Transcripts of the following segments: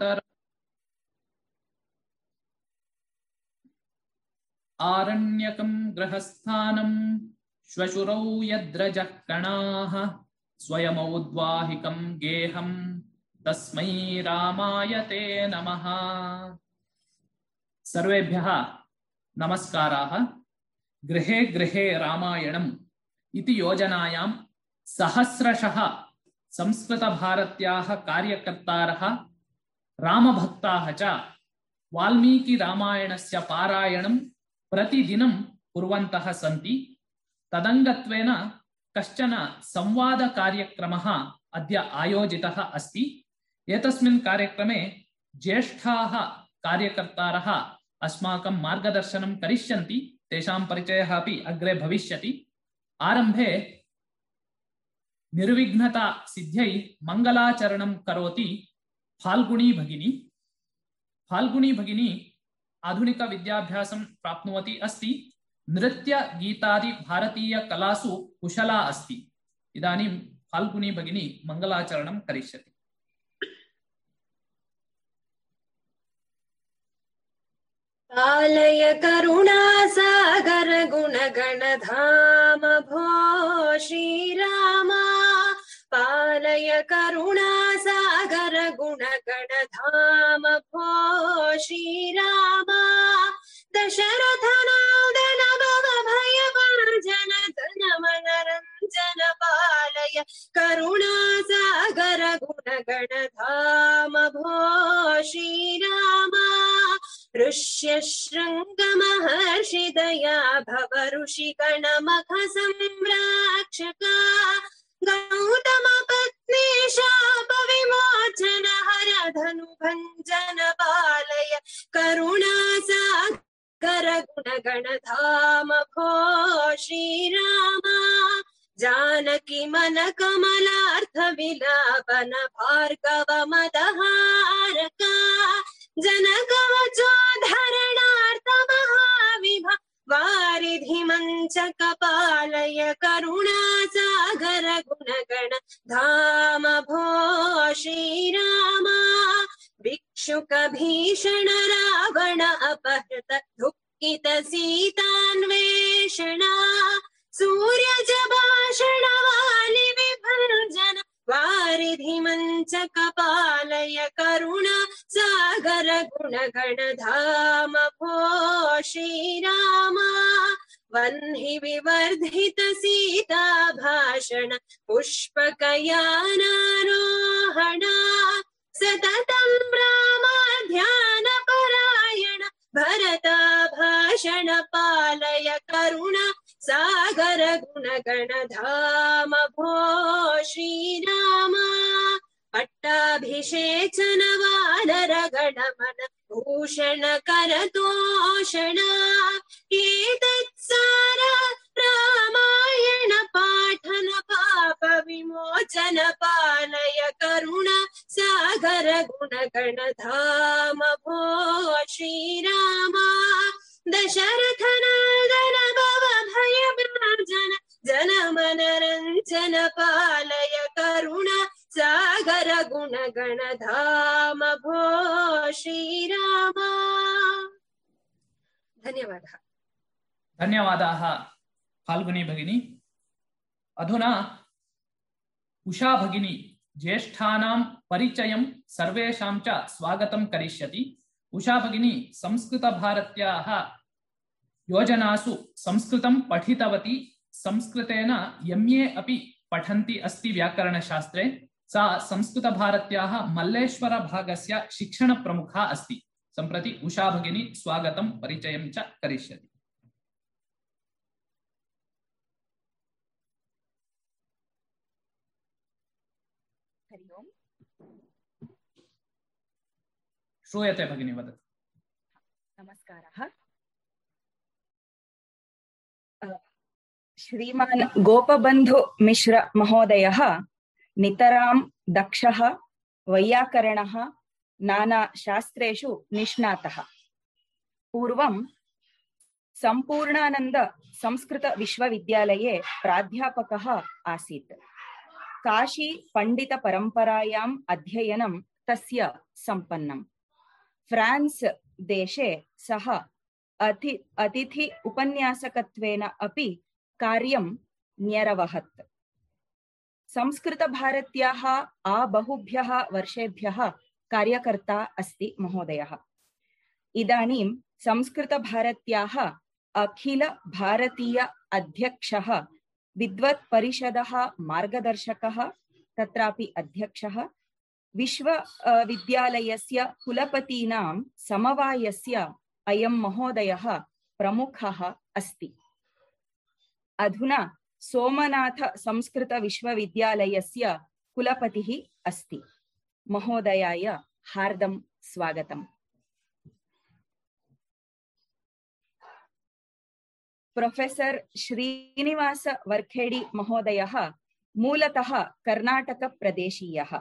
मातर आरण्यकं गृहस्थानं श्वशुरौ यद्रजः कणाः, स्वयमौद्वाहिकं गेहं, तस्मै रामाय ते नमः। सर्वेभ्यः नमस्काराः। गृहे गृहे रामायणम् योजनायां सहस्रशः संस्कृतभारत्याः कार्यकर्तारः रामभक्ताः च वाल्मीकिरामायणस्य पारायणं प्रतिदिनं कुर्वन्तः सन्ति। तदङ्गत्वेन कश्चन संवादकार्यक्रमः अद्य आयोजितः अस्ति। एतस्मिन् कार्यक्रमे ज्येष्ठाः कार्यकर्तारः अस्माकं मार्गदर्शनं करिष्यन्ति। तेषां परिचयः अपि अग्रे भविष्यति। आरम्भे निर्विघ्नता सिद्ध्यै मङ्गलाचरणं करोति। फाल्गुनी भगिनी। फाल्गुनी भगिनी आधुनिक आधुनिकविद्याभ्यासं प्राप्नुवती अस्ति। नृत्य गीतादि भारतीय कलासु कुशला अस्ति। इदानीं फाल्गुनी भगिनी मङ्गलाचरणं करिष्यति। पालय करुणासागर गुणगणधाम भो श्रीरामा। पालय करुणासागर गुणगणधाम भो श्रीरामा दशरथनादन भव भयवर्जन धन मनरञ्जन पालय करुणासागर गुणगणधाम भो श्रीरामा ऋष्यशृङ्गमहर्षिदया भव ऋषिगणमख संरक्षका गौतम पत्नी शाप विमोचन हर धनु भञ्जन पालय करुणा सागर गुणगण धाम भो श्रीरामा जानकी मन कमलार्थ विलापन भार्गव मदहारका जनकवचोद्धरणार्थ महाविभा वारिधि मञ्चक पालय करुणा सागर गुणगण धाम भो श्रीरामा भिक्षुक भीषण रावण अपहृत दुःखित सीतान्वेषणा सूर्यज भाषण वालि विभर्जन वारिधि मञ्चक पालय करुणा सागर गुणगण धाम भो श्रीरामा वह्नि विवर्धित सीता भाषण पुष्पकयानारोहण, सततं रामा ध्यान परायण भरता भाषण पालय करुणा सागर गुण गण धाम भो श्रीरामा। पट्टाभिषेचन वानर गणमन भूषण कर करतोषण एतत्सार रामायण पाठन पाप विमोचन पालय करुणा। सागर गुण गण धाम भो श्रीरामा। दशरथ पालय करुणा सागर गुणगण धाम भो श्रीरामा। धन्यवादः। धन्यवादाः, फाल्गुनी भगिनी। अधुना उषा भगिनी, ज्येष्ठानां परिचयं सर्वेषां च स्वागतं करिष्यति। उषा भगिनी, संस्कृतभारत्याः योजनासु संस्कृतं पठितवती, संस्कृतेन एम् ए अपि पठन्ती अस्ति व्याकरणशास्त्रे। सा संस्कृतभारत्याः मल्लेश्वरभागस्य शिक्षणप्रमुखा अस्ति। सम्प्रति उषा भगिनी स्वागतं परिचयं च करिष्यति। श्रूयते भगिनी वदतु। नमस्कारः। श्रीमान् गोपबन्धु मिश्र महोदयः, नितरां पूर्वं सम्पूर्णानन्द संस्कृतविश्वविद्यालये प्राध्यापकः आसीत्। काशी पण्डितपरम्परायाम् अध्ययनं तस्य सम्पन्नम्। फ्रान्स् देशे सः अति अतिथि उपन्यासकत्वेन अपि कार्यं न्यरवहत्। संस्कृतभारत्याः आबहुभ्यः वर्षेभ्यः कार्यकर्ता अस्ति महोदयः। इदानीं संस्कृतभारत्याः अखिल भारतीय अध्यक्षः, विद्वत् परिषदः मार्गदर्शकः, तत्रापि अध्यक्षः विश्वविद्यालयस्य कुलपतीनां समवायस्य अयं महोदयः प्रमुखः अस्ति। अधुना सोमनाथ संस्कृतविश्वविद्यालयस्य कुलपतिः अस्ति। महोदयाय, हार्दं स्वागतम्। प्रोफेसर् श्रीनिवास वर्खेडि महोदयः मूलतः कर्णाटकप्रदेशीयः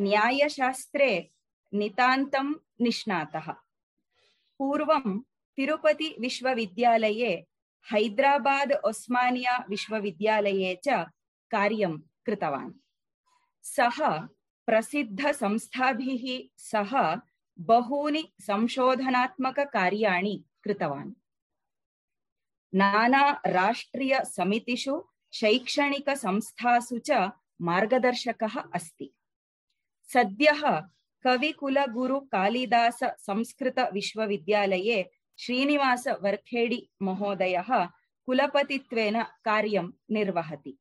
न्यायशास्त्रे नितान्तं निष्णातः। पूर्वं तिरुपति विश्वविद्यालये हैदराबाद ओस्मानिया विश्वविद्यालये च कार्यं कृतवान् सः प्रसिद्धसंस्थाभिः सह बहूनि संशोधनात्मककार्याणि कृतवान् नानाराष्ट्रियसमितिषु शैक्षणिकसंस्थासु च मार्गदर्शकः अस्ति सद्यः कविकुलगुरु कालिदास संस्कृत विश्वविद्यालये श्रीनिवास वर्खेडि महोदयः कुलपतित्वेन कार्यं निर्वहति.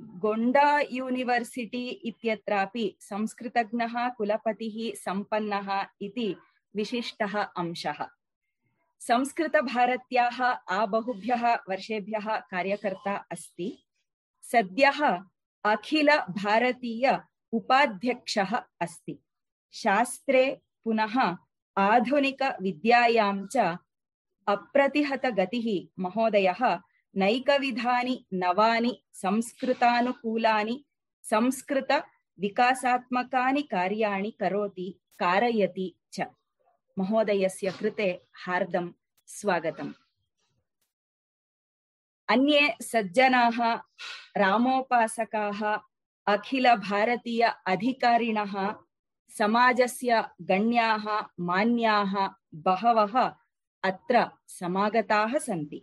गोण्डा यूनिवर्सिटी इत्यत्रापि संस्कृतज्ञः, कुलपतिः सम्पन्नः इति विशिष्टः अंशः. संस्कृतभारत्याः आबहुभ्यः वर्षेभ्यः कार्यकर्ता अस्ति. सद्यः अखिल भारतीय उपाध्यक्षः अस्ति. शास्त्रे पुनः आधुनिकविद्यायां च अप्रतिहतगतिः महोदयः, नैकविधानि, नवानि, संस्कृतानुकूलानि, संस्कृतविकासात्मकानि कार्याणि करोति, कारयति च। महोदयस्य कृते हार्दं स्वागतम्। अन्ये सज्जनाः, रामोपासकाः, अखिलभारतीय अधिकारिणः समाजस्य गण्याः, मान्याः बहवः अत्र समागताः सन्ति।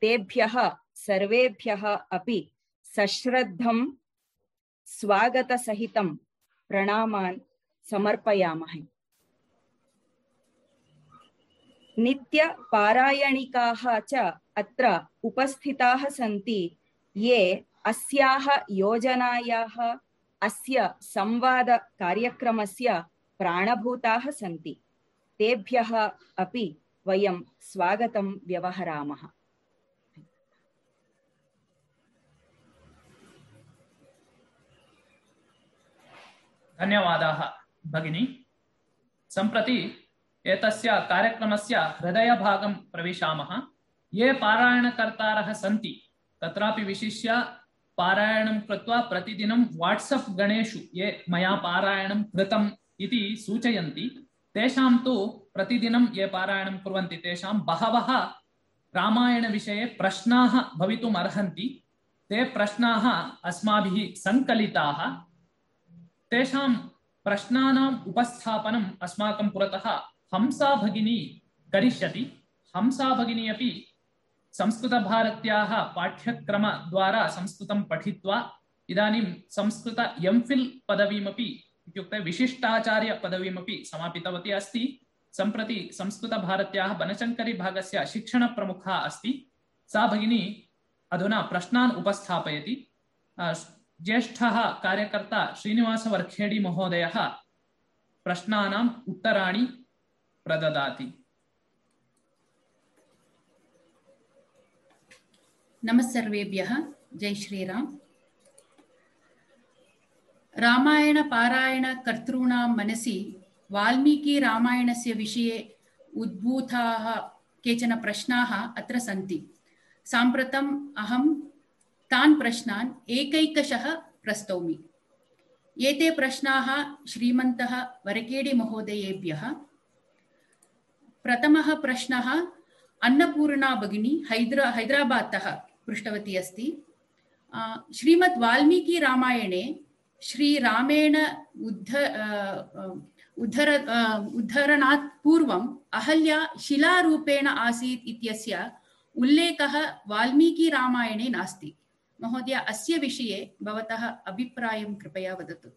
तेभ्यः, सर्वेभ्यः अपि सश्रद्धं, स्वागतसहितं प्रणामान् समर्पयामहे। नित्यपारायणिकाः च अत्र उपस्थिताः सन्ति, ये अस्याः योजनायाः अस्य संवादकार्यक्रमस्य प्राणभूताः सन्ति। तेभ्यः अपि वयं स्वागतं व्यवहरामः। धन्यवादाः, भगिनी। सम्प्रति एतस्य कार्यक्रमस्य हृदयभागं प्रविशामः। ये पारायणकर्तारः सन्ति, तत्रापि विशिष्य पारायणं कृत्वा प्रतिदिनं वाट्सप् गणेषु, ये मया पारायणं कृतम् इति सूचयन्ति, तेषां तु प्रतिदिनं ये पारायणं कुर्वन्ति, तेषां बहवः रामायणविषये प्रश्नाः भवितुम् अर्हन्ति, ते प्रश्नाः अस्माभिः सङ्कलिताः, तेषां प्रश्नानाम् उपस्थापनम् अस्माकं हंसा भगिनी करिष्यति, हंसा भगिनी अपि संस्कृतभारत्याः पाठ्यक्रमद्वारा संस्कृतं पठित्वा, इदानीं संस्कृत एम् फिल् पदवीमपि इत्युक्ते विशिष्टाचार्यपदवीमपि समापितवती अस्ति। सम्प्रति संस्कृतभारत्याः बनशङ्करीभागस्य शिक्षणप्रमुखा अस्ति। सा भगिनी अधुना प्रश्नान् उपस्थापयति। ज्येष्ठः कार्यकर्ता श्रीनिवासवर्खेडि महोदयः प्रश्नानाम् उत्तराणि प्रददाति। नमः जय श्रीराम। रामायणपारायणकर्तॄणां मनसि वाल्मीकिरामायणस्य विषये उद्भूताः केचन प्रश्नाः अत्र सन्ति। साम्प्रतम् अहं तान् प्रश्नान् एकैकशः प्रस्तौमि। एते प्रश्नाः श्रीमन्तः वरकेडिमहोदयेभ्यः। प्रथमः प्रश्नः, अन्नपूर्णा भगिनी, हैद्रा, हैदराबादतः। पृष्टवती अस्ति। श्रीमद् वाल्मीकिरामायणे श्रीरामेण उद्ध उद्धर उद्धरणात् पूर्वम् अहल्या शिलारूपेण आसीत् इत्यस्य उल्लेखः वाल्मीकिरामायणे नास्ति। महोदय, अस्य विषये भवतः अभिप्रायं कृपया वदतु।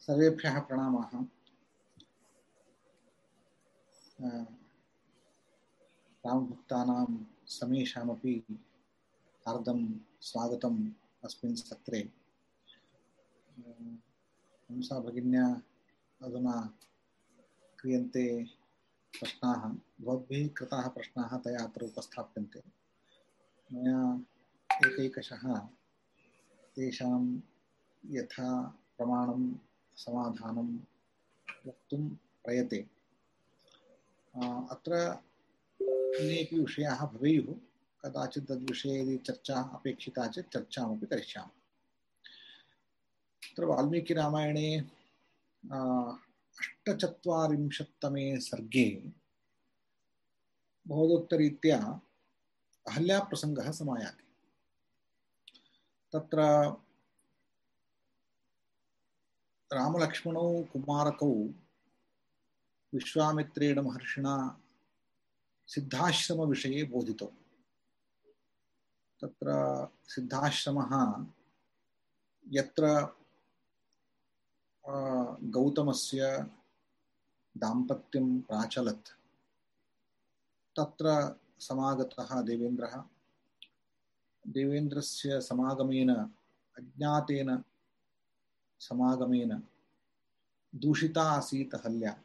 सर्वेभ्यः प्रणामाः। रामभक्तानां समेषामपि हार्दं स्वागतम् अस्मिन् सत्रे। हंसा भगिन्या अधुना क्रियन्ते प्रश्नाः। भवद्भिः कृताः प्रश्नाः तया अत्र उपस्थाप्यन्ते। मया एकैकशः तेषां यथा प्रमाणं समाधानं वक्तुं प्रयते। अत्र अन्येपि विषयाः भवेयुः कदाचित् तद्विषये यदि चर्चा अपेक्षिता चेत् चर्चामपि करिष्यामः अत्र वाल्मीकिरामायणे अष्टचत्वारिंशत्तमे सर्गे महोदोक्तरीत्या अहल्याप्रसङ्गः समायाति तत्र रामलक्ष्मणौ कुमारकौ विश्वामित्रेण महर्षिणा सिद्धाश्रमविषये बोधितौ। तत्र सिद्धाश्रमः यत्र गौतमस्य दाम्पत्यं प्राचलत्, तत्र समागतः देवेन्द्रः। देवेन्द्रस्य समागमेन, अज्ञातेन समागमेन दूषिता आसीत् अहल्या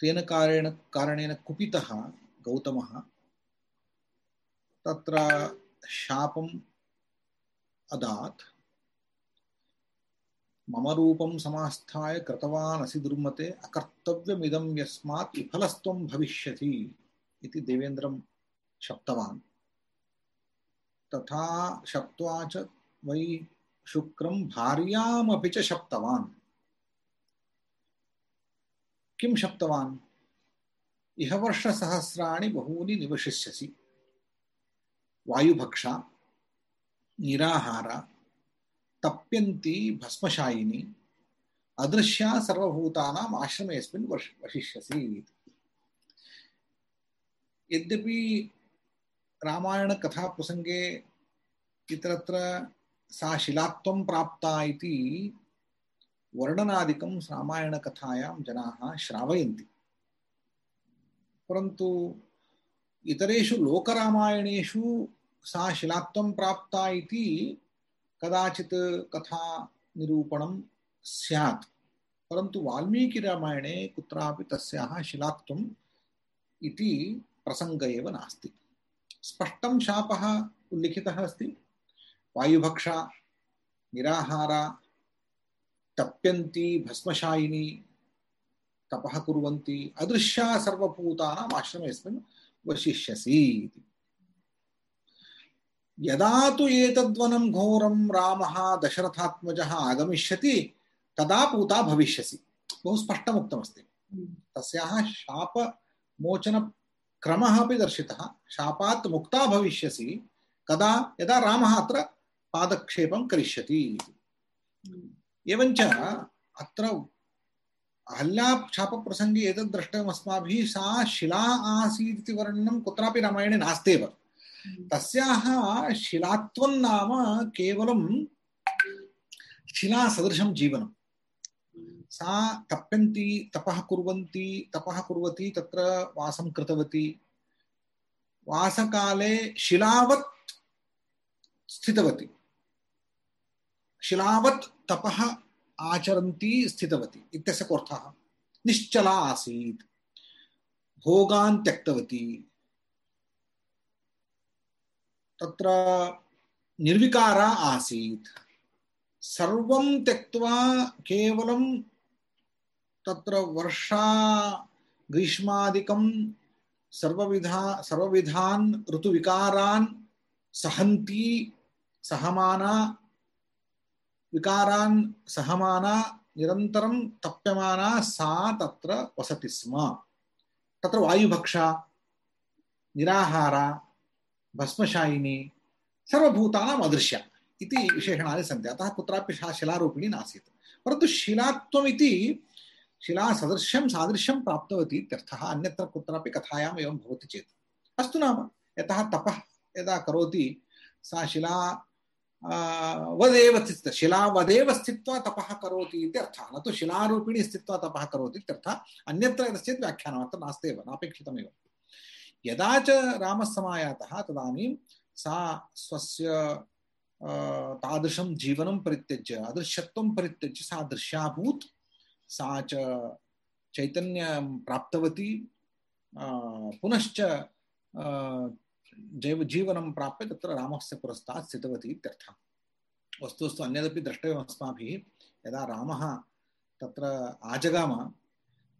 तेन कारेण, कारणेन कुपितः गौतमः तत्र शापम् अदात्। मम रूपं समास्थाय कृतवान् असि दुर्मते, अकर्तव्यमिदं यस्मात् विफलस्त्वं भविष्यति इति देवेन्द्रं शप्तवान्। तथा शप्त्वा च वै शुक्रं भार्यामपि च शप्तवान्। किं शप्तवान् इह वर्षसहस्राणि बहूनि निवशिष्यसि वायुभक्षा, निराहारा, तप्यन्ती भस्मशायिनी, अदृश्या सर्वभूतानाम् आश्रमेऽस्मिन् वर्ष, वशिष्यसि। यद्यपि रामायणकथाप्रसङ्गे इतरत्र सा शिलात्वं प्राप्ता इति वर्णनादिकं रामायणकथायां जनाः श्रावयन्ति। परन्तु इतरेषु लोकरामायणेषु सा शिलात्वं प्राप्ता इति कदाचित् कथा निरूपणं स्यात्। परन्तु वाल्मीकिरामायणे कुत्रापि तस्याः शिलात्वम् इति प्रसङ्ग एव नास्ति। स्पष्टं शापः उल्लिखितः अस्ति। वायुभक्षा, निराहारा तप्यन्ती भस्मशायिनी तपः कुर्वन्ति अदृश्या सर्वभूतानाम् आश्रमेऽस्मिन् वशिष्यसि इति। यदा तु एतद्वनं घोरं रामः दशरथात्मजः आगमिष्यति तदा पूता भविष्यसि। बहु स्पष्टमुक्तमस्ति। तस्याः शापमोचनक्रमः अपि दर्शितः। शापात् मुक्ता भविष्यसि कदा? यदा रामः अत्र पादक्षेपं करिष्यति एवञ्च अत्र अहल्याशापप्रसङ्गे एतद् द्रष्टव्यम् अस्माभिः सा शिला आसीत् इति वर्णनं कुत्रापि रामायणे नास्त्येव। तस्याः शिलात्वं नाम केवलं शिलासदृशं जीवनं। सा तप्यन्ती तपः कुर्वन्ती तपः कुर्वती तत्र वासं कृतवती। वासकाले शिलावत् स्थितवती। शिलावत् तपः आचरन्ती स्थितवती। इत्यस्य कोऽर्थः? निश्चला आसीत्। भोगान् त्यक्तवती। तत्र निर्विकारा आसीत्। सर्वं त्यक्त्वा केवलं तत्र वर्षा, ग्रीष्मादिकं सर्वविधा, सर्वविधान् ऋतुविकारान् सहन्ती, सहमाना विकारान् सहमाना, निरन्तरं तप्यमाना सा तत्र वसति स्म। तत्र वायुभक्षा, निराहारा, भस्मशायिनी, सर्वभूतानाम् अदृश्य इति विशेषणानि सन्ति। अतः कुत्रापि सा शिलारूपिणी नासीत्। परन्तु शिलात्वमिति, शिलासदृश्यं, सादृश्यं प्राप्तवती इत्यर्थः अन्यत्र कुत्रापि कथायाम् एवं भवति चेत्। अस्तु नाम, यतः तपः यदा करोति, सा शिला वदेव स्थित शिलावदेव स्थित्वा तपः करोति इति अर्थः न तु शिलारूपिणी स्थित्वा तपः करोति इत्यर्थः अन्यत्र यदश्चेत् व्याख्यानम् अत्र नास्त्येव नापेक्षितमेव यदा च रामः समायातः तदानीं सा स्वस्य तादृशं जीवनं परित्यज्य अदृश्यत्वं परित्यज्य सा दृश्याभूत् सा च चैतन्यं प्राप्तवती पुनश्च जैव जीवनं प्राप्य तत्र रामस्य पुरस्तात् स्थितवती इत्यर्थः वस्तुस्तु अन्यदपि द्रष्टव्यम् अस्माभिः। यदा रामः तत्र आजगाम,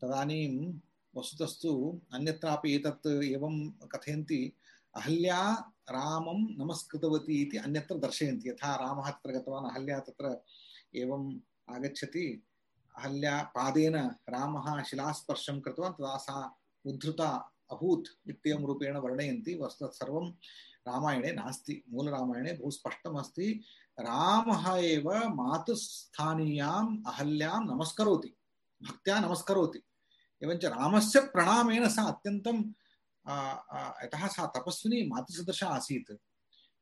तदानीं वस्तुतस्तु अन्यत्रापि एतत् एवं कथयन्ति, अहल्या रामं नमस्कृतवती इति अन्यत्र दर्शयन्ति। यथा रामः तत्र गतवान्, अहल्या तत्र एवम् आगच्छति। अहल्या पादेन रामः शिलास्पर्शं कृतवान्, तदा सा उद्धृता अभूत् इत्येवं रूपेण वर्णयन्ति वस्तु सर्वं रामायणे नास्ति, मूलरामायणे बहु स्पष्टमस्ति। रामः एव मातुस्थानीयाम्, अहल्यां नमस्करोति, भक्त्या नमस्करोति। एवञ्च रामस्य प्रणामेन सा अत्यन्तं यतः सा तपस्विनी मातृसदृशा आसीत्।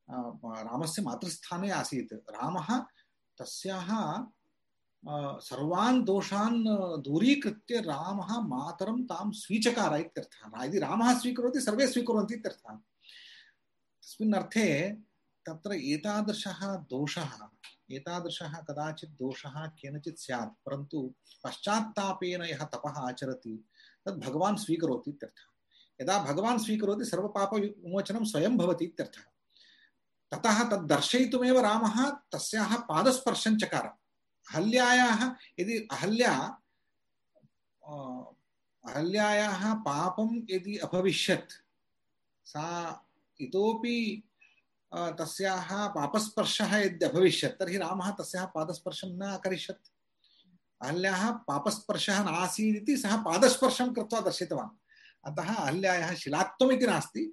रामस्य मातृस्थाने आसीत्। रामः तस्याः सर्वान् दोषान् दूरीकृत्य रामः मातरं तां स्वीचकार इत्यर्थः। यदि रामः स्वीकरोति, सर्वे स्वीकुर्वन्ति इत्यर्थः। तस्मिन् अर्थे तत्र एतादृशः दोषः, एतादृशः कदाचित् दोषः केनचित् स्यात्, परन्तु पश्चात्तापेन यः तपः आचरति तद् भगवान् स्वीकरोति इत्यर्थः। यदा भगवान् स्वीकरोति, सर्वपापविमोचनं स्वयं भवति इत्यर्थः। ततः तद् दर्शयितुमेव रामः तस्याः अहल्यायाः, यदि अहल्या अहल्यायाः पापं यदि अभविष्यत् सा इतोपि तस्याः पापस्पर्शः तर्हि रामः तस्याः पादस्पर्शं न अकरिष्यत्। अहल्याः पापस्पर्शः नासीदिति सः पादस्पर्शं कृत्वा दर्शितवान्। अतः अहल्यायाः शिलात्वम् इति नास्ति।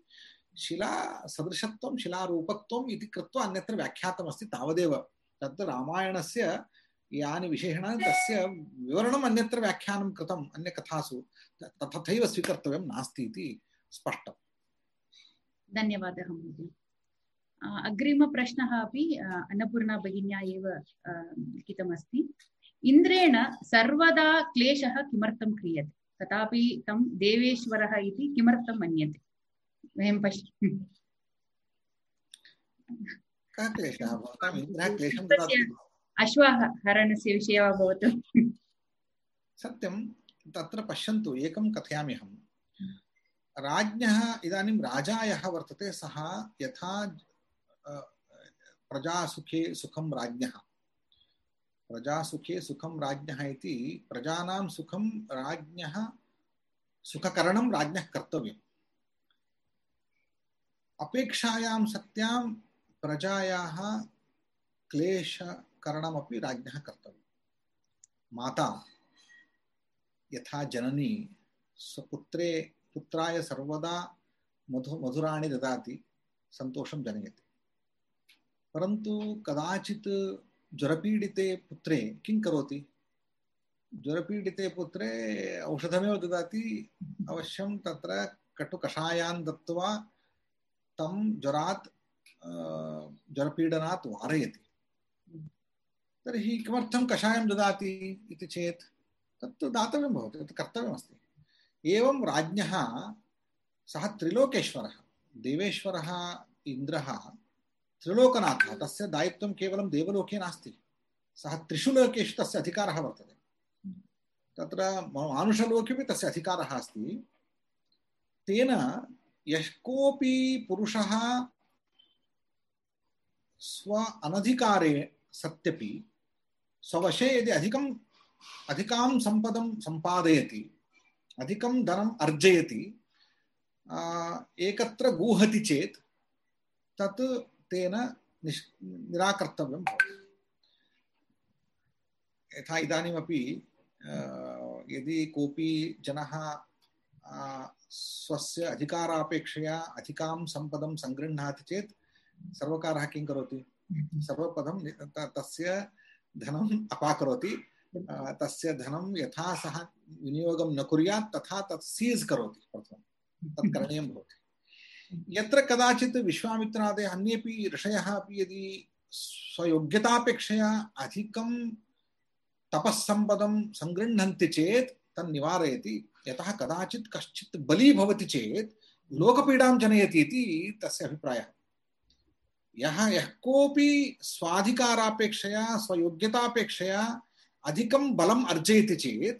शिला सदृशत्वं, शिलारूपत्वम् इति कृत्वा अन्यत्र व्याख्यातमस्ति तावदेव। तत् रामायणस्य यानि विशेषणानि तस्य विवरणम् अन्यत्र व्याख्यानं कृतम् अन्यकथासु तथैव स्वीकर्तव्यं नास्ति इति स्पष्टम्। धन्यवादः महोदय। अग्रिमप्रश्नः अपि अन्नपूर्णा भगिन्या एव लिखितमस्ति। इन्द्रेण सर्वदा क्लेशः किमर्थं क्रियते? तथापि तं देवेश्वरः इति किमर्थं मन्यते? वयं पश्य कः क्लेशः? भवताम् इन्द्रः क्लेशं ददाति अश्वहरणस्य विषये वा भवतु। सत्यं, तत्र पश्यन्तु, एकं कथयाम्यहं। राज्ञः इदानीं राजा यः वर्तते, सः यथा प्रजासुखे सुखं राज्ञः। प्रजासुखे सुखं राज्ञः इति, प्रजानां सुखं राज्ञः, सुखकरणं राज्ञः कर्तव्यम् अपेक्षायां सत्यां प्रजायाः क्लेशकरणमपि राज्ञः कर्तव्यम्। माता, यथा जननी स्वपुत्रे, पुत्राय सर्वदा मधु, मधुराणि ददाति, सन्तोषं जनयति। परन्तु कदाचित् ज्वरपीडिते पुत्रे किं करोति? ज्वरपीडिते पुत्रे औषधमेव ददाति, अवश्यं तत्र कटुकषायान् दत्त्वा तं ज्वरात् ज्वरपीडनात् वारयति। तर्हि किमर्थं कषायं ददाति इति चेत् तत्तु दातव्यं भवति, तत् कर्तव्यमस्ति। एवं राज्ञः, सः त्रिलोकेश्वरः, देवेश्वरः, इन्द्रः, त्रिलोकनाथः, तस्य दायित्वं केवलं देवलोके नास्ति। सः त्रिषु लोकेषु तस्य अधिकारः वर्तते। तत्र मानुषलोकेपि तस्य अधिकारः अस्ति। तेन यः कोऽपि पुरुषः स्व अनधिकारे सत्यपि स्ववशे यदि अधिकम् अधिकां सम्पदं सम्पादयति अधिकं धनम् अर्जयति एकत्र गूहति चेत् तत् तेन निष् निराकर्तव्यं भवति। यथा इदानीमपि यदि कोऽपि जनः स्वस्य अधिकारापेक्षया अधिकां सम्पदं सङ्गृह्णाति चेत् सर्वकारः किं करोति? सर्वपदं नि- त- तस्य धनम् अपाकरोति तस्य धनं यथा सः विनियोगं न कुर्यात् तथा तत् सीस् करोति प्रथमं। तत् करणीयं भवति। यत्र कदाचित् विश्वामित्रादयः अन्येपि ऋषयः अपि यदि स्वयोग्यतापेक्षया अधिकं तपःसम्पदं सङ्गृह्णन्ति चेत् तन् निवारयति। यतः कदाचित् कश्चित् बली भवति चेत् लोकपीडां जनयति इति तस्य अभिप्रायः। यः यः कोऽपि स्वाधिकारापेक्षया, स्वयोग्यतापेक्षया अधिकं बलम् अर्जयति चेत्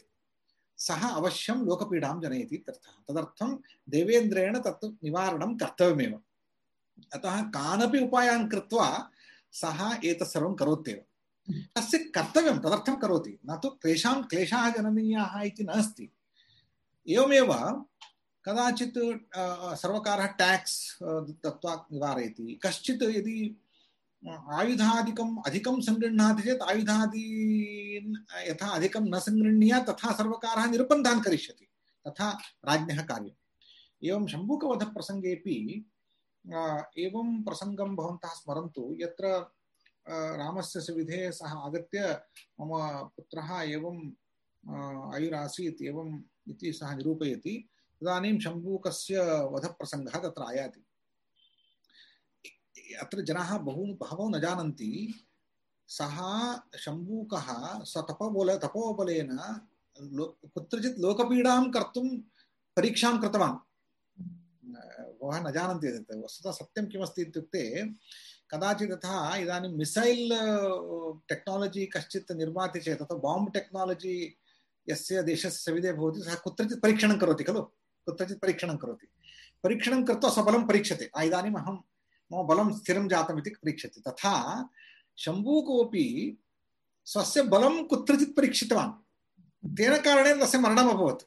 सः अवश्यं लोकपीडां जनयति इत्यर्थः तदर्थं देवेन्द्रेण तत् निवारणं कर्तव्यमेव। अतः कानपि उपायान् कृत्वा सः एतत् सर्वं करोत्येव। तस्य कर्तव्यं तदर्थं करोति। न तु तेषां क्लेशाः जननीयाः इति नास्ति। एवमेव कदाचित् सर्वकारः ट्याक्स् दत्त्वा निवारयति। कश्चित् यदि आयुधादिकम् अधिकं सङ्गृह्णाति चेत् आयुधादीन् यथा अधिकं न सङ्गृह्णीयात् तथा सर्वकारः निर्बन्धान् करिष्यति। तथा राज्ञः कार्यम्। एवं शम्भुकवधप्रसङ्गेपि एवं प्रसङ्गं भवन्तः स्मरन्तु, यत्र रामस्य सविधे सः आगत्य मम पुत्रः एवं आयुरासीत् एवम् इति सः निरूपयति। तदानीं शम्भूकस्य वधप्रसङ्गः तत्र आयाति। अत्र जनाः बहु बहवो न जानन्ति, सः शम्भूकः स्वतपोबल तपोबलेन लो, कुत्रचित् लोकपीडां कर्तुं परीक्षां कृतवान्। भवः न जानन्ति एतत्। वस्तुतः सत्यं किमस्ति इत्युक्ते, कदाचित् तथा इदानीं मिसैल्, टेक्नालजि कश्चित् निर्माति चेत्, अथवा बाम्ब् टेक्नालजि यस्य देशस्य सविधे भवति, सः कुत्रचित् परीक्षणं करोति खलु? कुत्रचित् परीक्षणं करोति। परीक्षणं कृत्वा स्वबलं परीक्षते। इदानीम् अहं मम बलं स्थिरं जातम् इति परीक्षते। तथा शम्भूकोऽपि स्वस्य बलं कुत्रचित् परीक्षितवान्। तेन कारणेन तस्य मरणम् अभवत्।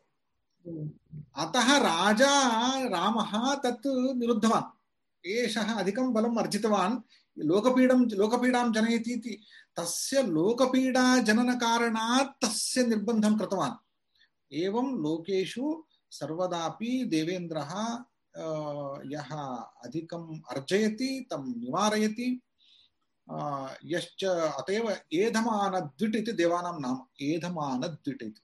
अतः राजा रामः तत् निरुद्धवान्। एषः अधिकं बलम् अर्जितवान्। लोकपीडं, लोकपीडां जनयति इति। तस्य लोकपीडाजननकारणात् तस्य निर्बन्धं कृतवान्। एवं लोकेषु सर्वदापि देवेन्द्रः यः अधिकम् अर्जयति, तं निवारयति यश्च अतएव एधमानद्विट् इति देवानां नाम, एधमानद्विट् इति।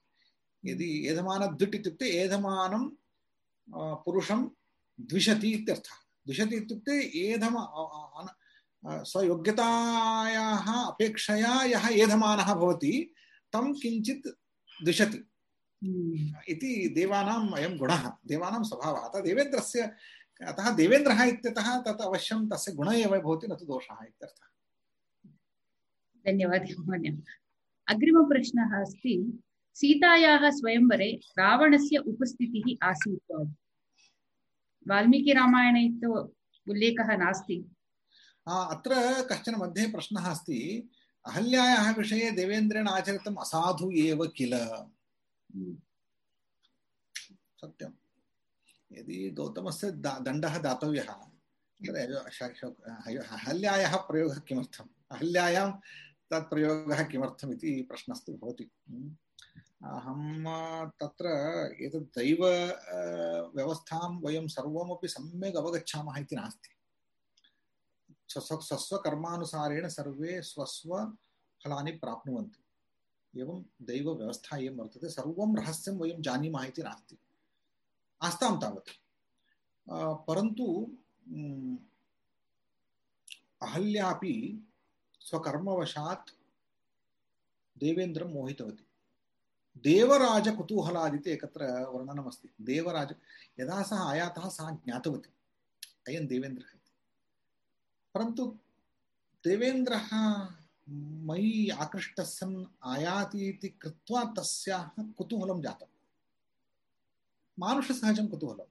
यदि एधमानद्विट् इत्युक्ते एधमानं पुरुषं द्विषति इत्यर्थः। द्विषति इत्युक्ते एधम स्वयोग्यतायाः अपेक्षया यः एधमानः भवति, तं किञ्चित् द्विषति। इति देवानाम् अयं गुणः देवानां स्वभावः। अतः देवेन्द्रस्य अतः देवेन्द्रः इत्यतः तत् अवश्यं तस्य गुणः एव भवति न तु दोषः इत्यर्थः। धन्यवादः महोदय। अग्रिमप्रश्नः अस्ति सीतायाः स्वयंवरे रावणस्य उपस्थितिः आसीत्? वाल्मीकिरामायणे तु उल्लेखः नास्ति। अत्र कश्चन मध्ये प्रश्नः अस्ति अहल्यायाः विषये देवेन्द्रेण आचरितम् असाधु एव किल? सत्यं यदि गौतमस्य दा दण्डः दातव्यः श- अहल्यायाः प्रयोगः किमर्थम् अहल्यायां तत् प्रयोगः किमर्थम् इति प्रश्नस्तु भवति। अहं तत्र एतत् दैव व्यवस्थां वयं सर्वमपि सम्यक् अवगच्छामः इति नास्ति स्वस्व स्वस्वकर्मानुसारेण सर्वे स्वस्वफलानि प्राप्नुवन्ति एवं दैवव्यवस्था इयं वर्तते सर्वं रहस्यं वयं जानीमः इति नास्ति। आस्तां तावत्। परन्तु म्, अहल्यापि स्वकर्मवशात् मोहितवती। देवराजकुतूहलादिति एकत्र वर्णनमस्ति। देवराज यदा सः आयातः सः ज्ञातवती। अयं देवेन्द्रः इति। परन्तु मयि आकृष्ट सन् आयाति कृत्वा तस्याः कुतूहलं जातं मानुषसहजं कुतूहलं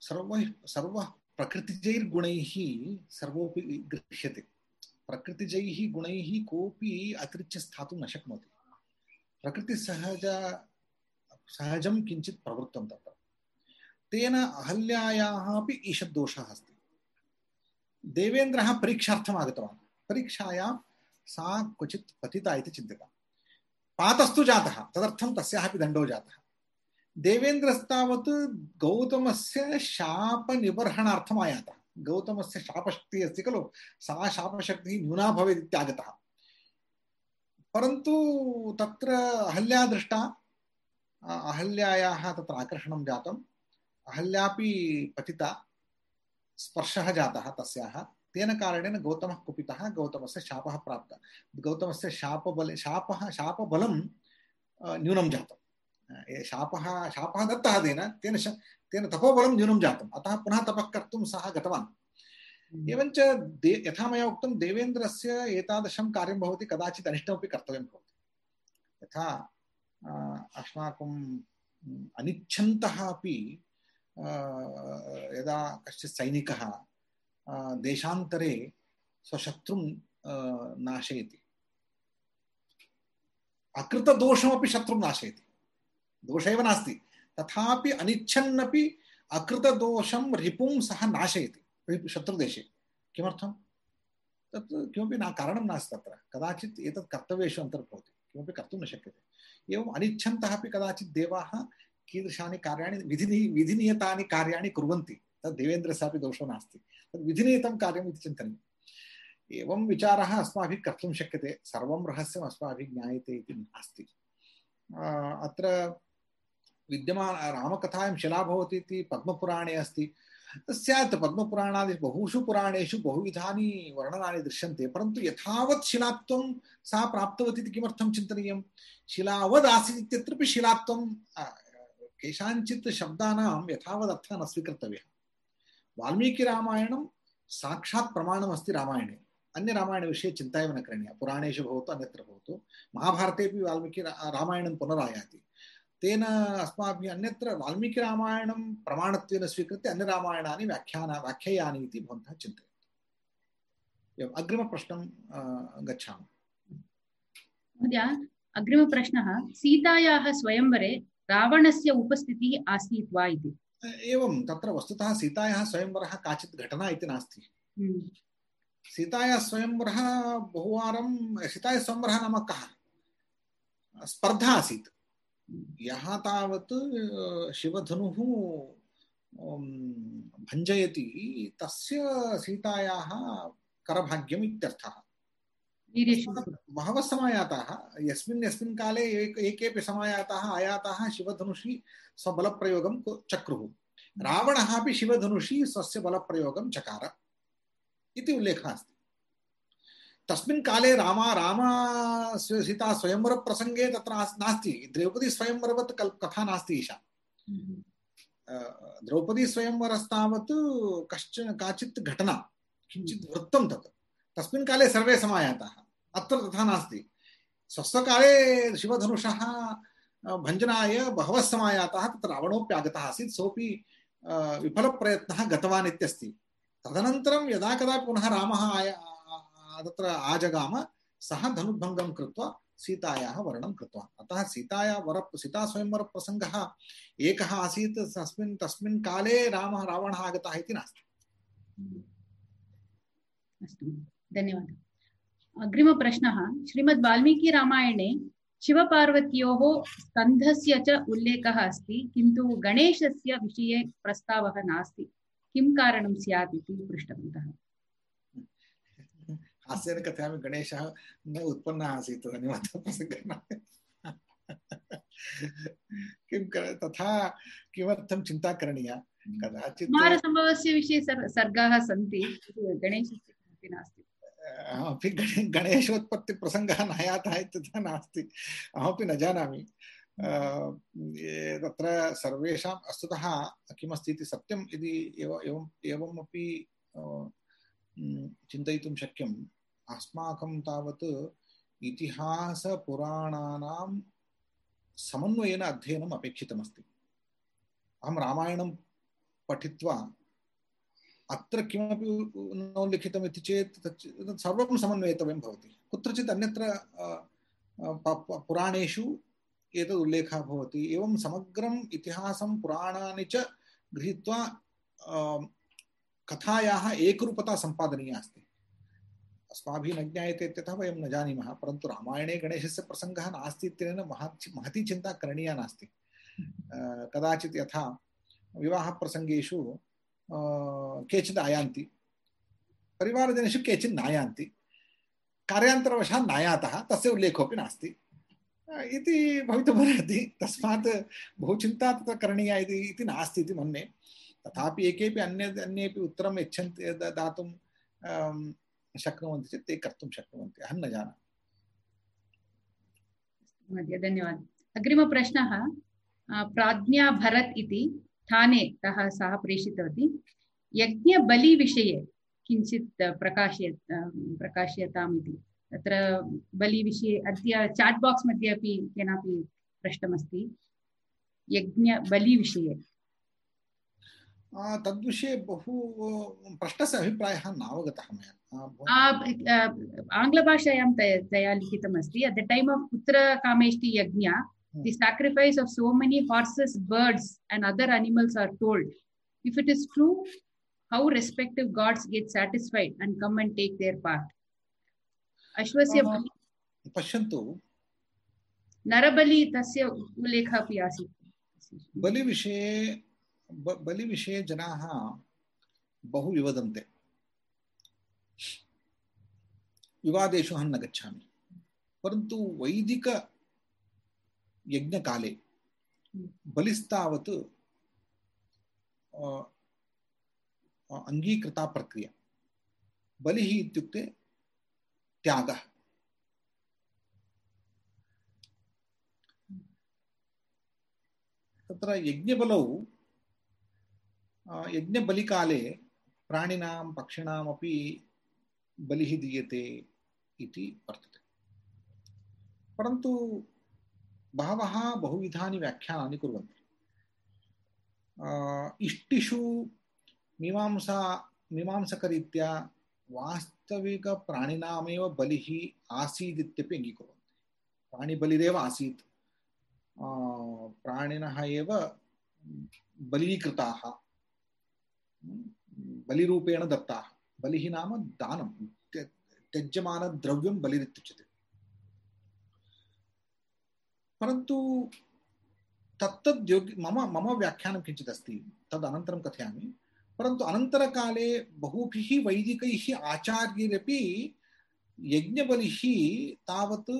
सर्वैः सर्वः प्रकृतिजैर्गुणैः सर्वोऽपि गृह्यते। प्रकृतिजैः गुणैः कोऽपि अतिरिच्य स्थातुं न शक्नोति। प्रकृतिसहज सहजं किञ्चित् प्रवृत्तं तत्र। तेन अहल्यायाः अपि ईषद्दोषः अस्ति। देवेन्द्रः परीक्षार्थम् आगतवान् परीक्षायां सा क्वचित् पतिता इति चिन्तिता। पातस्तु जातः, तदर्थं तस्याः अपि दण्डो जातः। देवेन्द्रस्तावत् गौतमस्य शापनिबर्हणार्थम् आयातः गौतमस्य शापशक्तिः अस्ति खलु, सा शापशक्तिः न्यूना भवेत् इत्यागतः। परन्तु तत्र अहल्या दृष्टा अहल्यायाः तत्र आकर्षणं जातम्। अहल्यापि पतिता स्पर्शः जातः तस्याः। तेन कारणेन गौतमः कुपितः गौतमस्य शापः प्राप्तः। गौतमस्य शापबल शापः शापबलं न्यूनं जातम्। शापः शापः दत्तः तेन तेन तेन तपोबलं न्यूनं जातम्। अतः पुनः तपः कर्तुं सः गतवान्। एवञ्च दे यथा मया उक्तं देवेन्द्रस्य एतादृशं कार्यं भवति कदाचित् अनिष्टमपि कर्तव्यं भवति। यथा अस्माकम् अनिच्छन्तः अपि यदा कश्चित् सैनिकः देशान्तरे स्वशत्रुं नाशयति अकृतदोषमपि शत्रुं नाशयति दोष एव नास्ति तथापि अनिच्छन्नपि अकृतदोषं रिपुं सः नाशयति शत्रुदेशे किमर्थं तत् किमपि न कारणं नास्ति तत्र कदाचित् एतत् कर्तव्येषु अन्तर्भवति किमपि कर्तुं न शक्यते एवम् अनिच्छन्तः अपि कदाचित् देवाः कीदृशानि कार्याणि विधि विधिनियतानि कार्याणि कुर्वन्ति, तद् देवेन्द्रस्यापि दोषो नास्ति। तद् विधिनियतं कार्यम् इति चिन्तनीयम्। एवं विचारः अस्माभिः कर्तुं शक्यते, सर्वं रहस्यम् अस्माभिः ज्ञायते इति नास्ति। अत्र विद्यमान रामकथायां शिला भवति इति पद्मपुराणे अस्ति। स्यात्, पद्मपुराणादि बहुषु पुराणेषु बहुविधानि वर्णनानि दृश्यन्ते, परन्तु यथावत् शिलात्वं सा प्राप्तवती इति किमर्थं चिन्तनीयं शिलावद् आसीत् इत्यत्रापि शिलात्वं केषाञ्चित् शब्दानां यथावदर्थः न स्वीकर्तव्यः। वाल्मीकिरामायणं साक्षात् प्रमाणमस्ति रामायणे। अन्यरामायणविषये चिन्ता एव न करणीया। पुराणेषु भवतु, अन्यत्र भवतु। महाभारतेपि वाल्मीकि रामायणं पुनरायाति। तेन अस्माभिः अन्यत्र वाल्मीकिरामायणं प्रमाणत्वेन स्वीकृत्य अन्यरामायणानि व्याख्याना, व्याख्यायानि इति भवन्तः चिन्तयन्तु। एवम् अग्रिमप्रश्नं गच्छामः। महोदय, अग्रिमप्रश्नः, सीतायाः स्वयंवरे रावणस्य उपस्थितिः आसीत् वा इति। एवं तत्र वस्तुतः सीतायाः स्वयंवरः काचित् घटना इति नास्ति। सीतायाः स्वयंवरः बहुवारं सीतायाः स्वयंवरः नाम कः? स्पर्धा आसीत्। यः तावत् शिवधनुः भञ्जयति तस्य सीतायाः करभाग्यम् इत्यर्थः। बहवः समायाताः यस्मिन् यस्मिन् काले एक एकेपि समायाताः आयाताः शिवधनुषि स्वबलप्रयोगं चक्रुः। रावणः अपि शिवधनुषि स्वस्य बलप्रयोगं चकार। इति उल्लेखः अस्ति। तस्मिन् काले रामा राम सीता स्वयंवरप्रसङ्गे तत्र नास्ति। द्रौपदी स्वयंवरवत् कथा नास्ति ईशा। द्रौपदी स्वयंवरस्तावत् कश्चन काचित् घटना किञ्चित् वृत्तं तत्। तस्मिन् काले सर्वे समायाताः। अत्र तथा नास्ति। स्वस्वकाले शिवधनुषः भञ्जनाय बहवः समायाताः, तत्र रावणोऽप्यागतः आसीत्, सोऽपि विफलप्रयत्नः गतवान् इत्यस्ति। तदनन्तरं यदा कदा पुनः रामः आय तत्र आजगाम, सः धनुर्भङ्गं कृत्वा सीतायाः वर्णं कृतवान्। अतः सीताया वर, सीता स्वयंवरप्रसङ्गः एकः आसीत्, तस्मिन् तस्मिन् काले रामः रावणः आगतः इति नास्ति। अस्तु। धन्यवादः। अग्रिमप्रश्नः श्रीमद् वाल्मीकिरामायणे शिवपार्वत्योः स्कन्धस्य च उल्लेखः अस्ति किन्तु गणेशस्य विषये प्रस्तावः नास्ति। किं कारणं स्यात् इति पृष्टवन्तः। हास्येन कथयामि गणेशः न उत्पन्नः आसीत् किं तथा किमर्थं चिन्ता करणीया? कदाचित् कुमारसम्भवस्य विषये सर्गाः सन्ति गणेशस्य किमपि नास्ति। अपि गणेशोत्पत्तिप्रसङ्गः न यातः इत्यतः नास्ति। अहमपि न जानामि। तत्र सर्वेषाम् वस्तुतः किमस्ति इति सत्यं यदि एव एवम् एवमपि चिन्तयितुं शक्यम्। अस्माकं तावत् इतिहासपुराणानां समन्वयेन अध्ययनम् अपेक्षितमस्ति। अहं रामायणं पठित्वा अत्र किमपि न लिखितम् इति चेत् तत् सर्वं समन्वयितव्यं भवति। कुत्रचित् अन्यत्र पुराणेषु एतद् उल्लेखः भवति। एवं समग्रम् इतिहासं पुराणानि च गृहीत्वा कथायाः एकरूपता सम्पादनीया अस्ति। अस्माभिः न ज्ञायते इत्यतः वयं न जानीमः, परन्तु रामायणे गणेशस्य प्रसङ्गः नास्ति इत्यनेन महत्, महती चिन्ता करणीया नास्ति। कदाचित् यथा विवाहप्रसङ्गेषु केचित् आयान्ति परिवारजनेषु केचित् नायान्ति कार्यान्तरवशात् नायातः तस्य उल्लेखोऽपि नास्ति इति भवितुमर्हति तस्मात् बहु चिन्ता तत्र करणीया इति इति नास्ति इति मन्ये तथापि एकेपि अन्य अन्येपि उत्तरं यच्छन्ति दातुं शक्नुवन्ति चेत् ते कर्तुं शक्नुवन्ति अहं न जानामि धन्यवादः अग्रिमप्रश्नः प्राज्ञा भरत् इति ठाणे तः सः प्रेषितवती। यज्ञबलिविषये किञ्चित् प्रकाशय अ, प्रकाशयताम् इति। तत्र बलिविषये अद्य चाट् बाक्स् मध्ये अपि केनापि पृष्टमस्ति यज्ञबलिविषये। तद्विषये बहु प्रश्नस्य अभिप्रायः नावगतः मया। अ, आङ्ग्लभाषायां तय- लिखितमस्ति। At the time of Putrakameshti yajna the sacrifice of so many horses birds and other animals are told if it is true how respective gods get satisfied and come and take their part अश्वस्य आ, पश्यन्तु नरबलि तस्य उल्लेखः अपि आसीत् बलिविषये बलिविषये जनाः बहु विवदन्ते विवादेषु अहं न गच्छामि परन्तु वैदिकयज्ञकाले बलिस्तावत् अ, अ, अङ्गीकृता प्रक्रिया। बलिः इत्युक्ते त्यागः। तत्र यज्ञबलौ यज्ञबलिकाले प्राणिनां पक्षिणामपि बलिः दीयते इति वर्तते। परन्तु बहवः बहुविधानि व्याख्यानानि कुर्वन्ति। इष्टिषु मीमांसा, मीमांसकरीत्या वास्तविकप्राणिनामेव बलिः आसीदित्यपि अङ्गीकुर्वन्ति। प्राणिबलिरेव आसीत्। प्राणिनः एव बलीकृताः बलिरूपेण दत्ताः। बलिः नाम दानं त्यज्यमानद्रव्यं बलिरित्युच्यते। परन्तु तत्तद् मम मम व्याख्यानं किञ्चित् अस्ति, तदनन्तरं कथयामि। परन्तु अनन्तरकाले बहुभिः वैदिकैः आचार्यैरपि यज्ञबलिः तावत्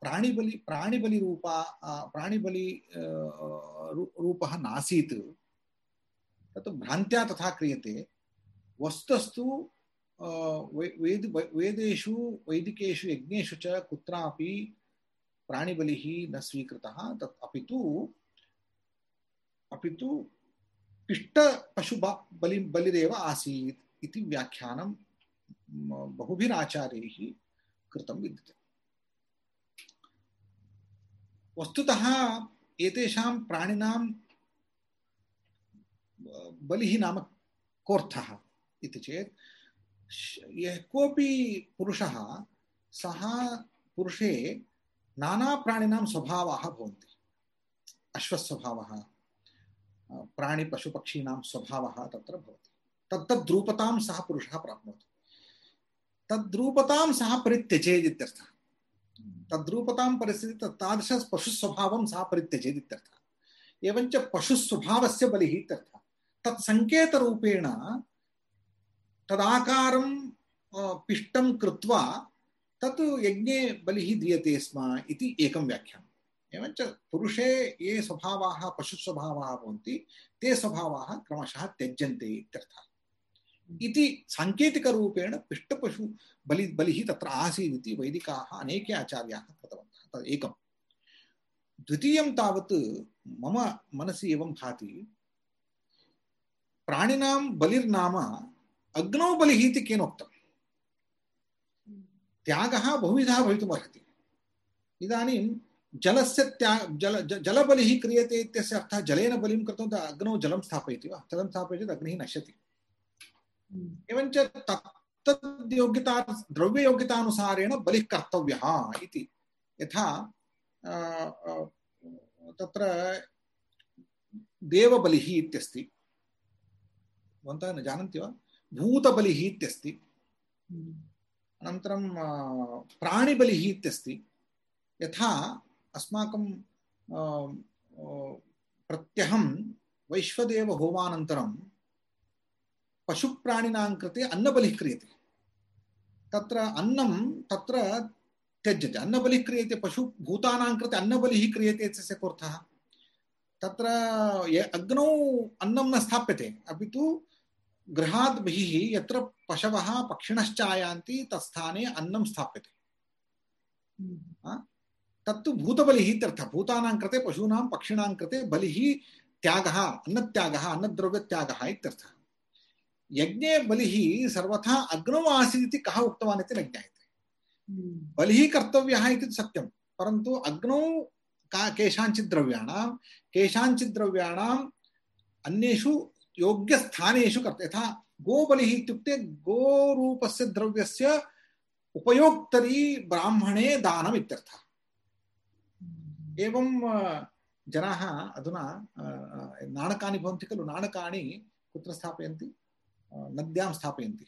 प्राणिबलि, प्राणिबलिरूपा प्राणिबलि रूपः नासीत्। तत् भ्रान्त्या तथा क्रियते। वस्तुस्तु वेद, वेदेषु, वैदिकेषु, यज्ञेषु च कुत्रापि प्राणिबलिः न स्वीकृतः, तत् अपि तु अपि तु पिष्टपशु बलि बलिरेव आसीत् इति व्याख्यानं बहुभिराचार्यैः कृतं विद्यते। वस्तुतः एतेषां प्राणिनां बलिः नाम कोऽर्थः इति चेत् यः कोऽपि पुरुषः, सः पुरुषे नानाप्राणिनां स्वभावाः भवन्ति। अश्वस्वभावः प्राणिपशुपक्षीणां स्वभावः तत्र भवति। तत्तद्रूपतां सः पुरुषः प्राप्नोति। तद्रूपतां सः परित्यजेत् इत्यर्थः तद्रूपतां परिस्थिति तत् तादृश पशुस्वभावं सः परित्यजेत् इत्यर्थः एवञ्च पशुस्वभावस्य बलिः इत्यर्थः। तत् सङ्केतरूपेण तदाकारं पिष्टं कृत्वा तत् यज्ञे बलिः दीयते स्म इति एकं व्याख्यानम्। एवञ्च पुरुषे ये स्वभावाः, पशुस्वभावाः भवन्ति, ते स्वभावाः क्रमशः त्यज्यन्ते इत्यर्थः। इति साङ्केतिकरूपेण पिष्टपशु बलि, बलिः तत्र आसीदिति वैदिकाः अनेके आचार्याः कृतवन्तः। तद् एकं। द्वितीयं तावत् मम मनसि एवं भाति, प्राणिनां बलिर्नाम अग्नौ बलिः इति केन उक्तम्? त्यागः बहुविधः भवितुमर्हति। इदानीं जलस्य त्याग जल जलबलिः क्रियते इत्यस्य अर्थः जलेन बलिं कृतं तत् अग्नौ जलं स्थापयति वा? जलं स्थापयति चेत् अग्निः नश्यति। एवञ्च तत् योग्यता द्रव्ययोग्यतानुसारेण बलिः कर्तव्यः इति। यथा तत्र देवबलिः इत्यस्ति। भवन्तः न जानन्ति वा? भूतबलिः इत्यस्ति। अनन्तरं प्राणिबलिः इत्यस्ति। यथा अस्माकं प्रत्यहं वैश्वदेव होमानन्तरं पशुप्राणिनां कृते अन्नबलिः क्रियते। तत्र अन्नं तत्र त्यज्यते। अन्नबलिः क्रियते, पशुभूतानां कृते अन्नबलिः क्रियते इत्यस्य कोऽर्थः? तत्र अग्नौ अन्नं न स्थाप्यते, अपि तु बहिः यत्र पशवः पक्षिणश्च आयान्ति तत्स्थाने अन्नं स्थाप्यते। तत्तु भूतबलिः इत्यर्थः भूतानां कृते पशूनां पक्षिणां कृते बलिः त्यागः अन्नत्यागः अन्नद्रव्यत्यागः इत्यर्थः यज्ञे बलिः सर्वथा अग्नौ आसीत् इति कः उक्तवान् इति न ज्ञायते। बलिः कर्तव्यः इति सत्यं परन्तु अग्नौ का केषाञ्चित् द्रव्याणां केषाञ्चित् अन्येषु योग्यस्थानेषु कर्त यथा गोबलिः इत्युक्ते गोरूपस्य द्रव्यस्य उपयोक्तरी ब्राह्मणे दानम् इत्यर्थः। एवं जनाः अधुना नाणकानि भवन्ति खलु। नाणकानि कुत्र स्थापयन्ति? नद्यां स्थापयन्ति।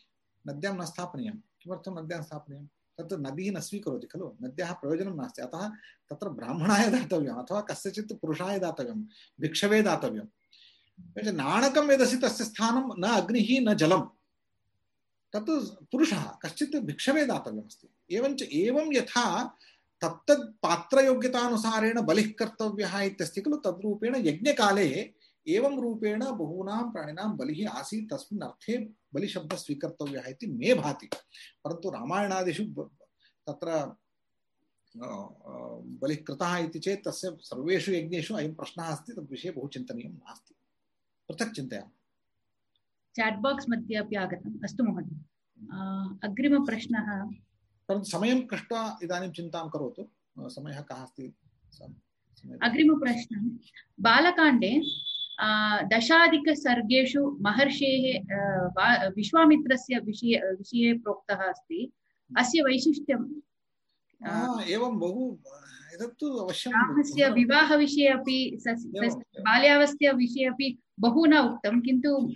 नद्यां न स्थापनीयं। किमर्थं नद्यां स्थापनीयं? तत् नदी न स्वीकरोति खलु। नद्याः प्रयोजनं नास्ति। अतः तत्र ब्राह्मणाय दातव्यम् अथवा कस्यचित् पुरुषाय दातव्यं। भिक्षवे दातव्यं नाणकं यदस्ति तस्य स्थानं न अग्निः न जलं तत् पुरुषः, कश्चित् भिक्षवे दातव्यमस्ति। एवञ्च एवं यथा तत्तत् पात्रयोग्यतानुसारेण बलिः कर्तव्यः इत्यस्ति खलु, तद्रूपेण यज्ञकाले एवं रूपेण बहूनां प्राणिनां बलिः आसीत्, तस्मिन् अर्थे बलिशब्दः स्वीकर्तव्यः इति मे भाति। परन्तु रामायणादिषु तत्र बलिः कृतः इति चेत् तस्य सर्वेषु यज्ञेषु अयं प्रश्नः अस्ति, तद्विषये बहु चिन्तनीयं नास्ति। पृथक् चिन्तयामः चाट् बाक्स् मध्ये अपि आगतम्। अस्तु महोदय। अग्रिमप्रश्नः। परन्तु समयं पृष्ट्वा इदानीं चिन्तां करोतु। समयः कः अस्ति? अग्रिमप्रश्नः। बालकाण्डे दशाधिकसर्गेषु महर्षेः विश्वामित्रस्य विषये विषये प्रोक्तः अस्ति। अस्य वैशिष्ट्यं? एवं बहु एतत्तु अवश्यं रामस्य विवाहविषये अपि। बाल्यावस्था विषये अपि बहु न उक्तं किन्तु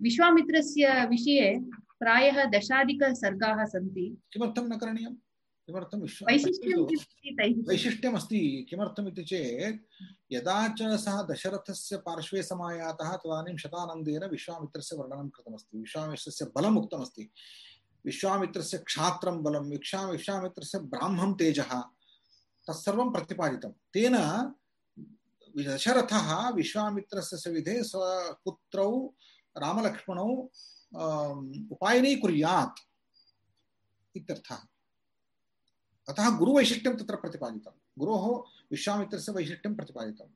विश्वामित्रस्य विषये प्रायः दशाधिकसर्गाः सन्ति। किमर्थं न करणीयं? किमर्थं वैशिष्ट्यं वैशिष्ट्यमस्ति किमर्थमिति चेत् यदा च सः दशरथस्य पार्श्वे समायातः तदानीं शतानन्देन विश्वामित्रस्य वर्णनं कृतमस्ति। विश्वामित्रस्य बलम् उक्तमस्ति। विश्वामित्रस्य क्षात्रं बलं विश्वा विश्वामित्रस्य ब्राह्मं तेजः तत्सर्वं प्रतिपादितं। तेन दशरथः विश्वामित्रस्य सविधे स्वपुत्रौ रामलक्ष्मणौ उपायनीकुर्यात् इत्यर्थः। अतः गुरुवैशिष्ट्यं तत्र प्रतिपादितं। गुरोः विश्वामित्रस्य वैशिष्ट्यं प्रतिपादितं।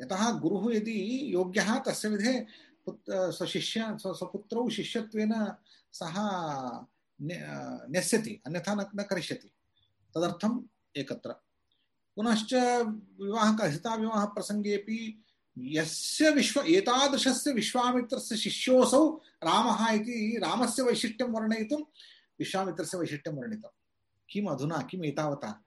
यतः गुरुः यदि योग्यः तस्य विधे स्वशिष्य, स्व, स्वपुत्रौ शिष्यत्वेन सः न्यस्यति, अन्यथा न करिष्यति। तदर्थम् एकत्र। पुनश्च विवाहः सीताविवाहप्रसङ्गेपि यस्य विश्व, एतादृशस्य विश्वामित्रस्य शिष्योऽसौ रामः इति रामस्य वैशिष्ट्यं वर्णयितुं विश्वामित्रस्य वैशिष्ट्यं वर्णितं किम् अधुना, किम् एतावता?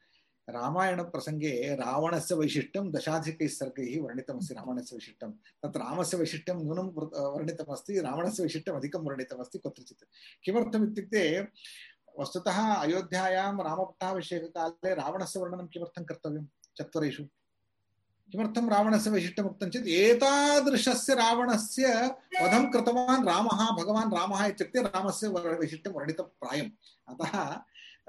रामायणप्रसङ्गे रावणस्य वैशिष्ट्यं दशाधिकैः सर्गैः वर्णितमस्ति रावणस्य वैशिष्ट्यं। तत् रामस्य वैशिष्ट्यं न्यूनं वर्णितमस्ति, रावणस्य वैशिष्ट्यम् अधिकं वर्णितमस्ति, कुत्रचित्। किमर्थम् इत्युक्ते वस्तुतः अयोध्यायां रामपट्टाभिषेककाले रावणस्य वर्णनं किमर्थं कर्तव्यं? चत्वरेषु। किमर्थं रावणस्य वैशिष्ट्यम् उक्तं चेत् एतादृशस्य रावणस्य वधं कृतवान् रामः, भगवान् रामः इत्युक्ते रामस्य वैशिष्ट्यं वर्णितं अतः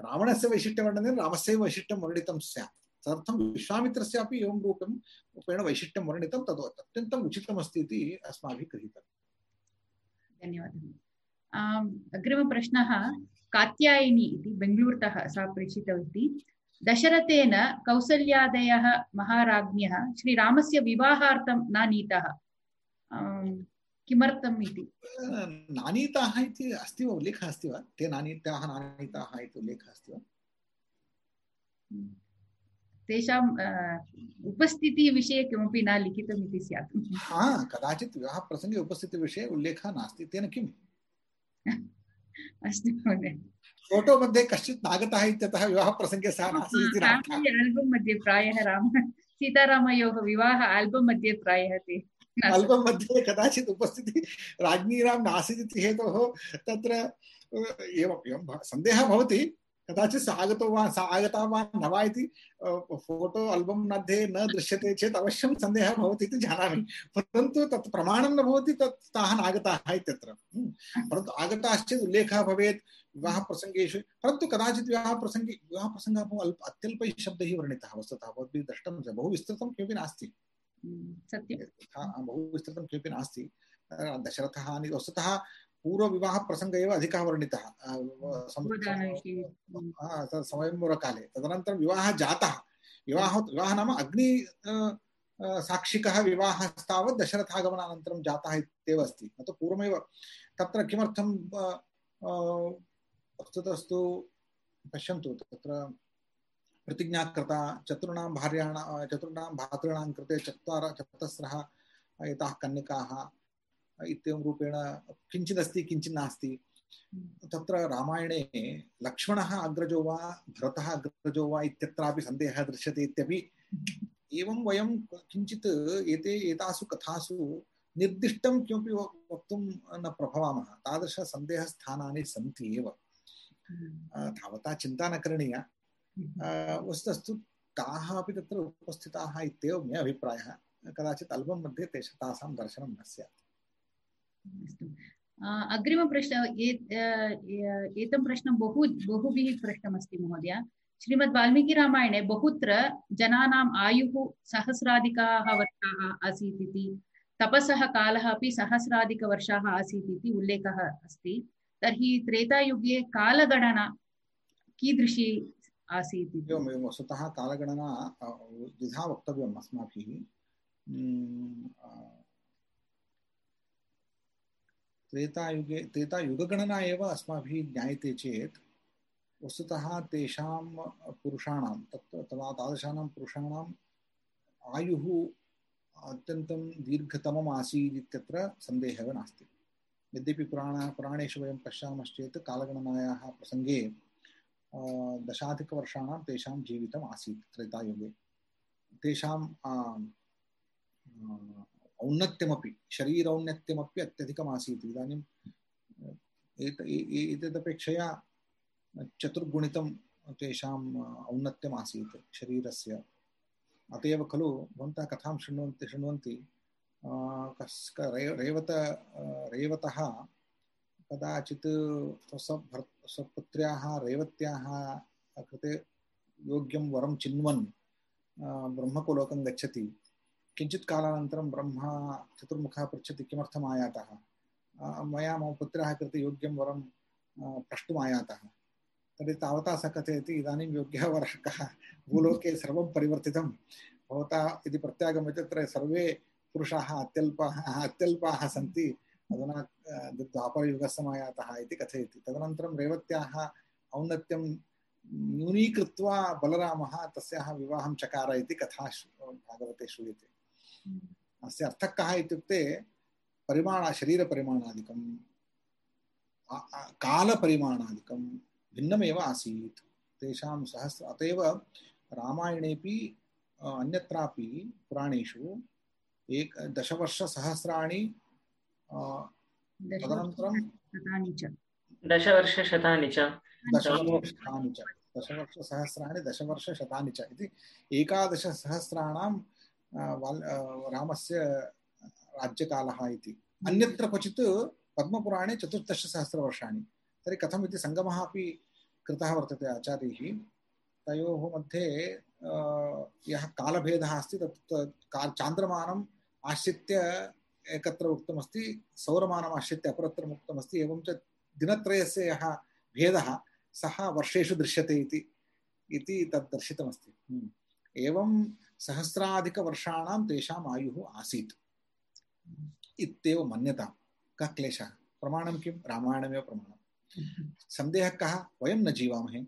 रावणस्य वैशिष्ट्यवर्णनेन रामस्यैव वैशिष्ट्यं वर्णितं स्यात्। तदर्थं विश्वामित्रस्यापि एवं रूपं रूपेण वैशिष्ट्यं वर्णितं तद् अत्यन्तम् उचितमस्ति इति अस्माभिः गृहीतम् धन्यवादः। अग्रिमप्रश्नः। कात्यायिनी इति बेङ्गलूरुतः सा प्रेषितवती दशरथेन कौसल्यादयः महाराज्ञः श्रीरामस्य विवाहार्थं न नीताः। आम्, किमर्थम् इति? नानीताः इति अस्ति वा? उल्लेखः अस्ति वा? ते नानीताः नानीताः इति उल्लेखः अस्ति वा? तेषाम् उपस्थितिविषये किमपि न लिखितम् इति स्यात्। हा कदाचित् विवाहप्रसङ्गे उपस्थितिविषये उल्लेखः नास्ति। तेन किम्? अस्तु महोदय। फ़ोटो मध्ये कश्चित् नागतः इत्यतः विवाहप्रसङ्गे सः नासीत् आल्बम् मध्ये प्रायः राम सीतारामयोः विवाह आल्बम् मध्ये प्रायः ते आल्बम् मध्ये कदाचित् उपस्थितिः राज्ञीनां नासीत् इति हेतोः तत्र एवम् एवं सन्देहः भवति। कदाचित् सा आगतो सा आगता न वा इति फ़ोटो अल्बम् मध्ये न दृश्यते चेत् अवश्यं सन्देहः भवति इति जानामि। परन्तु तत् प्रमाणं न भवति तत् ताः नागताः इत्यत्र। हम्म। परन्तु आगताश्चेत् उल्लेखः भवेत् विवाहप्रसङ्गेषु। परन्तु कदाचित् विवाहप्रसङ्गे विवाहप्रसङ्गः बहु अल्प अत्यल्पैः शब्दैः वर्णितः वस्तुतः। भवद्भिः दृष्टं बहु विस्तृतं किमपि नास्ति। हम्म, हा, बहु विस्तृतं किमपि नास्ति। दशरथः अनि वस्तुतः पूर्वविवाहप्रसङ्गः एव अधिकः वर्णितः स्वयंवरकाले। तदनन्तरं विवाहः जातः विवाह विवाहः नाम अग्नि साक्षिकः विवाहस्तावत् दशरथागमनानन्तरं जातः इत्येव अस्ति। न तु पूर्वमेव तत्र किमर्थं वस्तुतस्तु पश्यन्तु तत्र प्रतिज्ञा कृता चतुर्णां भार्याणां चतुर्णां भातॄणां कृते चत्वार चतस्रः एताः कन्यकाः इत्येवं रूपेण किञ्चिदस्ति, किञ्चित् नास्ति। तत्र रामायणे लक्ष्मणः अग्रजो वा भरतः अग्रजो वा इत्यत्रापि सन्देहः दृश्यते इत्यपि एवं वयं किञ्चित् एते, एतासु कथासु निर्दिष्टं किमपि वक्- वक्तुं न प्रभवामः। तादृशसन्देहस्थानानि सन्ति एव। तावता चिन्ता न करणीया। वस्तुस्तु ताः अपि तत्र उपस्थिताः इत्येव मे अभिप्रायः। कदाचित् अल्बम् मध्ये तेषां, तासां दर्शनं न स्यात्। अस्तु। अग्रिमप्रश्न एतं प्रश्नं बहु, बहुभिः पृष्टमस्ति महोदय। श्रीमद् वाल्मीकिरामायणे बहुत्र जनानाम् आयुः सहस्राधिकाः वर्षाः आसीत् इति, तपसः कालः अपि सहस्राधिकवर्षाः आसीत् इति उल्लेखः अस्ति। तर्हि त्रेतायुगे कालगणना कीदृशी आसीत् इति? वस्तुतः कालगणना द्विधा वक्तव्यम् अस्माभिः। त्रेतायुगे, त्रेतायुगगणना एव अस्माभिः ज्ञायते चेत्, वस्तुतः तेषां पुरुषाणां तत् तदा तादृशानां पुरुषाणाम् आयुः अत्यन्तं दीर्घतमम् आसीत् इत्यत्र सन्देहः नास्ति। यद्यपि पुराण, पुराणेषु वयं पश्यामश्चेत् कालगणनायाः प्रसङ्गे दशाधिकवर्षाणां तेषां जीवितम् आसीत् त्रेतायुगे। तेषां आ, आ, औन्नत्यमपि अत्यधिकम् आसीत् इदानीं एतदपेक्षया चतुर्गुणितं तेषाम् औन्नत्यम् आसीत् शरीरस्य। अत एव खलु भवन्तः कथां शृण्वन्ति शृण्वन्ति कस् रेवत रेवतः कदाचित् स्वस- भर्- स्वपुत्र्याः रेवत्याः कृते योग्यं वरं चिन्वन् ब्रह्मकुलोकं गच्छति। किञ्चित् कालानन्तरं ब्रह्मा चतुर्मुखः पृच्छति किमर्थम् आयातः मया मम पुत्र्याः कृते योग्यं वरं प्रष्टुम् आयातः तर्हि तावता सः कथयति, इदानीं योग्यः वरः कः? भूलोके सर्वं परिवर्तितं। भवता यदि प्रत्यागम्यते तत्र सर्वे पुरुषाः अत्यल्पाः अत्यल्पाः सन्ति, अधुना द्वापरयुगसमायातः इति कथयति। तदनन्तरं रेवत्याः औन्नत्यं न्यूनीकृत्वा बलरामः तस्याः विवाहं चकार इति कथा भागवते श्रूयते। अस्य अर्थः कः इत्युक्ते परिमाण शरीरपरिमाणादिकं कालपरिमाणादिकं भिन्नमेव आसीत्। तेषां सहस्र अत एव रामायणेपि अन्यत्रापि पुराणेषु एक दशवर्षसहस्राणि तदनन्तरं दशवर्षशतानि च। दशवर्षशतानि च। दशवर्षसहस्राणि दशवर्षशतानि च इति एकादशसहस्राणां रामस्य राज्यकालः इति। अन्यत्र क्वचित् पद्मपुराणे चतुर्दशसहस्रवर्षाणि। तर्हि कथम् इति सङ्गमः अपि कृतः वर्तते आचार्यैः। तयोः मध्ये यः कालभेदः अस्ति, तत् का चान्द्रमानम् आश्रित्य एकत्र उक्तमस्ति, सौरमानम् आश्रित्य अपरत्र उक्तमस्ति, एवं च दिनत्रयस्य यः भेदः, सः वर्षेषु दृश्यते इति इति तद् दर्शितमस्ति। एवं सहस्राधिकवर्षाणां तेषाम् आयुः आसीत्। इत्येव मन्यतां। कः क्लेशः? प्रमाणं किं? रामायणमेव प्रमाणं सन्देहः कः? वयं न जीवामहे।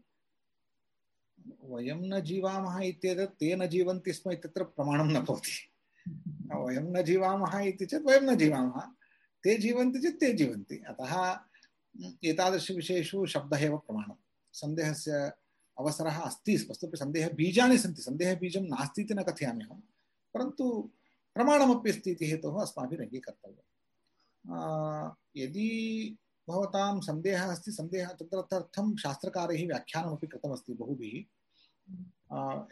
वयं न जीवामः इत्येतत् ते न जीवन्ति स्म इत्यत्र प्रमाणं न भवति। वयं न जीवामः इति चेत् वयं न जीवामः। ते जीवन्ति चेत् ते जीवन्ति। अतः एतादृशविषयेषु शब्दः एव प्रमाणं सन्देहस्य अवसरः अस्ति वस्तुतः सन्देहबीजानि सन्ति। सन्देहबीजं नास्ति इति न कथयामि अहं। परन्तु प्रमाणमपि अस्ति इति हेतोः अस्माभिः अङ्गीकर्तव्यम् आ, यदि भवतां सन्देहः अस्ति सन्देहः तदर्थं शास्त्रकारैः व्याख्यानमपि कृतमस्ति बहुभिः।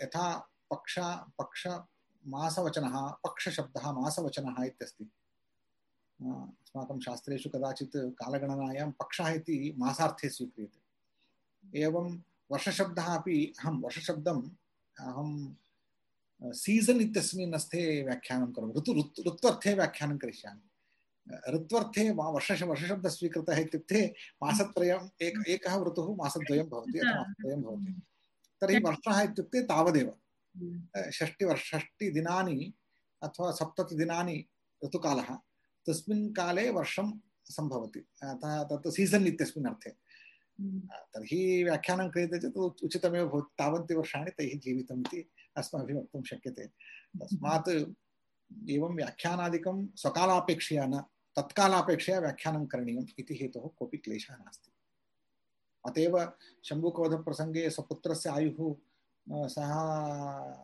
यथा पक्ष पक्ष मासवचनः पक्षशब्दः मासवचनः इत्यस्ति। अस्माकं शास्त्रेषु कदाचित् कालगणनायां पक्षः इति मासार्थे स्वीक्रियते। एवं वर्षशब्दः अपि अहं वर्षशब्दम् अहं सीसन् इत्यस्मिन् अस्थे व्याख्यानं करोमि। ऋतु ऋतु ऋत्वर्थे व्याख्यानं करिष्यामि। ऋत्वर्थे मा वर्ष वर्षशब्दः स्वीकृतः इत्युक्ते मासत्रयम् एक एकः ऋतुः मासद्वयं भवति अथवा मासद्वयं भवति। तर्हि वर्षः इत्युक्ते तावदेव। षष्टिवर्ष षष्टिदिनानि अथवा सप्ततिदिनानि ऋतुकालः तस्मिन् काले वर्षं सम्भवति। अतः तत् सीसन् इत्यस्मिन् अर्थे। तर्हि व्याख्यानं क्रियते चेत् उच- उचितमेव भवति तावन्ति वर्षाणि तैः जीवितम् इति अस्माभिः वक्तुं शक्यते। तस्मात् एवं व्याख्यानादिकं स्वकालापेक्षया न, तत्कालापेक्षया व्याख्यानं करणीयम् इति हेतोः कोऽपि क्लेशः नास्ति। अत एव शम्भुक्रोधप्रसङ्गे स्वपुत्रस्य आयुः सः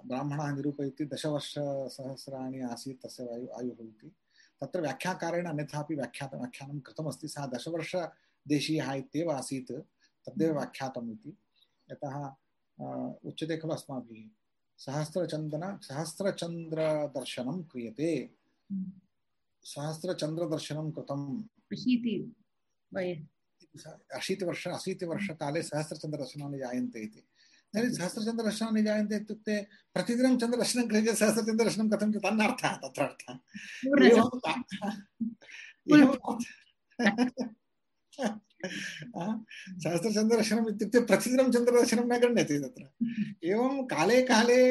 ब्राह्मणः निरूपयति, दशवर्षसहस्राणि आसीत् तस्य आयु, आयुः इति। तत्र व्याख्याकारेण अन्यथापि व्याख्या व्याख्यानं कृतमस्ति। सः दशवर्षदेशीयः इत्येव आसीत् तद्देव व्याख्यातम् इति यतः उच्यते खलु अस्माभिः। सहस्रचन्दन सहस्रचन्द्रदर्शनं क्रियते। सहस्रचन्द्रदर्शनं कृतम्। अशीतिवर्ष अशीतिवर्षकाले सहस्रचन्द्रदर्शनानि जायन्ते इति। तर्हि सहस्रचन्द्रदर्शनानि जायन्ते इत्युक्ते प्रतिदिनं चन्द्रदर्शनं क्रियते सहस्रचन्द्रदर्शनं कथं च तन्नर्थः तत्र अर्थः। सहस्रचन्द्रदर्शनम् इत्युक्ते प्रतिदिनं चन्द्रदर्शनं न गण्यते तत्र एवं काले काले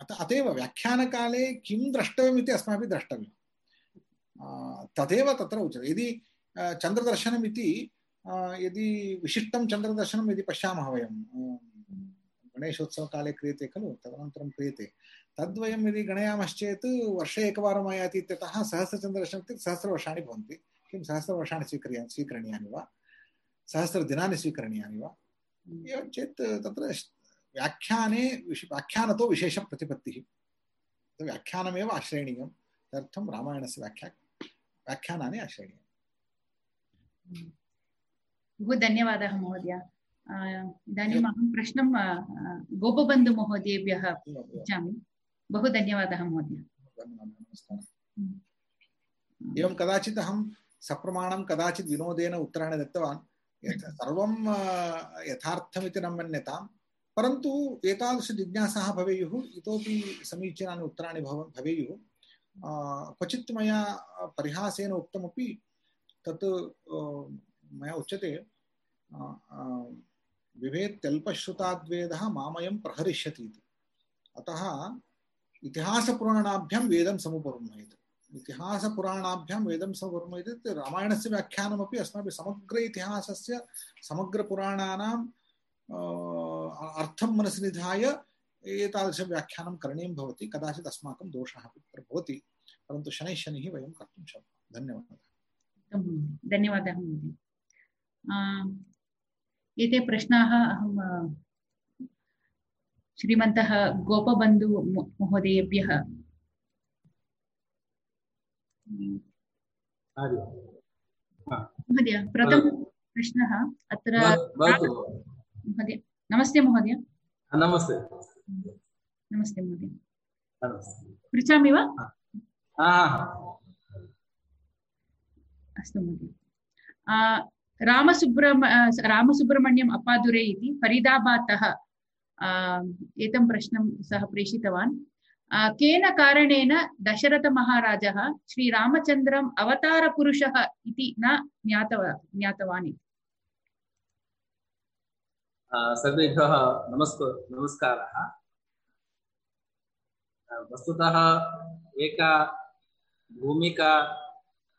अत अतएव व्याख्यानकाले किं द्रष्टव्यम् इति अस्माभिः द्रष्टव्यम् आ, तदेव तत्र उच्यते यदि आ, चन्द्रदर्शनम् इति आ, यदि विशिष्टं चन्द्रदर्शनं यदि पश्यामः वयं आ, गणेशोत्सवकाले क्रियते खलु तदनन्तरं क्रियते तद्वयं यदि गणयामश्चेत् वर्षे एकवारम् आयाति इत्यतः सहस्रचन्द्रदर्शनम् इत्युक्ते सहस्रवर्षाणि भवन्ति किं सहस्रवर्षाणि स्वीक्रिया स्वीकरणीयानि वा? सहस्रदिनानि स्वीकरणीयानि वा? एवं चेत् तत्र व्याख्याने विश- व्याख्यानतो विशेषप्रतिपत्तिः व्याख्यानमेव आश्रयणीयं तदर्थं रामायणस्य व्याख्या व्याख्यानानि आश्रयणीयम्। बहु धन्यवादः महोदय। इदानीम् अहं प्रश्नं गोपबन्धुमहोदयेभ्यः। पृच्छामि बहु धन्यवादः महोदय। नमस्कारः। एवं कदाचित् अहं सप्रमाणं कदाचित् विनोदेन उत्तराणि दत्तवान्। यत् सर्वं यथार्थमिति न मन्यतां परन्तु एतादृशजिज्ञासाः भवेयुः, इतोपि समीचीनानि उत्तराणि भव भवेयुः। क्वचित् मया परिहासेन उक्तमपि तत् मया उच्यते। विभेत्यल्पश्रुताद्वेदः मामयं प्रहरिष्यति इति। अतः इतिहासपुराणाभ्यां वेदं समुपब्रह्मयेत् इतिहासपुराणाभ्यां वेदं समुपब्रह्मयेत् इति रामायणस्य व्याख्यानमपि अस्माभिः समग्र इतिहासस्य समग्रपुराणानां अ, अर्थं मनसि निधाय एतादृशव्याख्यानं करणीयं भवति कदाचित् अस्माकं दोषः अपि तत्र भवति परन्तु शनैः शनैः वयं कर्तुं शक्नुमः धन्यवादः। धन्यवादः महोदय एते प्रश्नाः अहं श्रीमन्तः गोपबन्धु महोदयेभ्यः महोदय प्रथम प्रश्नः अत्र महोदय नमस्ते महोदय। नमस्ते। नमस्ते महोदय। पृच्छामि वा? अस्तु महोदय। रामसुब्रम रामसुब्रह्मण्यम् अप्पादुरे इति फरीदाबादतः एतं प्रश्नं सः प्रेषितवान्। केन कारणेन दशरथमहाराजः श्रीरामचन्द्रम् अवतारपुरुषः इति न ज्ञातव, ज्ञातवान् इति। सर्वेभ्यः नमस्क, नमस्कारः। वस्तुतः एका भूमिका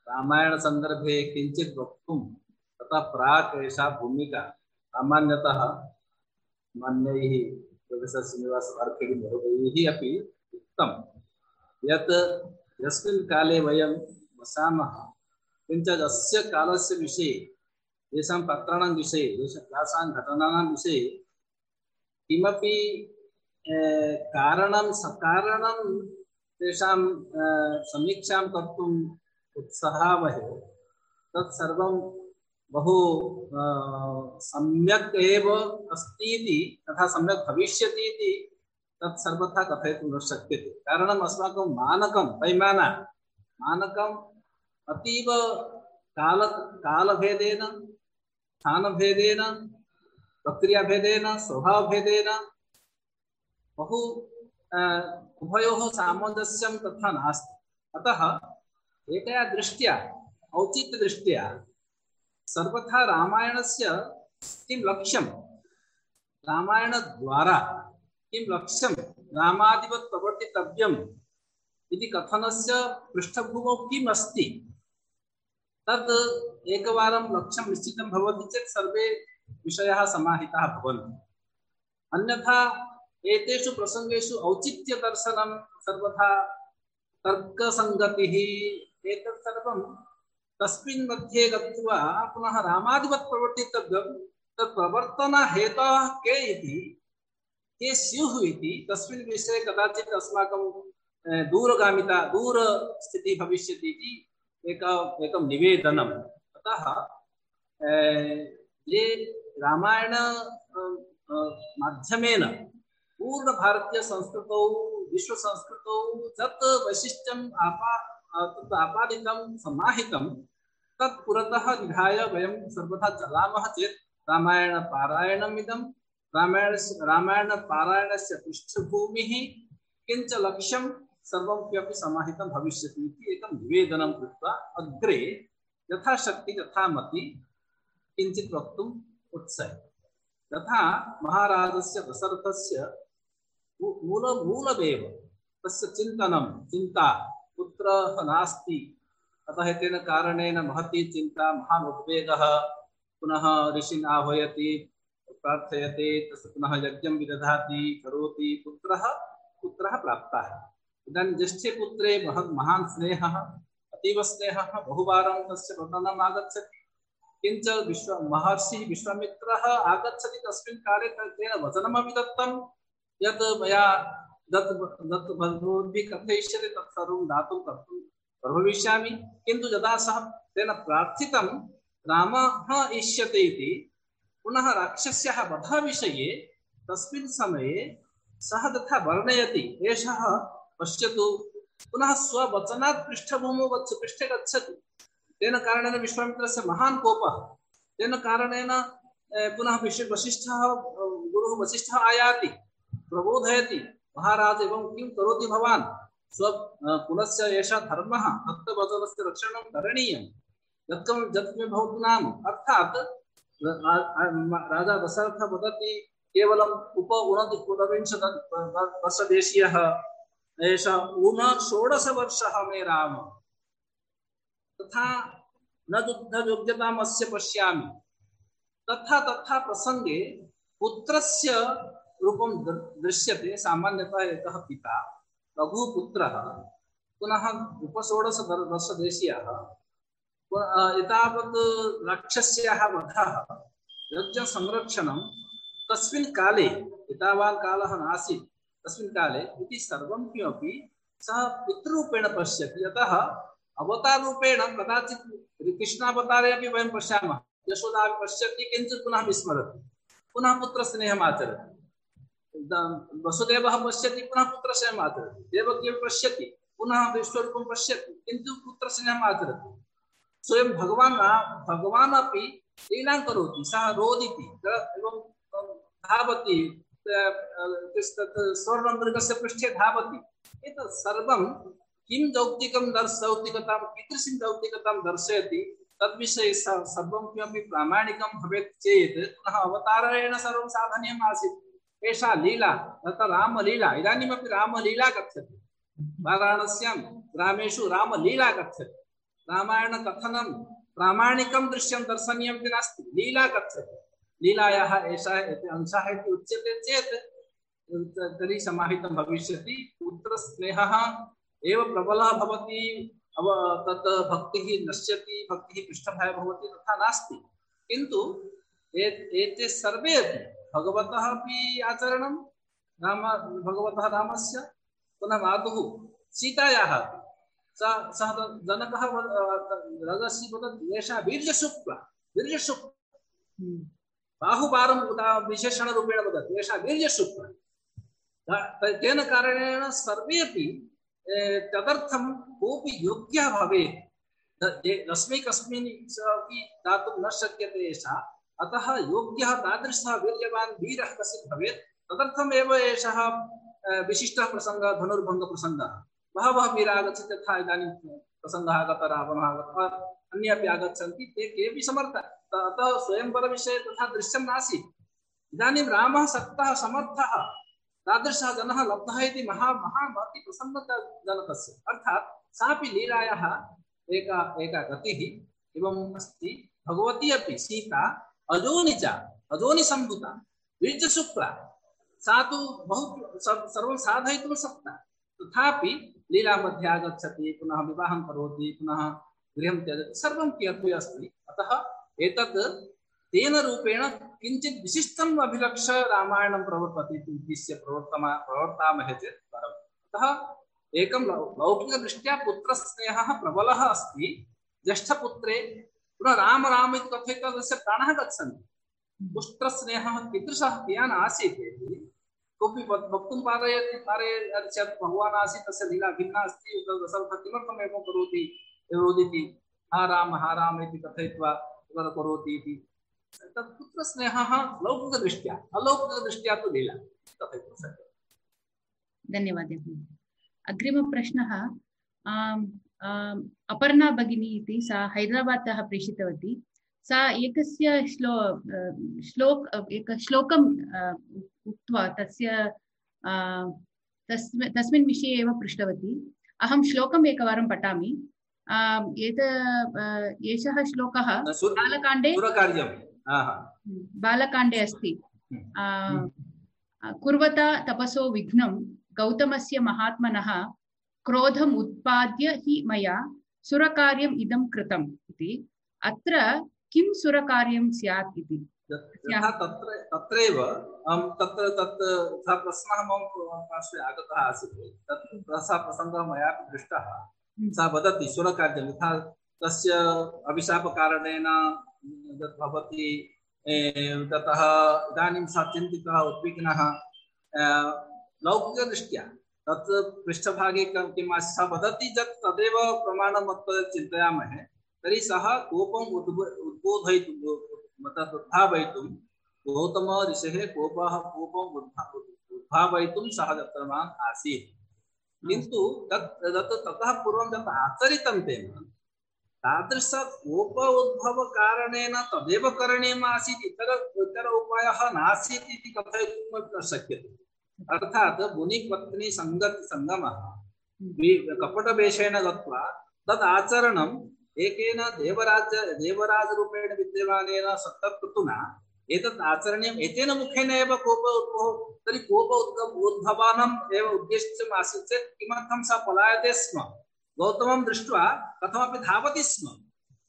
रामायणसन्दर्भे किञ्चित् वक्तुं, ततः प्राक् एषा भूमिका। सामान्यतः मान्यैः प्रोफेसर् श्रीनिवास वार्खेडि महोदयैः अपि उक्तं यत् यस्मिन् काले वयं वसामः, किञ्च अस्य कालस्य विषये, तेषां पात्राणां विषये, तेषां यासां घटनानां विषये किमपि कारणं सकारणं तेषां समीक्षां कर्तुम् उत्साहवहे तत्सर्वं बहु सम्यक् एव अस्ति इति तथा सम्यक् भविष्यति इति तत् सर्वथा कथयितुं न शक्यते। कारणम् अस्माकं मानकं पैमाना मानकम् अतीव काल, कालभेदेन, स्थानभेदेन, प्रक्रियाभेदेन, स्वभावभेदेन, बहु उभयोः सामञ्जस्यं तथा नास्ति। अतः एकया दृष्ट्या, औचित्यदृष्ट्या सर्वथा रामायणस्य किं लक्ष्यं? रामायणद्वारा किं लक्ष्यं? रामादिवत् प्रवर्तितव्यम् इति कथनस्य पृष्ठभूमौ किम् अस्ति? तद् एकवारं लक्ष्यं निश्चितं भवति चेत् सर्वे विषयाः समाहिताः भवन्ति। अन्यथा एतेषु प्रसङ्गेषु औचित्यदर्शनं सर्वथा तर्कसङ्गतिः एतत् सर्वं तस्मिन् मध्ये गत्वा पुनः रामादिवत् प्रवर्तितव्यं तत् प्रवर्तनहेतवः के इति के स्युः इति, तस्मिन् विषये कदाचित् दूरगामिता, दूरस्थितिः भविष्यति एकं निवेदनम्। अतः ये रामायण माध्यमेन पूर्णभारतीयसंस्कृतौ, विश्वसंस्कृतौ यत् वैशिष्ट्यम् आपा तत् आपादितं समाहितं तत् पुरतः निधाय वयं सर्वदा चलामः चेत् रामायणपारायणमिदं रामायणस्य रामायणपारायणस्य पृष्ठभूमिः किञ्च लक्ष्यं सर्वमपि इति एकं निवेदनं अग्रे यथाशक्ति, यथामति किञ्चित् वक्तुम् उत्सहे। तथा महाराजस्य दशरथस्य मू- मूल मूलमेव तस्य चिन्तनं चिंता पुत्रः नास्ति। अतः तेन कारणेन महती चिंता महान् उद्वेगः पुनः ऋषि आह्वयति। प्रार्थयति, तस्य पुनः यज्ञं विदधाति, करोति, पुत्रः पुत्रः प्राप्तः। इदानीं ज्येष्ठे पुत्रे महत् महान् स्नेहः, अतीव स्नेहः, बहुवारं तस्य वर्णनम् आगच्छति। किञ्च विश्व, महर्षिः विश्वामित्रः आगच्छति तस्मिन् काले तेन वचनमपि दत्तं, यत् मया दत् दत् बन्धुभिः कथयिष्यते, तत् सर्वं दातुं कर्तुं प्रभविष्यामि। किन्तु यदा सः तेन प्रार्थितं, रामः इष्यते इति पुनः राक्षस्याः वधविषये तस्मिन् समये सः तथा वर्णयति। एषः पश्यतु पुनः स्ववचनात् पृष्ठभूमौ गच्छ पृष्ठे गच्छति तेन कारणेन विश्वामित्रस्य महान् कोपः। तेन कारणेन पुनः विश- वसिष्ठः अ, गुरुः वसिष्ठः आयाति प्रबोधयति। महाराज एवं किं करोति भवान्? स्व कुलस्य एषः धर्मः दत्तवचनस्य रक्षणं करणीयं। यत्कं यत्किं भवतु नाम। अर्थात् राजा दशरथः वदति केवलम् उप उनति ऊनविंशत वर्षदेशीयः। एष ऊन षोडशवर्षः मे राम। तथा न दुग्धयोग्यताम् अस्य पश्यामि। तथा तथा प्रसङ्गे पुत्रस्य रूपं दृश्यते, सामान्यतः एकः पिता। लघुपुत्रः पुनः उपषोडश वर्- वर्षदेशीयः पु- अ, एतावत् राक्षस्याः वधः। यज्ञसंरक्षणं तस्मिन् काले, एतावान् कालः नासीत्, तस्मिन् काले इति सर्वं किमपि सः पितृरूपेण पश्यति। यतः अवताररूपेण कदाचित् कृष्णावतारे अपि वयं पश्यामः यशोदा अपि पश्यति, किञ्चित् पुनः विस्मरति, पुनः पुत्रस्नेहम् आचरति। वसुदेवः पश्यति, पुनः पुत्रस्नेहम् आचरति देवकी पश्यति, पुनः विश्वरूपं पश्यति किन्तु पुत्रस्नेहम् आचरति। स्वयं भगवान भगवान् अपि लीलां करोति, सः रोदिति। एवं धावति स्वर्णमृगस्य पृष्ठे धावति। एतत् सर्वं किं जौक्तिकं दर्श, जौक्तिकतां, कीदृशीं जौक्तिकतां दर्शयति, तद्विषये सर्वं किमपि प्रामाणिकं भवेत् चेत्, पुनः अवतारेण सर्वं साधनीयम् आसीत्। एषा लीला, तत्र रामलीला, इदानीमपि रामलीला कथ्यते। वाराणस्यां ग्रामेषु रामलीला कथ्यते। रामायणकथनं प्रामाणिकं दृश्यं दर्शनीयम् इति नास्ति। लीला कथ्यते। लीलायाः एषः अंशः इति उच्यते चेत् तर्हि समाहितं भविष्यति। पुत्रस्नेहः एव प्रबलः भवति, अव, तत् भक्तिः नश्यति, भक्तिः पृष्ठभागे भवति, तथा नास्ति। किन्तु एते सर्वे भगवतः अपि आचरणं, राम, भगवतः रामस्य पुनः मातुः सीतायाः अपि। स जनकः रजसि वदति एषा वीर्यशुक्ला वीर्यशुक्ल हम्म, उदा- विशेषणरूपेण वदति एषा वीर्यशुक्ल त- तेन कारणेन सर्वे तदर्थं कोऽपि योग्यः भवेत्। कस्मिन् अपि दातुं न शक्यते एषा। अतः योग्यः तादृशः वीर्यवान् वीरः कश्चित् भवेत्। तदर्थमेव एषः विशिष्टः प्रसङ्गः धनुर्भङ्गप्रसङ्गः। बहवः वीराः आगच्छन्ति यथा इदानीं प्रसङ्गः आगतः रावणः आगतः अन्ये अपि आगच्छन्ति, ते केऽपि समर्थः अतः स्वयंवरविषये तथा दृश्यं नासीत्। इदानीं रामः शक्तः समर्थः, तादृशः जनः लब्धः इति महा महामति प्रसन्नताजनकस्य अर्थात् सापि लीलायाः एका एका गतिः एवम् अस्ति, भगवती अपि, सीता, अजोनि च, अजोनि सम्भूता बीजशुक्ला सा तु बहु सर्व- सर्वं साधयितुं शक्ता। तथापि लीला मध्ये आगच्छति पुनः विवाहं करोति, पुनः गृहं त्यजति, सर्वं कियत् अस्ति। अतः एतत् तेन रूपेण किञ्चित् विशिष्टम् अभिलक्ष्य रामायणं प्रवर्तते इति उद्दिश्य प्रवर्तमा, प्रवर्तामहे चेत् वरम्। अतः एकं लौकिकदृष्ट्या पुत्रस्नेहः प्रबलः अस्ति, ज्येष्ठपुत्रे पुनः राम राम तस्य प्राणः गच्छन्ति। पुत्रस्नेहः कीदृशः आसीत् इति कोऽपि वक्- वक्तुं पारयति पारयति चेत् भगवान् आसीत् तस्य लीला भिन्ना अस्ति दशरथः किमर्थम् एवं करोति? रोदिति हा राम हा राम इति कथयित्वा करोति इति। तत् पुत्रस्नेहः लौकिकदृष्ट्या। अलौकिकदृष्ट्या तु लीला। कथयितुं शक्यते आम्, आम्, अपर्णा भगिनी इति सा हैदराबादतः प्रेषितवती। सा एकस्य श्लो श्लोक एक श्लोकं अ, उक्त्वा तस्य तस्मि तस्मिन् विषये एव पृष्टवती। अहं श्लोकम् एकवारं पठामि। एत एषः श्लोकः बालकाण्डे सुरकार्यं हा हा बालकाण्डे अस्ति। हम्म। कुर्वता तपसो विघ्नं गौतमस्य महात्मनः क्रोधम् उत्पाद्य हि मया सुरकार्यम् इदं कृतम् इति। अत्र किं सुरकार्यं स्यात् इति? तत्र तत्रैव अहं तत्र तत् सः प्रश्नः मम पार्श्वे आगतः आसीत् तत् सः प्रसङ्गः मयापि दृष्टः। सः वदति सुरकार्यं यथा तस्य अभिशापकारणेन भवति ततः इदानीं सः चिन्तितः उद्विग्नः लौकिकदृष्ट्या तत् पृष्ठभागे किम् सः वदति यत् तदेव प्रमाणं चिन्तयामहे तर्हि सः कोपम् तत् उद्भावयितुं गौतम ऋषेः कोपः कोपम् उद्भा उद्भावयितुं सः दत्तवान् आसीत्। किन्तु तत् तत् ततः पूर्वं यत् आचरितं तेन तादृश कोप उद्भव तदेव करणीयम् आसीत् इतर इतर उपायः नासीत् इति कथयितुं न शक्यते। अर्थात् मुनिपत्नी सङ्गति सङ्गमः वि- कपटवेषेण गत्वा तद् आचरणम् एकेन देवराज देवराजरूपेण विद्यमानेन सत्तर्तुना एतत् आचरणीयम्। एतेन मुखेन एव कोप उद्भव तर्हि कोप उद्भव उद्भवानम् एव उद्देश्यम् आसीत् चेत् किमर्थं सः पलायते स्म? गौतमं दृष्ट्वा कथमपि धावति स्म।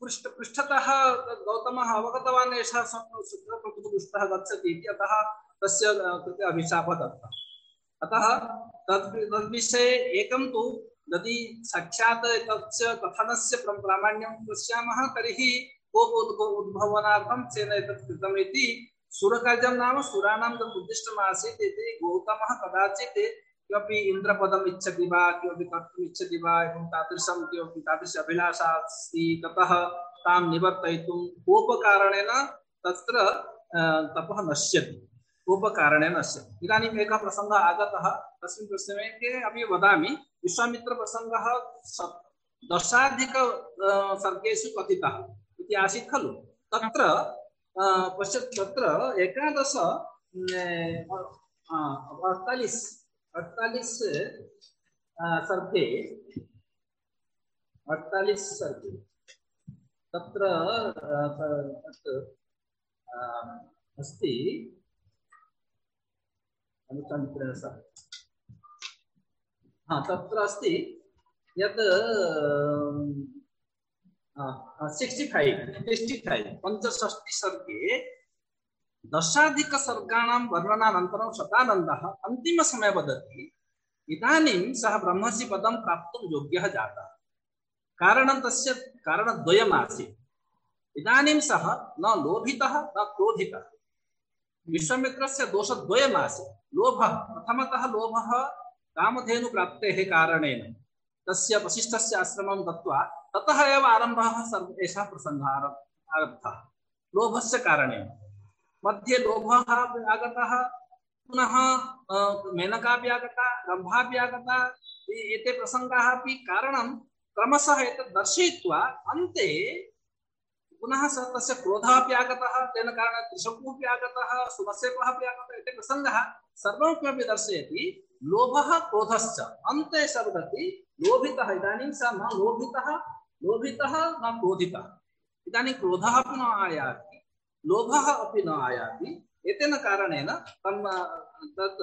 पृष्ठ पृष्ठतः गौतमः अवगतवान्, एषः स्वप्रकृतिदुष्टः गच्छति इति, अतः तस्य कृते अभिशापः दत्तः अतः तद् तद्विषये एकं तु यदि साक्षात तस्य कथनस्य प्र- प्रामाण्यं पश्यामः, तर्हि कोप उद्भव उद्भवनार्थं तेन एतत् कृतम् नाम सुराणां यत् उद्दिष्टम् आसीत् इति गौतमः कदाचित् किमपि इन्द्रपदम् इच्छति वा, किमपि इच्छति अभिलाषा नश्यति। कोपकारणेन नश्यति इदानीम् एकः प्रसङ्गः आगतः। तस्मिन् प्रसङ्गे अपि वदामि, विश्वामित्रप्रसङ्गः दशाधिक सर्गेषु कथितः इति आसीत् खलु। तत्र पश्यतु तत्र एकादश सर्गे सर्गे। तत्र तत् अस्ति। सह हा तत्र अस्ति यत् सिक्स्टि फैव् सिक्स्टि फैव् पञ्चषष्टिसर्गे दशाधिकसर्गाणां वर्णनानन्तरं शतानन्दः अन्तिमसमये वदति इदानीं सः ब्रह्मसि पदं प्राप्तुं योग्यः जातः। कारणं तस्य कारणद्वयम् आसीत् इदानीं सः न लोभितः न क्रोधितः। विश्वामित्रस्य दोषद्वयमासीत्। लोभः प्रथमतः लोभः कामधेनुप्राप्तेः कारणेन। तस्य वसिष्ठस्य आश्रमं गत्वा ततः एव आरम्भः सर्व एषः प्रसङ्गः आरब्- आरब्धः। लोभस्य कारणेन। मध्ये लोभः आगतः, पुनः मेनका अपि आगता रम्भा अपि आगता एते प्रसङ्गाः अपि कारणं क्रमशः एतत् दर्शयित्वा अन्ते पुनः सः तस्य क्रोधः अपि आगतः तेन कारणेन त्रिशङ्कुः अपि आगतः सुमसेपः अपि आगतः इति प्रसङ्गः सर्वं किमपि दर्शयति। लोभः क्रोधश्च। अन्ते स वदति लोभितः। इदानीं सः न लोभितः लोभितः न क्रोधितः। इदानीं क्रोधः अपि न आयाति, लोभः अपि न आयाति। एतेन कारणेन तं तत्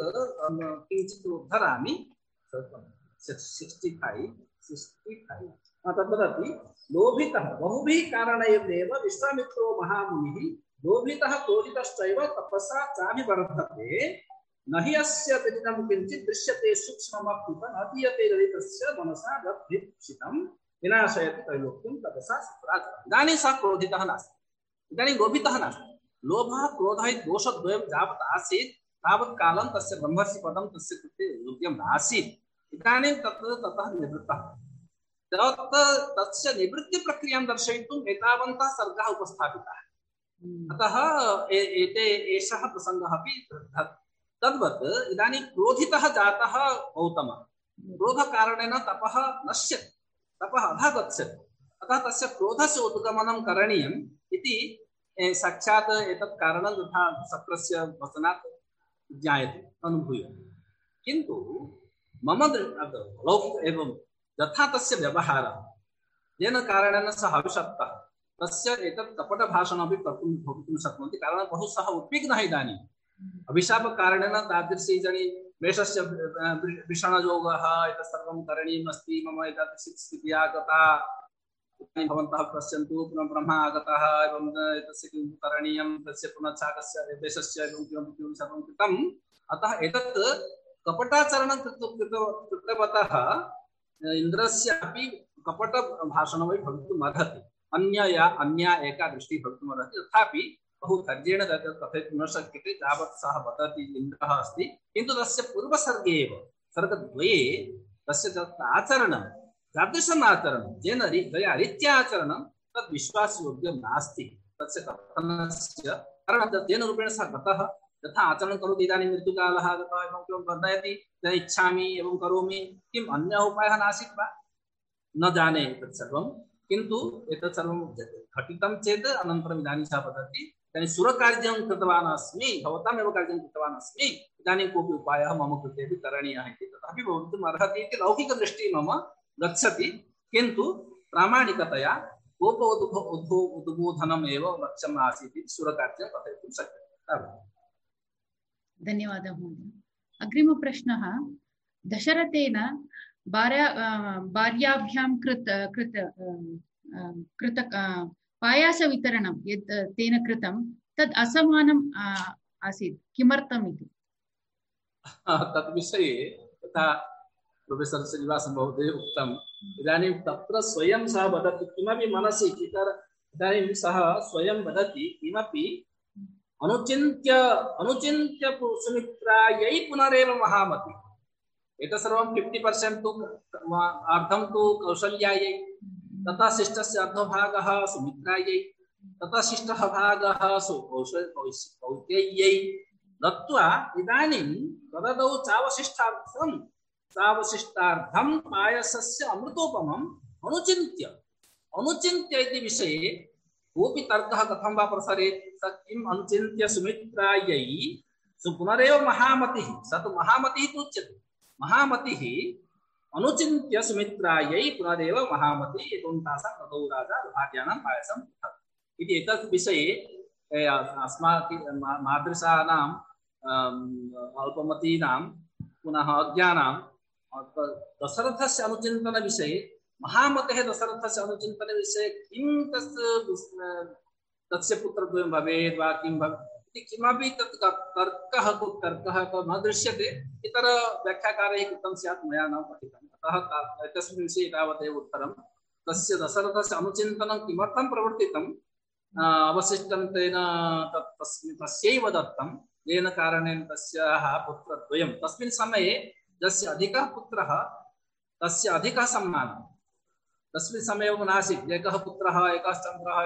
किञ्चित् उद्धरामि। Sixty five sixty five. तद् वदति, लोभितः बहुभिः कारणैरेव विश्वामित्रो महामुनिः लोभितः क्रोधितश्चैव तपसा चाभिवर्धते। न हि अस्य व्यतितं किञ्चित् न दीयते मनसा गद्भिप्सितं विनाशयति तपसा सुप्राचरम्। इदानीं सः क्रोधितः नास्ति। इदानीं लोभितः नास्ति। लोभः, क्रोधः इति दोषद्वयं यावत् आसीत्, तावत् तस्य तस्य निवृत्तिप्रक्रियाँ दर्शयितुम् एतावन्तः सर्गः उपस्थापितः अतः एते एषः प्रसङ्गः अपि तद्वत् इदानीं क्रोधितः जातः गौतमः क्रोधकारणेन तपः नश्यति तपः अधः गच्छति अतः तस्य क्रोधस्य उद्गमनं करणीयम् इति ए, साक्षात् एतत् कारणं तथा शक्रस्य वचनात् ज्ञायते अनुभूयते किन्तु मम लौकिक एवं यथा तस्य व्यवहारः। येन कारणेन सः अविशप्तः तस्य एतत् कपटभाषणमपि कर्तुं भवितुं शक्नोति कारणं बहु सः उद्विग्नः इदानीम्। अभिशापकारणेन तादृशी जनि वेषस्य वि- विषणयोगः एतत् सर्वं करणीयम् अस्ति, मम एतादृशी स्थितिः आगता। भवन्तः पश्यन्तु, पुनः आगतः, एवं एतस्य किं करणीयं तस्य देशस्य एवं किमपि किमपि सर्वं कृतम्। अतः एतत् कपटाचरणं कृत- कृत- कृतवतः इन्द्रस्य अपि कपटभाषणमपि भवितुम् अर्हति। अन्य अन्या एका दृष्टिः भवितुम् अर्हति। तथापि बहु धैर्येण तत् कथयितुं न शक्यते, तावत् सः वदति, इन्द्रः अस्ति। किन्तु तस्य पूर्वसर्गे एव, सर्गद्वये तस्य तत् आचरणं, तादृशम् आचरणं, येन री- दया रीत्या आचरणं तद् विश्वासयोग्यं नास्ति। तस्य कथनस्य, कारणं तेन रूपेण सः गतः यथा आचरण करोति, इदानीं ऋतुकालः आगतः एवं किं वर्धयति इच्छामि, एवं करोमि, किम् अन्यः उपायः नासीत् वा न जाने एतत् सर्वं, किन्तु एतत् सर्वं घटितं चेत् अनन्तरम् इदानीं सः वदति इदानीं सुरकार्यं कृतवान् अस्मि, भवतामेव कार्यं कृतवान् अस्मि, इदानीं कोऽपि उपायः मम कृते अपि करणीयः इति तथापि भवितुम् अर्हति इति लौकिकदृष्टिः मम गच्छति, किन्तु प्रामाणिकतया कोप उद्बो उद्बो उद्बोधनम् एव लक्ष्यम् आसीत् इति सुरकार्यं कथयितुं शक्यते। धन्यवादः महोदय। अग्रिमप्रश्नः, दशरथेन भार्या भार्याभ्यां कृत कृत कृत तेन कृतं, तद् असमानम् आसीत्। किमर्थम् इति? यथा प्रोफेसर् श्रीनिवासन् महोदय उक्तम्। इदानीं तत्र स्वयं सः वदति, किमपि मनसि इदानीं सः स्वयं वदति, किमपि अनुचिन्त्य अनुचिन्त्य पु- सुमित्रायै पुनरेव महामति। सर्वं फिफ्टि पर्सेण्ट् तु अर्धं तु कौसल्यायै ततः शिष्टस्य अर्धभागः सुमित्रायै ततः शिष्टः भागः सु कौशल कौश- कौकेय्यै दत्त्वा इदानीं तददौ चावशिष्टार्थं चावशिष्टार्थं पायसस्य अमृतोपमम् अनुचिन्त्य। अनुचिन्त्य इति विषये कोऽपि तर्कः कथं वा प्रसरेत्? स किम् अनुचिन्त्य सुमित्रायै। सु पुनरेव महामतिः स तु महामतिः तु उच्यते। महामतिः अनुचिन्त्य सुमित्रायै पुनरेव महामतिः एवं तासां ततो राजा भार्याणां पायसं पृथक् इति एतत् विषये अस्माकं मा- मादृशानाम् अम्, अल्पमतीनां पुनः महामतेः तस्य पुत्रद्वयं भवेत् वा किं भवेत् किमपि तत् तर्कः तर्कः न दृश्यते। इतर व्याख्याकारैः कृतं स्यात् मया न पठितम्। अतः एतस्मिन् विषये तावदेव उत्तरं। तस्य दशरथस्य अनुचिन्तनं किमर्थं प्रवर्तितं? अ, अवशिष्टं तेन तत् तस्मिन् तस्यैव दत्तं। येन कारणेन तस्याः पुत्रद्वयं। तस्मिन् समये यस्य अधिकः पुत्रः तस्य अधिकः सम्मानः। तस्मिन् समये एव नासीत्। एकः पुत्रः एकः पुत्रः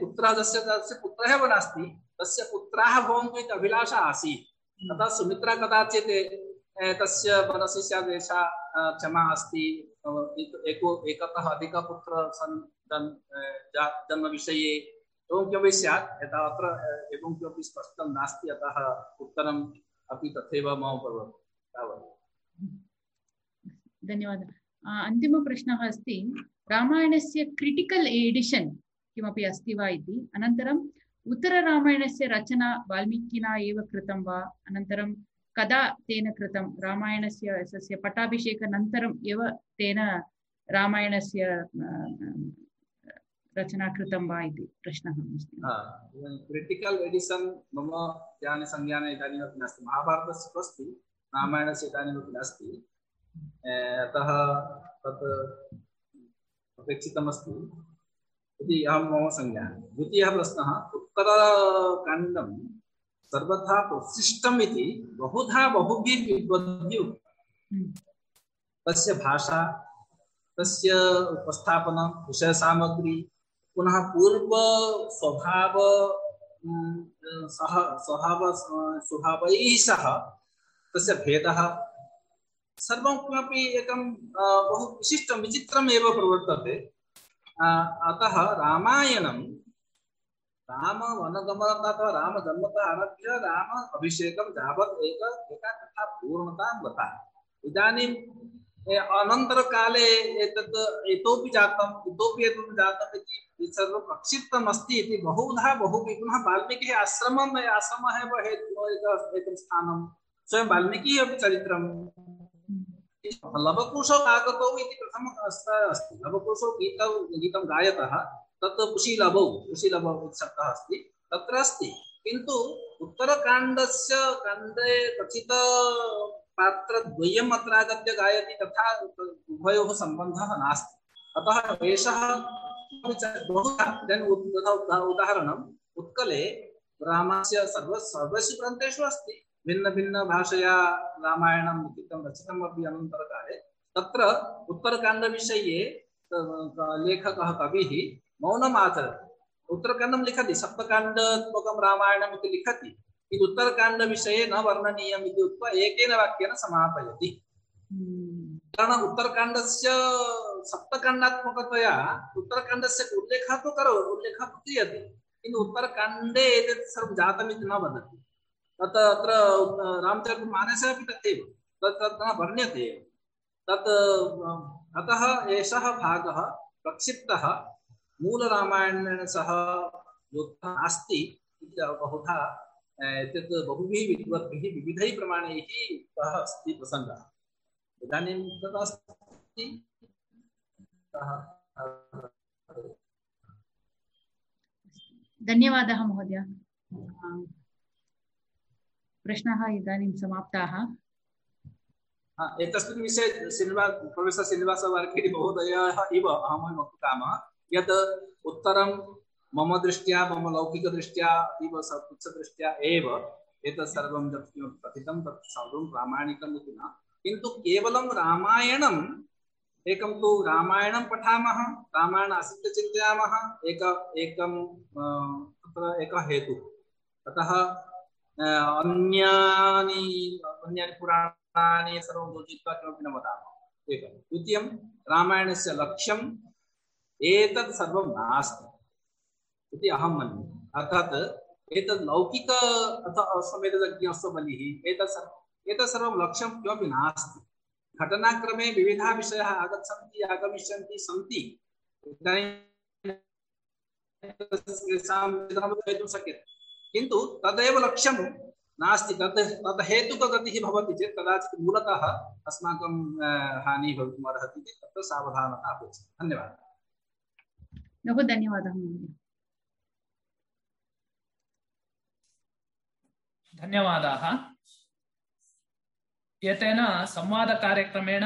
पुत्रः पुत्राः अभिलाषा आसीत्। अतः सुमित्रा कदाचित् मनसि स्यात् एषा क्षमा अस्ति एक- एको, एकतः अधिकपुत्र सन् एवं किमपि स्यात् एवं अतः अन्तिमप्रश्नः अस्ति रामायणस्य क्रिटिकल् एडिशन् किमपि अस्ति वा इति? अनन्तरम् उत्तररामायणस्य रचना वाल्मीकिना एव कृतं वा अनन्तरं कदा तेन कृतं रामायणस्य तस्य पट्टाभिषेकानन्तरम् एव तेन रामायणस्य अ, अ, रचना कृतं वा इति? प्रश्नः अस्ति क्रिटिकल् एडिशन् मम ज्ञाने संज्ञाने इदानीमपि नास्ति महाभारतस्य तु अस्ति रामायणस्य इदानीमपि नास्ति ए, अतः तत् अपेक्षितमस्ति इति अहं मम संज्ञाने द्वितीयः प्रश्नः उत्तरकाण्डं सर्वथा प्रशिष्टम् इति बहुधा बहुभिः। तस्य भाषा, तस्य उपस्थापनं, विषयसामग्री, पुनः पूर्व स्वभाव सह, स्वभाव, स्वभावैः सह तस्य भेदः सर्वं किमपि एकं बहु विशिष्टं विचित्रम् एव प्रवर्तते अतः रामायणं, रामवनगमनतः, रामजन्मतः आरभ्य, राम अभिषेकं यावत् एक कथा पूर्णतां गता इदानीं अनन्तरकाले एतत् इतोपि जातम्, इतोपि एतत् जातम् इति सर्वं प्रक्षिप्तम् अस्ति इति बहुधा बहुभिः पुनः वाल्मीकिः आश्रमम्, आश्रमः एव स्थानं। स्वयं वाल्मीकिः अपि लवकुशौ आगतौ इति प्रथमः अस्त- लवकुशौ गीतौ, गीतं गायतः, तत् कुशीलभौ कुशीलभौ शब्दः अस्ति। तत्र अस्ति। किन्तु उत्तरकाण्डस्य काण्डे कथित पात्रद्वयम् अत्र आगत्य गायति तथा उभयोः सम्बन्धः नास्ति। अतः एषः तथा उदाहरणम्, उत्कले रामस्य सर्व सर्वेषु ग्रन्थेषु अस्ति। भिन्नभिन्नभाषया रामायणं लिखितं रचितमपि अनन्तरकाले। तत्र उत्तरकाण्डविषये लेखकः कविः मौनम् आचरति। उत्तरकाण्डं लिखति, सप्तकाण्डात्मकं रामायणम् इति लिखति। किन्तु उत्तरकाण्डविषये न वर्णनीयम् इति उक्त्वा एकेन वाक्येन समापयति। कारण उत्तरकाण्डस्य सप्तकाण्डात्मकतया उत्तरकाण्डस्य उल्लेखः तु करो, उल्लेखः क्रियते। किन्तु उत्तरकाण्डे एतत् सर्वं जातमिति न वदति। तत् अत्र रामचरितमानसे अपि तथैव। तत् तत् न वर्ण्यते एव। तत् अतः एषः भागः प्रक्षिप्तः मूलरामायणेन सह योगः नास्ति इति बहुधा एतत् बहुभिः विद्वद्भिः विविधैः प्रमाणैः उक्तः अस्ति प्रसङ्गः। इदानीं तदस्ति। धन्यवादः महोदय। प्रश्नाः इदानीं समाप्ताः। एतस्मिन् विषये श्रीनिवास प्रोफेसर् श्रीनिवासवार्किणि महोदयः इव अहमपि वक्तुकामः। यत् उत्तरं मम दृष्ट्या, मम लौकिकदृष्ट्या अतीव तुच्छदृष्ट्या एव एतत् सर्वं कथितं, तत् सर्वं प्रामाणिकम् इति न। किन्तु केवलं रामायणम्, एकं तु रामायणं पठामः, रामायण चिन्तयामः, एक, एकं तत्र एकः हेतुः। अतः अन्यानि अन्यानि पुराणानि सर्वं योजयित्वा किमपि न वदामः। एकं, द्वितीयं, रामायणस्य लक्ष्यम् एतत् सर्वं नास्ति। इति अहं मन्ये। अर्थात् एतत् लौकिक अथ असंवेदज्ञस्य बलिः, एतत् सर्वं एतत् सर्वं लक्ष्यं किमपि नास्ति। घटनाक्रमे विविधाः विषयाः आगच्छन्ति, आगमिष्यन्ति, सन्ति। इदानीं शक्यते। किन्तु तदेव लक्ष्यं नास्ति तत् तत् हेतुकगतिः भवति चेत् कदाचित् मूलतः अस्माकं हानिः भवितुम् अर्हति तत्र सावधानता अपेक्षिता। धन्यवादः। बहु धन्यवादः महोदय। धन्यवादाः। एतेन संवादकार्यक्रमेण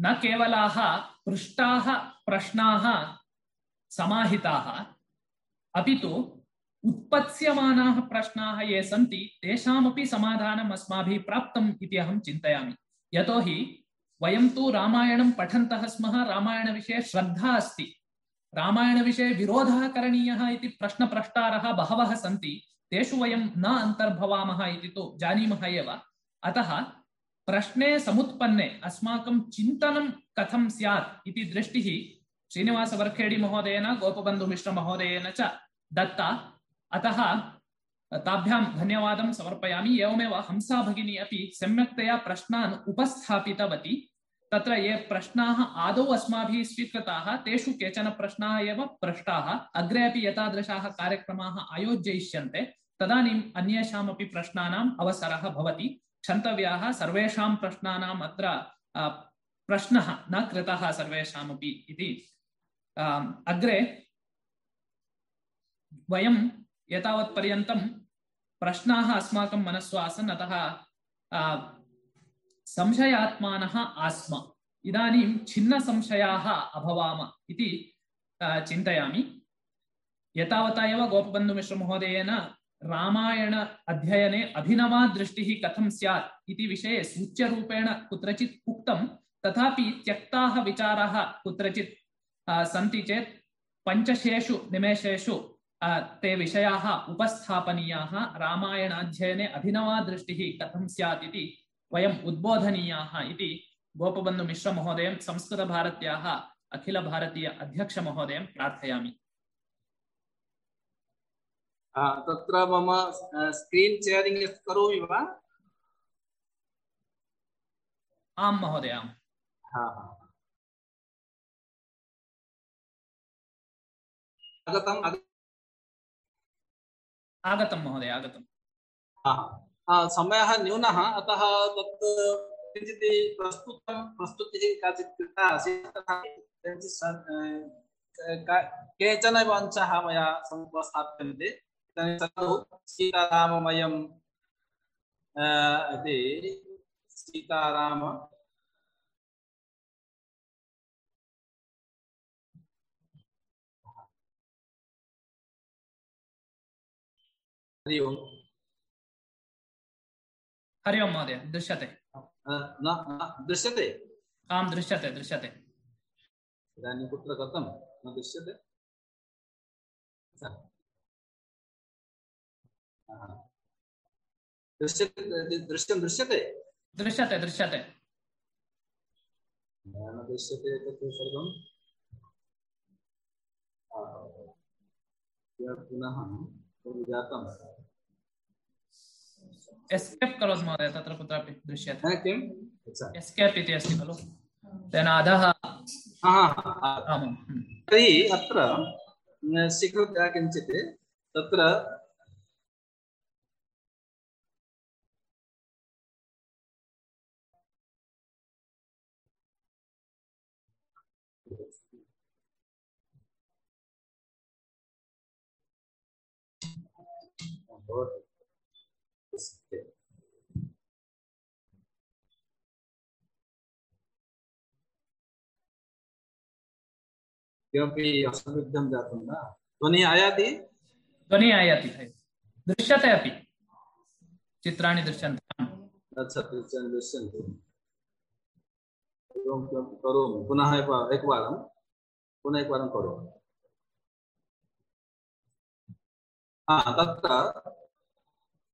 न केवलाः पृष्टाः प्रश्नाः समाहिताः अपि तु उत्पत्स्यमानाः प्रश्नाः ये सन्ति, तेषामपि समाधानम् अस्माभिः प्राप्तम् इति अहं चिन्तयामि। यतोहि, वयं तु रामायणं पठन्तः स्मः, रामायणविषये श्रद्धा अस्ति। रामायणविषये विरोधः करणीयः इति प्रश्नप्रष्टारः बहवः सन्ति, तेषु वयं न अन्तर्भवामः इति तु जानीमः एव। अतः प्रश्ने समुत्पन्ने अस्माकं चिन्तनं कथं स्यात् इति दृष्टिः श्रीनिवासवर्खेडि महोदयेन गोपबन्धुमिश्रमहोदयेन च दत्ता। अतः, ताभ्यां धन्यवादं समर्पयामि। एवमेव हंसा भगिनी अपि सम्यक्तया प्रश्नान् उपस्थापितवती। तत्र ये प्रश्नाः आदौ अस्माभिः स्वीकृताः, तेषु केचन प्रश्नाः एव पृष्टाः अग्रे अपि एतादृशाः कार्यक्रमाः आयोजयिष्यन्ते। तदानीम् अन्येषामपि प्रश्नानाम् अवसरः भवति। क्षन्तव्याः सर्वेषां प्रश्नानाम् अत्र प्रश्नः न कृतः सर्वेषामपि इति। अग्रे वयं एतावत्पर्यन्तं प्रश्नाः अस्माकं मनस्सु आसन्, अतः संशयात्मानः आस्म। इदानीं छिन्नसंशयाः अभवाम इति चिन्तयामि। एतावता एव गोपबन्धुमिश्रमहोदयेन रामायण अध्ययने अभिनवा दृष्टिः कथं स्यात् इति विषये सूच्यरूपेण कुत्रचित् उक्तं, तथापि त्यक्ताः विचाराः कुत्रचित् सन्ति चेत्, पञ्चशेषु निमेषेषु ते विषयाः उपस्थापनीयाः रामायणाध्ययने अभिनवा दृष्टिः कथं स्यात् इति वयम् उद्बोधनीयाः इति गोपबन्धुमिश्रमहोदयं संस्कृतभारत्याः अखिलभारतीय अध्यक्षमहोदयं प्रार्थयामि। तत्र मम स्क्रीन् शेरिङ्ग् करोमि वा? आं महोदय आम्। आगतम् आग- आगतं, महोदय, आगतं। समयः न्यूनः, अतः तत् किञ्चित् प्रस्तुतं, प्रस्तुतिः काचित् कृता आसीत् केचन एव अंशाः मया समुपस्थाप्यन्ते इति सीताराम हरि ओम् हरि ओं महोदय दृश्यते दृश्यते आं दृश्यते दृश्यते इदानीं कुत्र गतं न दृश्यते दृश्यते दृश्यं दृश्यते दृश्यते दृश्यते न दृश्यते तत् सर्वं पुनः एस्केप् करोतु महोदय तत्र कुत्रापि दृश्यते किम् एस्केप् इति अस्ति खलु तेन अधः। तर्हि अत्र स्वीकृत्य किञ्चित् तत्र भवतु किमपि असौविध्यं जातं वा ध्वनिः आयाति ध्वनिः आयाति दृश्यते अपि चित्राणि दृश्यन्ते आम्। अच्छा दृश्यन्ते दृश्यन्ते एवं किमपि करोमि पुनः एक- एकवारं पुनः एकवारं करोमि हा तत्र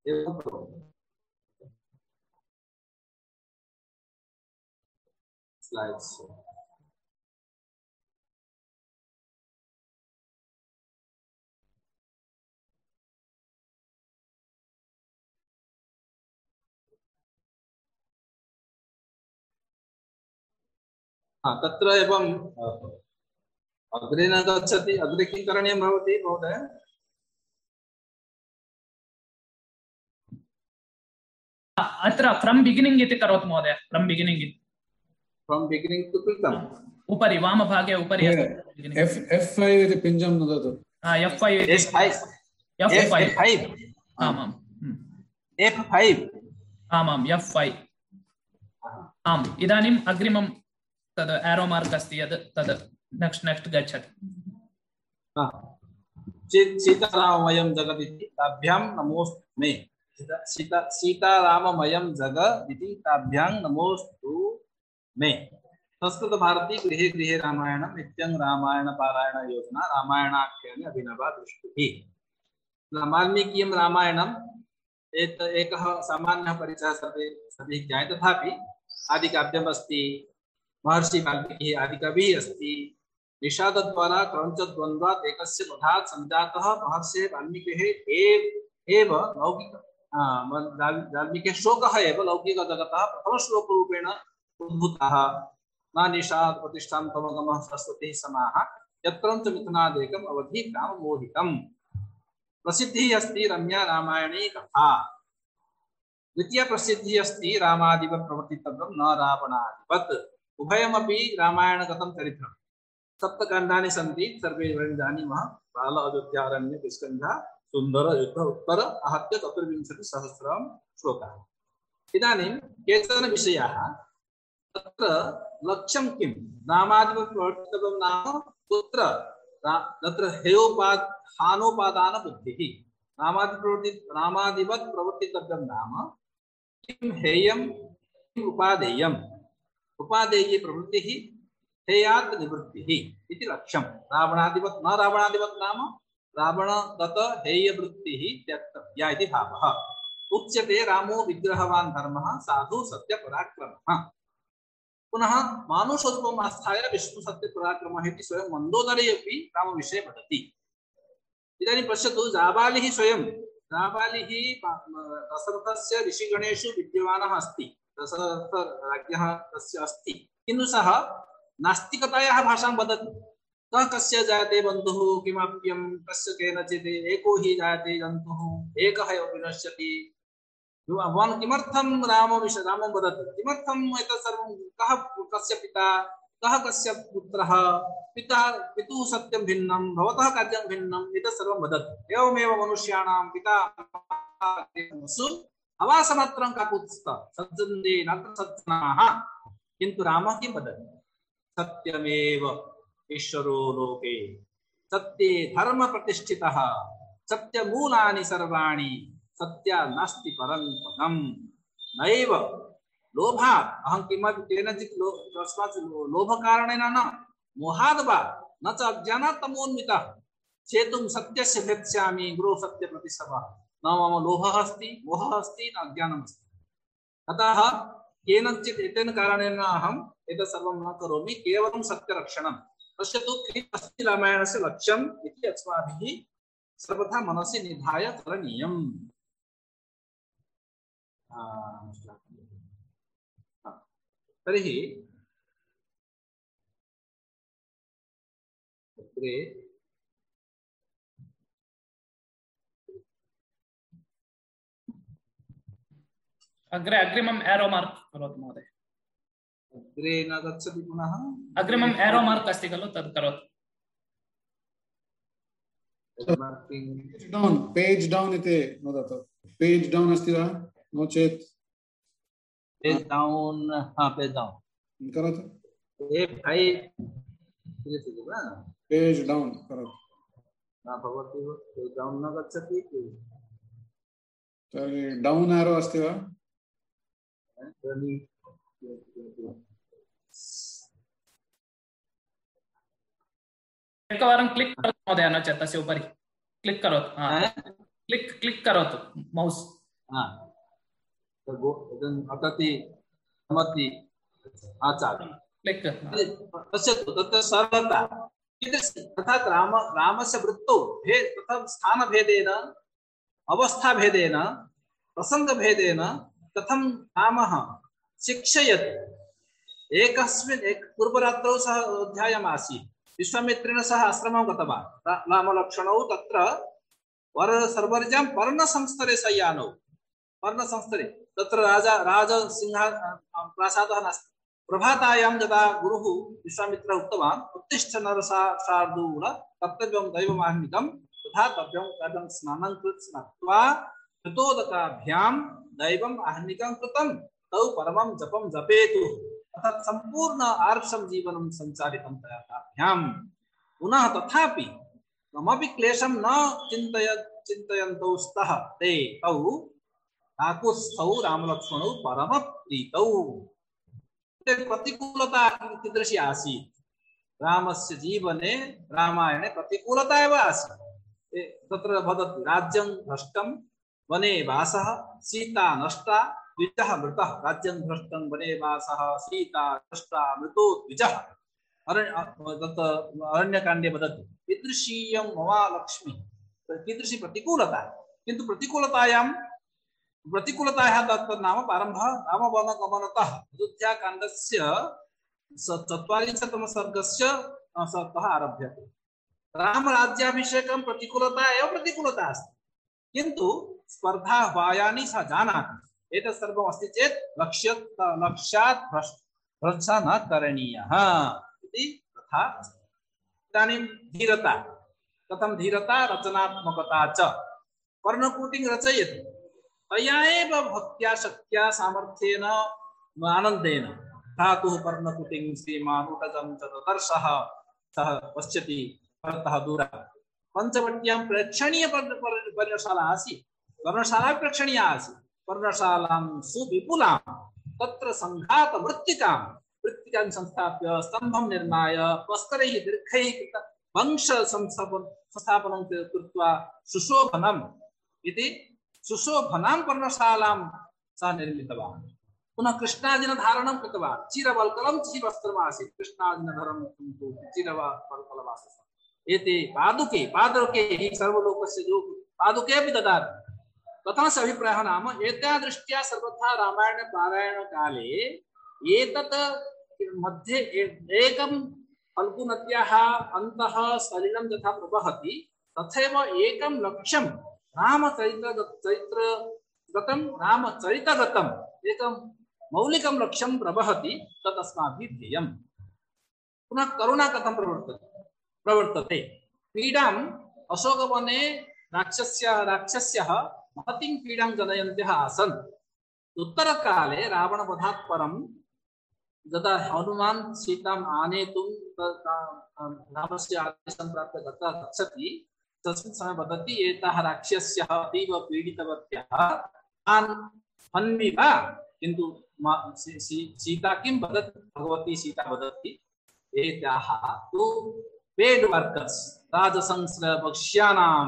हा तत्र एवं अग्रे न गच्छति अग्रे किं करणीयं भवति महोदय? अत्र फ्रम् बिगिनिङ्ग् इति करोतु महोदय फ्रम् बिगिनिङ्ग् इति। फ्रम् बिगिनिङ्ग् टु कृतम् उपरि वामभागे उपरि एफ् एफ् फैव् इति। पिञ्जं नुदतु। F I S five F F I five आमाम् हम्म। एफ् फैव् आमाम् एफ् ऐ आम् इदानीम् अग्रिमं तद् एरो मार्क् अस्ति यद् तद् नेक्स्ट् नेक्स्ट् गच्छति। सी- सीताराममयं जगदिति ताभ्यां नमोऽस्तु मे। सीता- सीता सीताराममयं जगदिति ताभ्यां नमोऽस्तु मे। संस्कृत भारती गृहे गृहे रामायणं नित्यं रामायण पारायण योजना, रामायणाख्यानि अभिनवा दृष्टिः। वाल्मीकीयं रामायणम्, एक, एकः सामान्यः परिचयः सर्वे, सर्वैः ज्ञायते। तथापि आदिकाव्यम् अस्ति महर्षि वाल्मीकिः आदिकविः अस्ति। निषादद्वारा, क्रौञ्चद्वन्द्वात्, एकस्य वधात् सञ्जातः महर्षेः वाल्मीकिः एव लौकिक वाल्मीकिः श्लोकः एव लौकिकजगतः प्रथमश्लोकरूपेण उद्भूतः। न निषाद् प्रतिष्ठां तमगमः सरस्वतीः समाः यत्रं च अवधि अस्ति रम्या रामायणी कथा। द्वितीया प्रसिद्धिः अस्ति रामादिवत् प्रवर्तितव्यं न रावणादिवत्। उभयमपि रामायणगतं चरित्रम्। सप्तकाण्डानि सन्ति, सर्वे जानीमः बाल किष्कन्धा सुन्दर युद्ध उत्तर आहत्य चतुर्विंशतिसहस्रं श्लोकाः। इदानीं केचन विषयाः। तत्र लक्ष्यं किं? रामादिवत् प्रवर्तितव्यं नाम कुत्र तत्र हेयोपाद हानोपादानबुद्धिः। रामादिप्रवर्ति रामादिवत् प्रवर्तितव्यं नाम किं हेयं किम् उपादेयम्? उपादेये प्रवृत्तिः हेयात् निवृत्तिः इति लक्ष्यं। रावणादिवत् न रावणादिवत् नाम रावणगत हेयवृत्तिः त्यक्तव्या इति भावः। उच्यते रामो विग्रहवान् धर्मः, साधु सत्यपराक्रमः। पुनः मानुषरूपम् आस्थाय विष्णु सत्यपराक्रमः इति स्वयं मन्दोदरे अपि रामविषये वदति इदानीं पश्यतु, जाबालिः स्वयं, जाबालिः दशरथस्य ऋषिगणेषु विद्यमानः अस्ति। दशरथराज्ञः तस्य अस्ति। किन्तु सः नास्तिकतायाः भाषां वदति। कः कस्य जायते बन्धुः किमप्यं कस्य केनचित् एको हि जायते जन्तुः एकः एव विनश्यति भवान् किमर्थं राम रामं वदति। किमर्थम् एतत् सर्वं कः कस्य पिता, कः कस्य पुत्रः? पिता, पितुः सत्यं भिन्नं, भवतः कार्यं भिन्नम् एतत् सर्वं वदति। एवमेव मनुष्याणां पिता सु हवासमात्रं काकुत्स्थ सज्जन्ते सज्जनाः। किन्तु रामः किं वदति? सत्यमेव। ईश्वरो लोके सत्ये धर्म प्रतिष्ठितः सत्यमूलानि सर्वाणि, सत्या नास्ति परं पदम्। नैव, लोभात्, अहं किमपि केनचित् लो न, मोहाद् वा, न च अज्ञानात् तमोन्वितः चेतुं सत्यस्य भेत्स्यामि, गुरो सत्यप्रतिसभः न मम लोभः अस्ति, मोहः अस्ति, न अज्ञानम् अस्ति। अतः केनचित् एतेन कारणेन अहम् एतत् सर्वं न करोमि, केवलं सत्यरक्षणं अस्ति रामायणस्य लक्ष्यम् सर्वथा मनसि निधाय अग्रे अग्रे अग्रिमम् एरो मार्क् करोतु महोदय। अग्रे न गच्छति पुनः। अग्रिमम् एरो मार्क् अस्ति खलु तत् करोतु। डौन् पेज् डौन् इति वदतु। पेज् डौन् अस्ति वा? नो चेत्। Page down, हाँ, page down. करोतु। ए फाइव पेज् डौन् करोतु। न भवति वा पेज न गच्छति। तर्हि डौन् एरो अस्ति वा? तर्हि एकवारं क्लिक् करोतु महोदय नो चेत् तस्य उपरि क्लिक् करोतु हा, हाँ, क्लिक् क्लिक् करोतु मौस् हाँ तो गो इदं अटति भ्रमति आचार्य क्लिक् पश्यतु तत्र सरलता कीदृशी अर्थात् राम रामस्य वृत्तौ भे तथा स्थानभेदेन अवस्थाभेदेन प्रसङ्गभेदेन कथं रामः शिक्षयति एकस्मिन् एक पूर्वरात्रौ सः अध्यायम् आसीत् विश्वामित्रेण सह आश्रमं गतवान्। रा- रामलक्ष्मणौ तत्र वर सर्वर्जां पर्णसंस्तरे शय्यानौ पर्णसंस्तरे। तत्र राजा, राजसिंह प्रासादः नास्ति। प्रभातायां यदा गुरुः विश्वामित्रः उक्तवान् उत्तिष्ठ नरसा शार्दूल, कर्तव्यं दैवमाह्निकं तथा तव्यं कदं स्नानं कृत्, स्नात्वा कृतोदकाभ्यां दैवम् आह्निकं कृतं तौ परमं जपं जपेतु। अर्थात् सम्पूर्ण आर्षं जीवनं सञ्चालितं तया ताभ्यां पुनः तथापि कमपि क्लेशं न चिन्तय चिन्तयन्तौ स्तः। ते तौ काकुत्स्थौ रामलक्ष्मणौ परमप्रीतौ। ते प्रतिकूलता कीदृशी आसीत्। रामस्य जीवने रामायणे प्रतिकूलता एव आसीत्। तत्र वदति राज्यं भ्रष्टं वने वासः सीता नष्टा द्विजः मृतः। वने सीता नष्टा मृतो द्विजः। अरण्य तत् अरण्यकाण्डे वदति। कीदृशीयं ममा लक्ष्मी कीदृशी प्रतिकूलता? किन्तु प्रतिकूलतायां प्रतिकूलतायाः तत् नाम प्रारम्भः रामवनगमनतः। अयोध्याकाण्डस्य स- सर्गः आरभ्यते। रामराज्याभिषेकं प्रतिकूलता प्रतिकूलता अस्ति। किन्तु स्पर्धा वायानि सः जानाति। एतत् सर्वम् चेत् लक्ष्य लक्ष्यात् भ्रष् भ्रष्टा न करणीयः। इति तथा इदानीं धीरता। कथं धीरता? रचनात्मकता च। पर्णकुटिं रचयति। तया एव भक्त्या, शक्त्या, सामर्थ्येन, आनन्देन। धातुः पर्णकुटिं श्रीमान् उटजं च ददर्शः। सः पश्यति पञ्चवट्यां प्रेक्षणीय पर्- पर्- पर्णशाला आसीत्। प्रेक्षणीया आसीत्। पर्णशालां सुविपुलां, तत्र सङ्घातमृत्तिकां मृत्तिकां संस्थाप्य स्तम्भं निर्माय, वस्त्रैः दीर्घैः कृत वंश संस्थापन, संस्थापनं कृत्वा सुशोभनम् इति सुशोभनां पर्णशालां सः निर्मितवान्। पुनः कृष्णाजिन धारणं कृतवान्। चिरवल्कलं चिरवस्त्रमासीत् कृष्णाजिनधरं चिरवल्कलमासीत् एते पादुके पादुके हि सर्वलोकस्य जो पादुके अपि ददाति। स अभिप्रायः नाम एतादृष्ट्या सर्वथा रामायण पारायण काले एतत् मध्ये एकं फल्गुनद्याः अन्तः सलिलं यथा प्रवहति, तथैव एकं लक्ष्यं रामचरित्र चरित्रगतं रामचरितगतम्, एकं मौलिकं लक्ष्यं प्रवहति तत् अस्माभिः ध्येयम् पुनः करुणा कथं प्रवर्तते प्रवर्तते। पीडाम् अशोकवने राक्षस्य, राक्षस्यः महतीं पीडां जनयन्त्यः आसन्। उत्तरकाले रावणवधात् परं यदा हनुमान् सीताम् आनेतुं रामस्य आदेशं प्राप्य तत्र गच्छति, तस्मिन् समये वदति, एताः राक्षस्यः अतीव पीडितवत्यः। तान् किन्तु सीता किं वदति? भगवती सीता वदति एताः तु पेड वर्कर्स् राजसंस्रभक्ष्याणां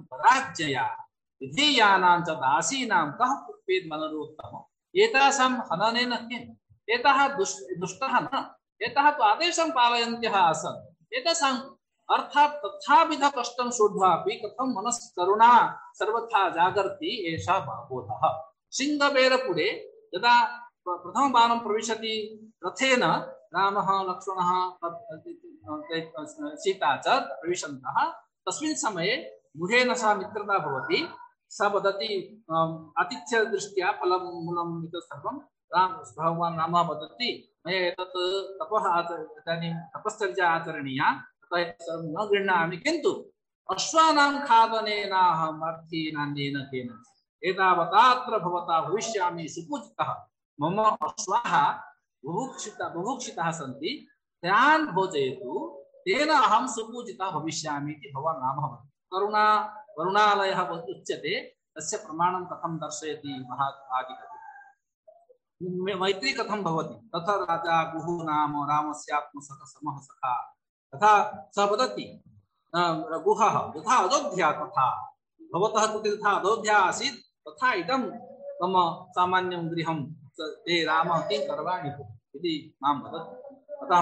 पराजया। विधेयानां च दासीनां कः कुप्येत् मनरोत्तमम् एतासां हननेन किम्? एताः दुष्, दुष्टः न? एताः तु आदेशं पालयन्त्यः आसन्। एतेषाम् अर्थात् तथाविध कष्टं शोध्वापि कथं सर्वथा जागर्ति एषा सिंहबेरपुरे यदा प्र- प्रथमवारं प्रविशति रथेन रामः, लक्ष्मणः सीता च प्रविशन्तः, तस्मिन् समये गृहेण सह मित्रता भवति। स वदति अम्, आतिथ्यदृष्ट्या फलं मूलम् एतत् सर्वं। राम भगवान् रामः वदति मया न गृह्णामि। किन्तु अश्वानां खादनेनाहम् अर्थी नान्येन केन एतावतात्र भवता भविष्यामि सुपूजितः। मम अश्वाः बुभुक्षिता बुभुक्षिताः सन्ति तान् भोजयतु तेन अहं सुपूजितः भविष्यामि इति वदति। करुणा करुणालयः उच्यते, तस्य प्रमाणं कथं दर्शयति मैत्री कथं भवति? तथा राजा गुः नाम रामस्यात्मसखः समः सखा तथा सः वदति गुहः यथा अयोध्या तथा। भवतः कृते यथा अयोध्या आसीत्, तथा इदं मम सामान्यं गृहं ते रामः किं करवाणि इति माँ वदति। अतः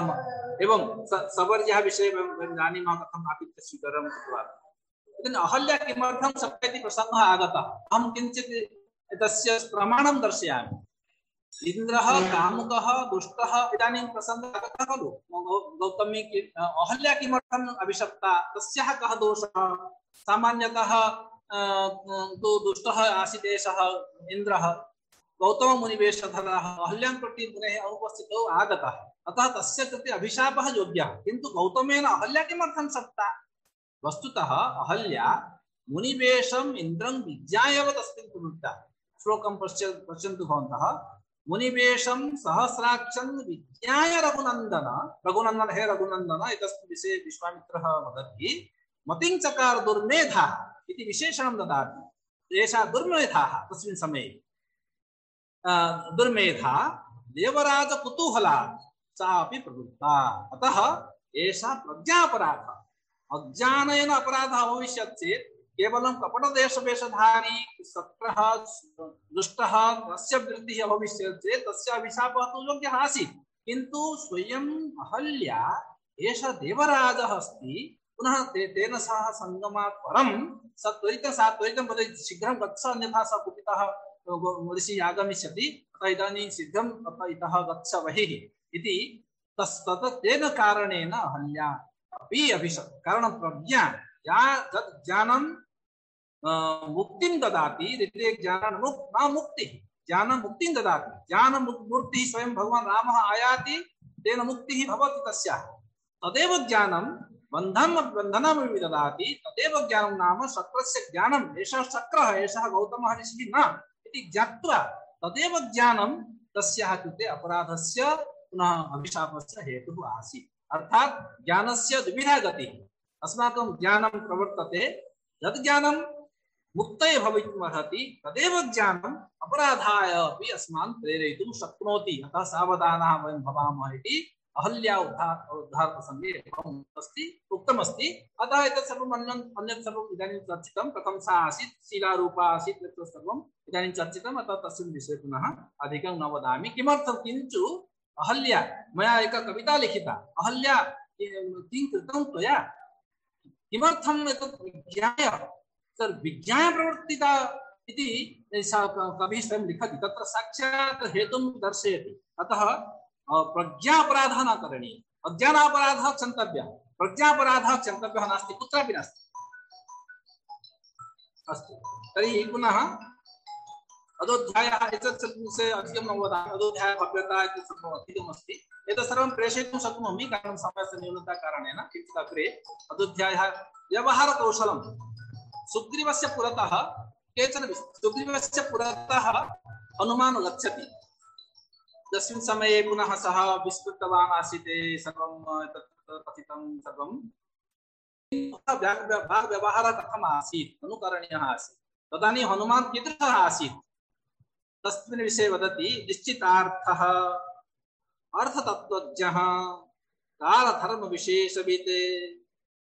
एवं सवर्यः विषये वयं जानीमः कथम् अहल्या किमर्थं सप्त इति प्रसङ्गः आगतः? अहं किञ्चित् तस्य प्रमाणं दर्शयामि। इन्द्रः कामुकः दुष्टः इदानीं प्रसङ्गः आगतः खलु? गौतमी अहल्या किमर्थम् अभिशप्ता तस्याः कः अ, तु दुष्टः आसीत् एषः इन्द्रः। गौतममुनिवेशधरः अहल्यां प्रति मुनेः अनुपस्थितौ आगतः। अतः तस्य कृते अभिशापः योग्यः। किन्तु गौतमेन अहल्या किमर्थं शप्ता वस्तुतः अहल्या मुनिवेशम् इन्द्रं विज्ञाय एव तस्मिन् प्रवृत्ता श्लोकं पश्य, पश्यन्तु भवन्तः। मुनिवेशं सहस्राक्षं विज्ञाय रघुनन्दन। हे रघुनन्दन, एतस्मिन् विषये विश्वामित्रः वदति, मतिं चकार दुर्मेधा इति विशेषणं ददाति। एषा दुर्मेधाः तस्मिन् समये। दुर्मेधा देवराजकुतूहलात् सा अपि प्रवृत्ता। अतः एषा प्रज्ञापराधः अज्ञानेन अपराधः भविष्यत् चेत् केवलं कपटदेशवेशधारी सत्रः दुष्टः वृद्धिः भविष्यत् चेत् तस्य अभिशापः तु योग्यः आसीत्। किन्तु स्वयम् अहल्या एषः देवराजः अस्ति, पुनः ते तेन सह सङ्गमात् परं स त्वरितं सा त्वरितं वदति शीघ्रं गच्छ अन्यथा स कुपितः ऋषिः आगमिष्यति अतः इदानीं शीघ्रं ततः इतः गच्छ बहिः। इति तस् तत् तेन कारणेन अहल्या अपि कारणं प्रज्ञा या तत् ज्ञानं अ, मुक्तिं ददाति ज्ञान मुक् न मुक्तिः ज्ञानं मुक्तिं ददाति ज्ञान मूर्तिः स्वयं भगवान राम आयाति तेन मुक्तिः भवति तस्याः तदेव ज्ञानं बन्धं बन्धनमपि ददाति तदेव ज्ञानं नाम शक्रस्य ज्ञानम् एषः शक्रः एषः गौतमः ऋषिः न इति ज्ञात्वा तदेव ज्ञानं तस्याः कृते अपराधस्य पुनः अभिशापस्य हेतुः आसीत् अर्थात् ज्ञानस्य द्विविधा गतिः। अस्माकं ज्ञानं प्रवर्तते यद् ज्ञानं मुक्तये भवितुमर्हति, तदेव ज्ञानम् अपराधाय अपि अस्मान् प्रेरयितुं शक्नोति। अतः सावधानाः वयं भवामः अहल्या उद्धार उद्धारप्रसङ्गे अस्ति, उक्तमस्ति। अतः एतत् सर्वम् अन्यम् अन्यत् सर्वम् चर्चितं। सा आसीत्, शिलारूपा आसीत् एतत् चर्चितम्। अतः तस्मिन् विषये पुनः अधिकं न वदामि। किमर्थं किन्तु अहल्या, मया एका कविता लिखिता। अहल्या किं कृतं त्वया विज्ञाय तर् विज्ञाय? प्रवर्तिता इति कविः स्वयं लिखति। तत्र साक्षात् हेतुं दर्शयति। अतः प्रज्ञापराधः न करणीयः। अज्ञानापराधः क्षन्तव्यः प्रज्ञापराधः क्षन्तव्यः नास्ति, कुत्रापि नास्ति। अस्तु। तर्हि पुनः अदोध्यायः एतत् विषये अधिकं भव्यता इति सर्वम् अधिकमस्ति एतत् सर्वं प्रेषयितुं शक्नोमि, कारणं समयस्य न्यूनता कारणेन किञ्चित् अग्रे। अदोध्यायः व्यवहारकौशलं। सुग्रीवस्य पुरतः केचन सुग्रीवस्य पुरतः हनुमान् पुनः तस्मिन् विषये वदति, निश्चितार्थः, अर्थतत्त्वज्ञः, कालधर्मविशेषवित्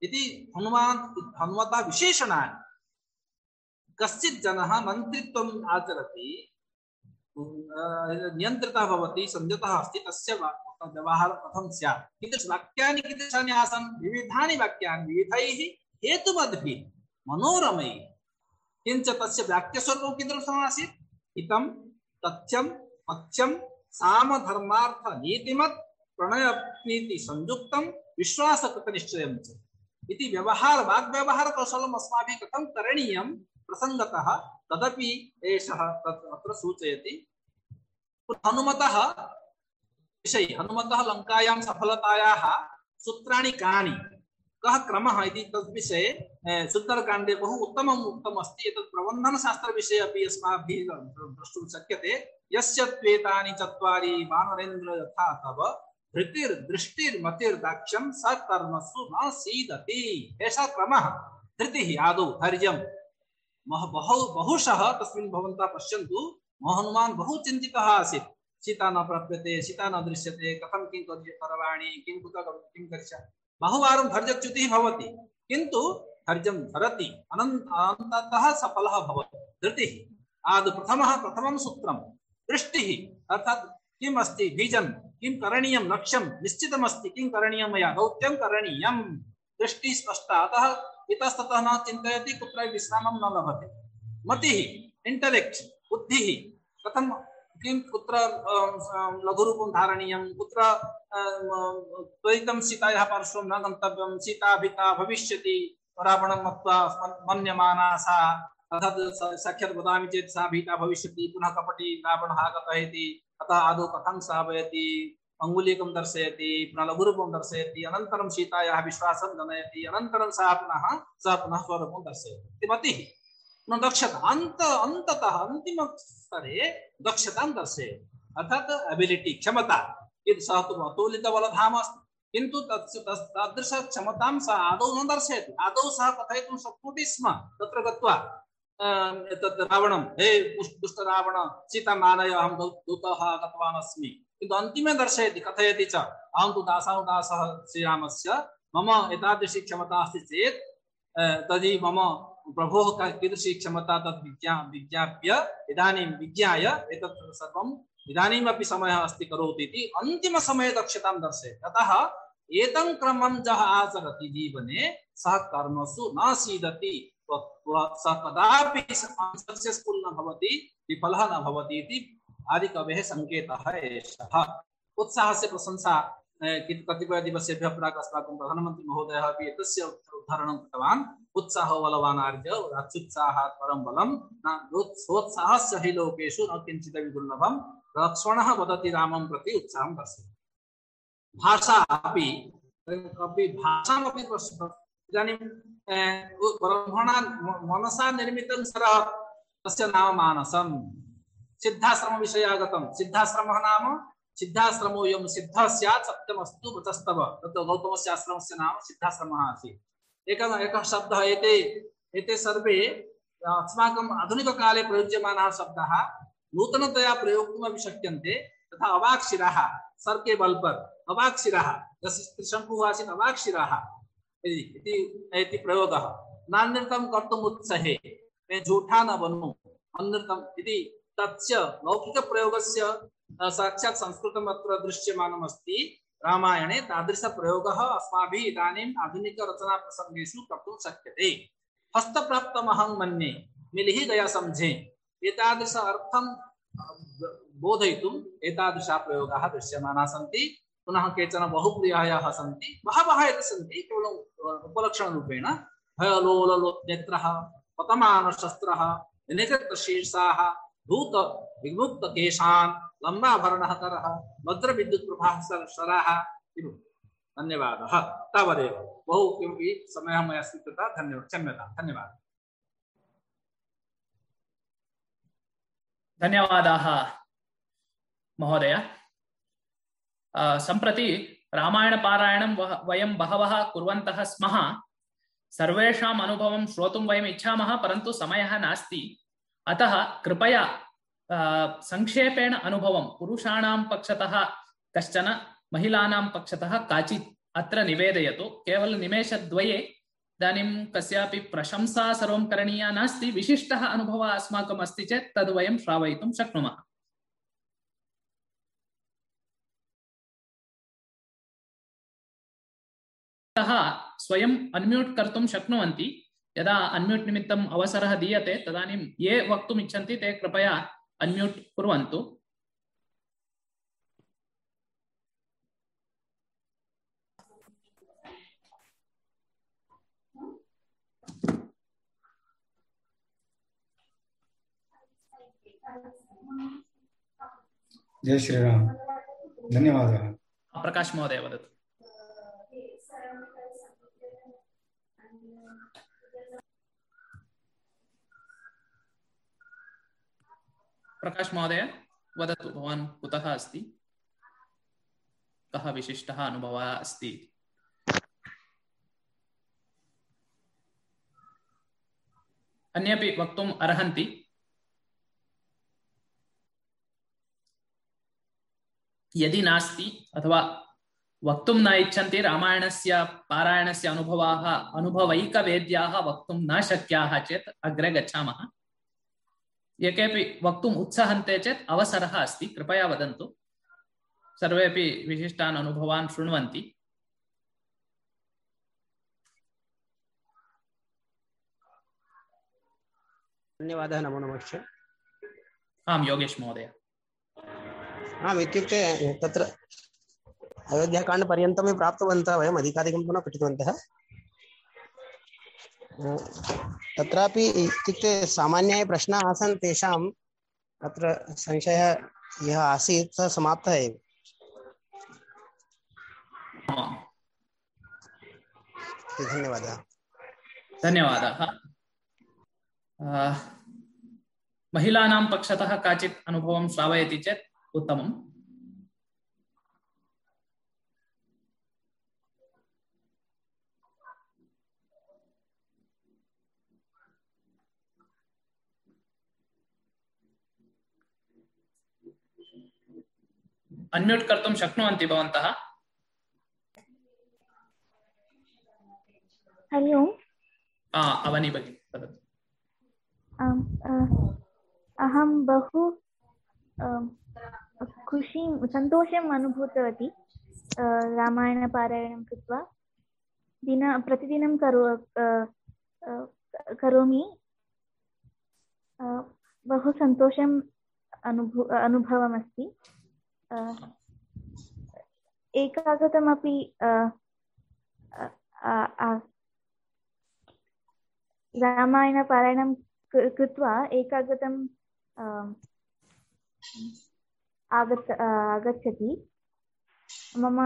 इति हनुमान् हनुमता विशेषणानि। कश्चित् जनः मन्त्रित्वम् आचरति नियन्त्रितः भवति, संयतः अस्ति, तस्य व्यवहारः कथं स्यात्? कीदृश वाक्यानि कीदृशानि आसन्, विविधानि वाक्यानि, विविधैः हेतुमद्भिः, मनोरमैः, किञ्च तस्य वाक्यस्वरूपं कीदृशम् आसीत् हितं तथ्यं पथ्यं सामधर्मार्थनीतिमत् प्रणयप्रीति संयुक्तं विश्वासकृतनिश्चयं च। इति व्यवहार वाग्व्यवहारकौशलम् अस्माभिः कथं करणीयं प्रसङ्गतः तदपि एषः तत् अत्र सूचयति। हनुमतः विषये, हनुमतः सफलतायाः सूत्राणि कानि? कः क्रमः इति तद्विषये सुन्दरकाण्डे बहु उत्तमम् उक्तम् अस्ति एतत् प्रबन्धनशास्त्रविषये अपि अस्माभिः द्रष्टुं शक्यते। यस्य त्वेतानि चत्वारि वानरेन्द्र यथा तव, धृतिर्दृष्टिर्मतिर्दाक्ष्यं स कर्मसु न सीदति। एषः क्रमः। धृतिः आदौ धैर्यं बहु, बहुशः तस्मिन् भवन्तः पश्यन्तु बहु चिन्तितः आसीत्। सीता न प्राप्यते सीता न दृश्यते, कथं किं करवाणि, किं कुत किं करिष्यामि? बहुवारं धैर्यच्युतिः भवति, किन्तु धैर्यं धरति, अनन् अन्ततः सफलः आदौ प्रथमः, प्रथमं सूत्रं। दृष्टिः, अर्थात् किम् अस्ति बीजं, किं करणीयं लक्ष्यं, निश्चितमस्ति किं करणीयं मया दौत्यं करणीयं दृष्टिः स्पष्टा, अतः इतस्ततः न चिन्तयति, कुत्रापि विश्रामं न लभते। मतिः इण्टलेक्ट् बुद्धिः कथं किं कुत्र अं, अं, लघुरूपं धारणीयं कुत्र अं, अं, त्वरितं सीतायाः पार्श्वं न गन्तव्यं सीता भीता भविष्यति रावणं मत्वा मन्- मन्यमाना सा स- साक्षात् वदामि चेत् सा भीता भविष्यति पुनः कपटी रावणः आगतः इति अतः आदौ कथं स्थापयति अङ्गुलीकं दर्शयति पुनः लघुरूपं दर्शयति अनन्तरं सीतायाः विश्वासं जनयति अनन्तरं सः पुनः सः पुनः स्वरूपं दर्शयति। इति मतिः। दक्षता अन्त अंतिम स्तरे दक्षता दर्शयति। अर्थात एबिलिटी क्षमता। यद् सः तु अतुलितबलधाम अस्ति। किन्तु तस्य तस्- तादृशक्षमतां सः आदौ न दर्शयति। आदौ सः कथयितुं शक्नोति स्म। तत्र गत्वा अं, रावणं हे दुष्- दुष्टरावण सीताम् आनय अहं दूतः आगतवान् अस्मि। किन्तु अन्तिमे दर्शयति कथयति च। अहं तु मम एतादृशी क्षमता अस्ति चेत् तर्हि मम प्रभोः कीदृशी क्षमता विज्ञा, विज्ञाप्य, इदानीं विज्ञाय, एतत् सर्वम् इदानीमपि समयः अस्ति करोति इति अन्तिमसमये दक्षतां दर्शयति। अतः एतं क्रमं यः आचरति जीवने, सः कर्मसु न सीदति सः कदापि सक्सेस्फुल् न भवति, विफलः न भवति इति आदिकवेः सङ्केतः एषः। उत्साहस्य प्रशंसा कतिपयदिवसेभ्यः प्राक् अस्माकं प्रधानमन्त्री महोदयः एतस्य उदाहरणं कृतवान्। उत्साहो बलवान् आर्य अत्युत्साहात् परं बलं न सोत्साहस्य हि न किञ्चिदपि दुर्लभं लक्ष्मणः वदति रामं प्रति उत्साहं दर्शयति। भाषा अपि अपि भाषामपि इदानीं ब्रह्मणा मनसा निर्मितं सरः, तस्य नाम मानसं सिद्धाश्रमविषये आगतं सिद्धाश्रमः नाम सिद्धाश्रमो यं सिद्धः स्यात् सत्यमस्तु वचस्तव तत्र गौतमस्य आश्रमस्य नाम सिद्धाश्रमः आसीत्। एकः एकः शब्दः एते एते सर्वे अस्माकम् आधुनिककाले प्रयुज्यमानाः शब्दाः नूतनतया प्रयोक्तुमपि शक्यन्ते। तथा अवाक्शिराः सर्के बल्पर् अवाक्शिराः यस्य त्रिशङ्कुः आसीत् अवाक्शिराः इति इति- प्रयोगः। नानृतं कर्तुम् झूठा न बनूं अनृतम् इति तस्य लौकिकप्रयोगस्य अ, साक्षात् दृश्यमानम् अस्ति रामायणे तादृशप्रयोगः अस्माभिः इदानीम् आधुनिकरचनाप्रसङ्गेषु कर्तुं शक्यते। हस्तप्राप्तमहं मन्ये मिलिः गया समझे एतादृश अर्थं बोधयितुम् एतादृशाः प्रयोगाः दृश्यमानाः सन्ति। पुनः केचन बहुप्रियाः सन्ति। बहवः इति सन्ति केवलम् उपलक्षणरूपेण। भयलोलनेत्रः पतमानशस्त्रः निकृतशीर्षाः धूत विमुक्तकेशान् लम्बाभरणः करः वज्रविद्युत्प्रभाः सर- शराः इति धन्यवादः। तावदेव। बहु किमपि समयः मया स्वीकृतः धन्यवादः। क्षम्यतां। धन्यवादः। धन्यवादाः, महोदय। सम्प्रति रामायणपारायणं वयं बहवः कुर्वन्तः स्मः। सर्वेषाम् अनुभवं श्रोतुं वयम् इच्छामः, परन्तु समयः नास्ति। अतः कृपया संक्षेपेण अनुभवं पुरुषाणां पक्षतः कश्चन महिलानां पक्षतः काचित् अत्र निवेदयतु केवलं निमेषद्वये इदानीं कस्यापि प्रशंसा सर्वं करणीया नास्ति विशिष्टः अनुभवः अस्माकम् अस्ति चेत् तद् वयं श्रावयितुं शक्नुमः स्वयम् अन्म्यूट् कर्तुं शक्नुवन्ति यदा अन्म्यूट् निमित्तम् अवसरः दीयते तदानीं ये वक्तुम् इच्छन्ति ते कृपया अन्म्यूट् कुर्वन्तु जय श्रीराम धन्यवादः प्रकाश महोदय वदतु प्रकाश महोदय, वदतु, भवान् कुतः अस्ति? कः विशिष्टः अनुभवः अस्ति? अन्येपि वक्तुम् अर्हन्ति? यदि नास्ति अथवा वक्तुं न इच्छन्ति, रामायणस्य, पारायणस्य अनुभवाः, अनुभवैकवेद्याः वक्तुं न शक्याः चेत् अग्रे गच्छामः। ये केऽपि वक्तुम् उत्सहन्ते चेत् अवसरः अस्ति। कृपया वदन्तु। सर्वेपि विशिष्टान् अनुभवान् शृण्वन्ति। धन्यवादः नमो नमश्च आं योगेश महोदय। आम् इत्युक्ते तत्र अयोध्याकाण्डपर्यन्तमे प्राप्तवन्तः वयम् अधिकाधिकं तु न पठितवन्तः। तत्रापि इत्युक्ते सामान्याः प्रश्नाः आसन्, तेषां तत्र संशयः यः आसीत् सः समाप्तः एव। इति धन्यवादः। महिलानां पक्षतः काचित् अनुभवं श्रावयति चेत् उत्तमम्। अन्म्यूट् कर्तुं शक्नुवन्ति भवन्तः? हरि ओम्। आ, अवनि भगिनी वदतु। अहं बहु खुशीं सन्तोषम् अनुभूतवती अ, रामायणपारायणं कृत्वा। दिन प्रतिदिनं करो करोमि। बहु सन्तोषम् अनुभू अनुभवमस्ति। अ, रामायणपारायणं कृत्वा एकाग्रतं आम्, आगत आगच्छति। मम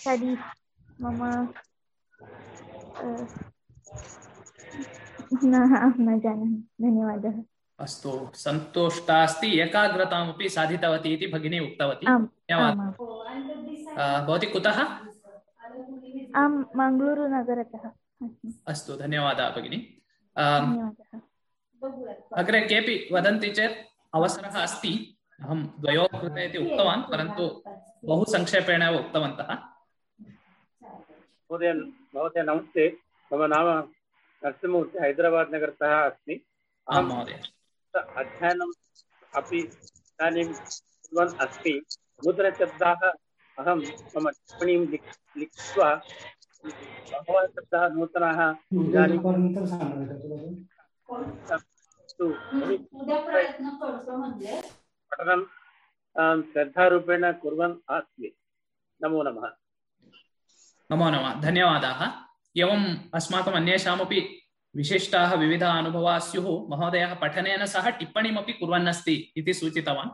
स्टडि मम न न जानामि। धन्यवादः। अस्तु। सन्तुष्टा अस्ति एकाग्रतामपि साधितवती इति भगिनी उक्तवती। धन्यवादः। भवती कुतः? आं मङ्गलूरुनगरतः अस्तु धन्यवादः भगिनी। अग्रे केपि वदन्ति चेत् अवसरः अस्ति। अहं द्वयोः कृते इति उक्तवान् परन्तु बहु संक्षेपेण एव उक्तवन्तः। महोदय महोदय नमस्ते। मम नाम नरसिंहमूर्ति हैदराबाद् नगरतः अस्मि। आं महोदय। अध्ययनम् अपि इदानीं कुर्वन् अस्मि। नूतनशब्दाः अहं मम टिप्पणीं लिख लिखित्वा बहवः शब्दाः नूतनाः इदानीं पठनं श्रद्धारूपेण कुर्वन् अस्मि। नमो नमः। नमो नमः। धन्यवादाः। एवम् अस्माकम् अन्येषामपि विशिष्टाः विविधाः अनुभवाः स्युः महोदयः पठनेन सह टिप्पणीमपि कुर्वन्नस्ति इति सूचितवान्।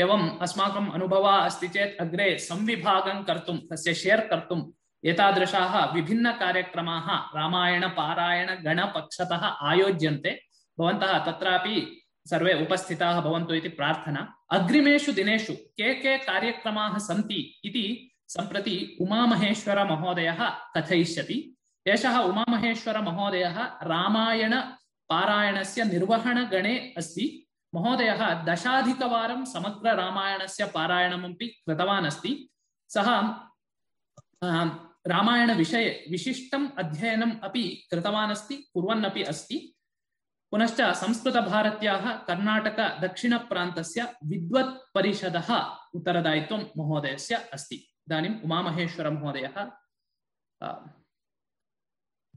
एवम् अस्माकम् अनुभवः अस्ति अग्रे संविभागं कर्तुं, तस्य शेर् कर्तुम् एतादृशाः विभिन्नकार्यक्रमाः रामायणपारायणगणपक्षतः आयोज्यन्ते। भवन्तः तत्रापि सर्वे उपस्थिताः भवन्तु इति प्रार्थना। अग्रिमेषु दिनेषु के के कार्यक्रमाः सन्ति इति सम्प्रति उमामहेश्वरमहोदयः कथयिष्यति। एषः उमामहेश्वरमहोदयः रामायणपारायणस्य निर्वहणगणे अस्ति। महोदयः दशाधिकवारं समग्ररामायणस्य पारायणमपि कृतवान् अस्ति। सः रामायणविषये विशिष्टम् अध्ययनम् अपि कृतवान् अस्ति, कुर्वन्नपि अस्ति। पुनश्च संस्कृतभारत्याः कर्णाटकदक्षिणप्रान्तस्य विद्वत् परिषदः उत्तरदायित्वं महोदयस्य अस्ति। इदानीम् उमामहेश्वरमहोदयः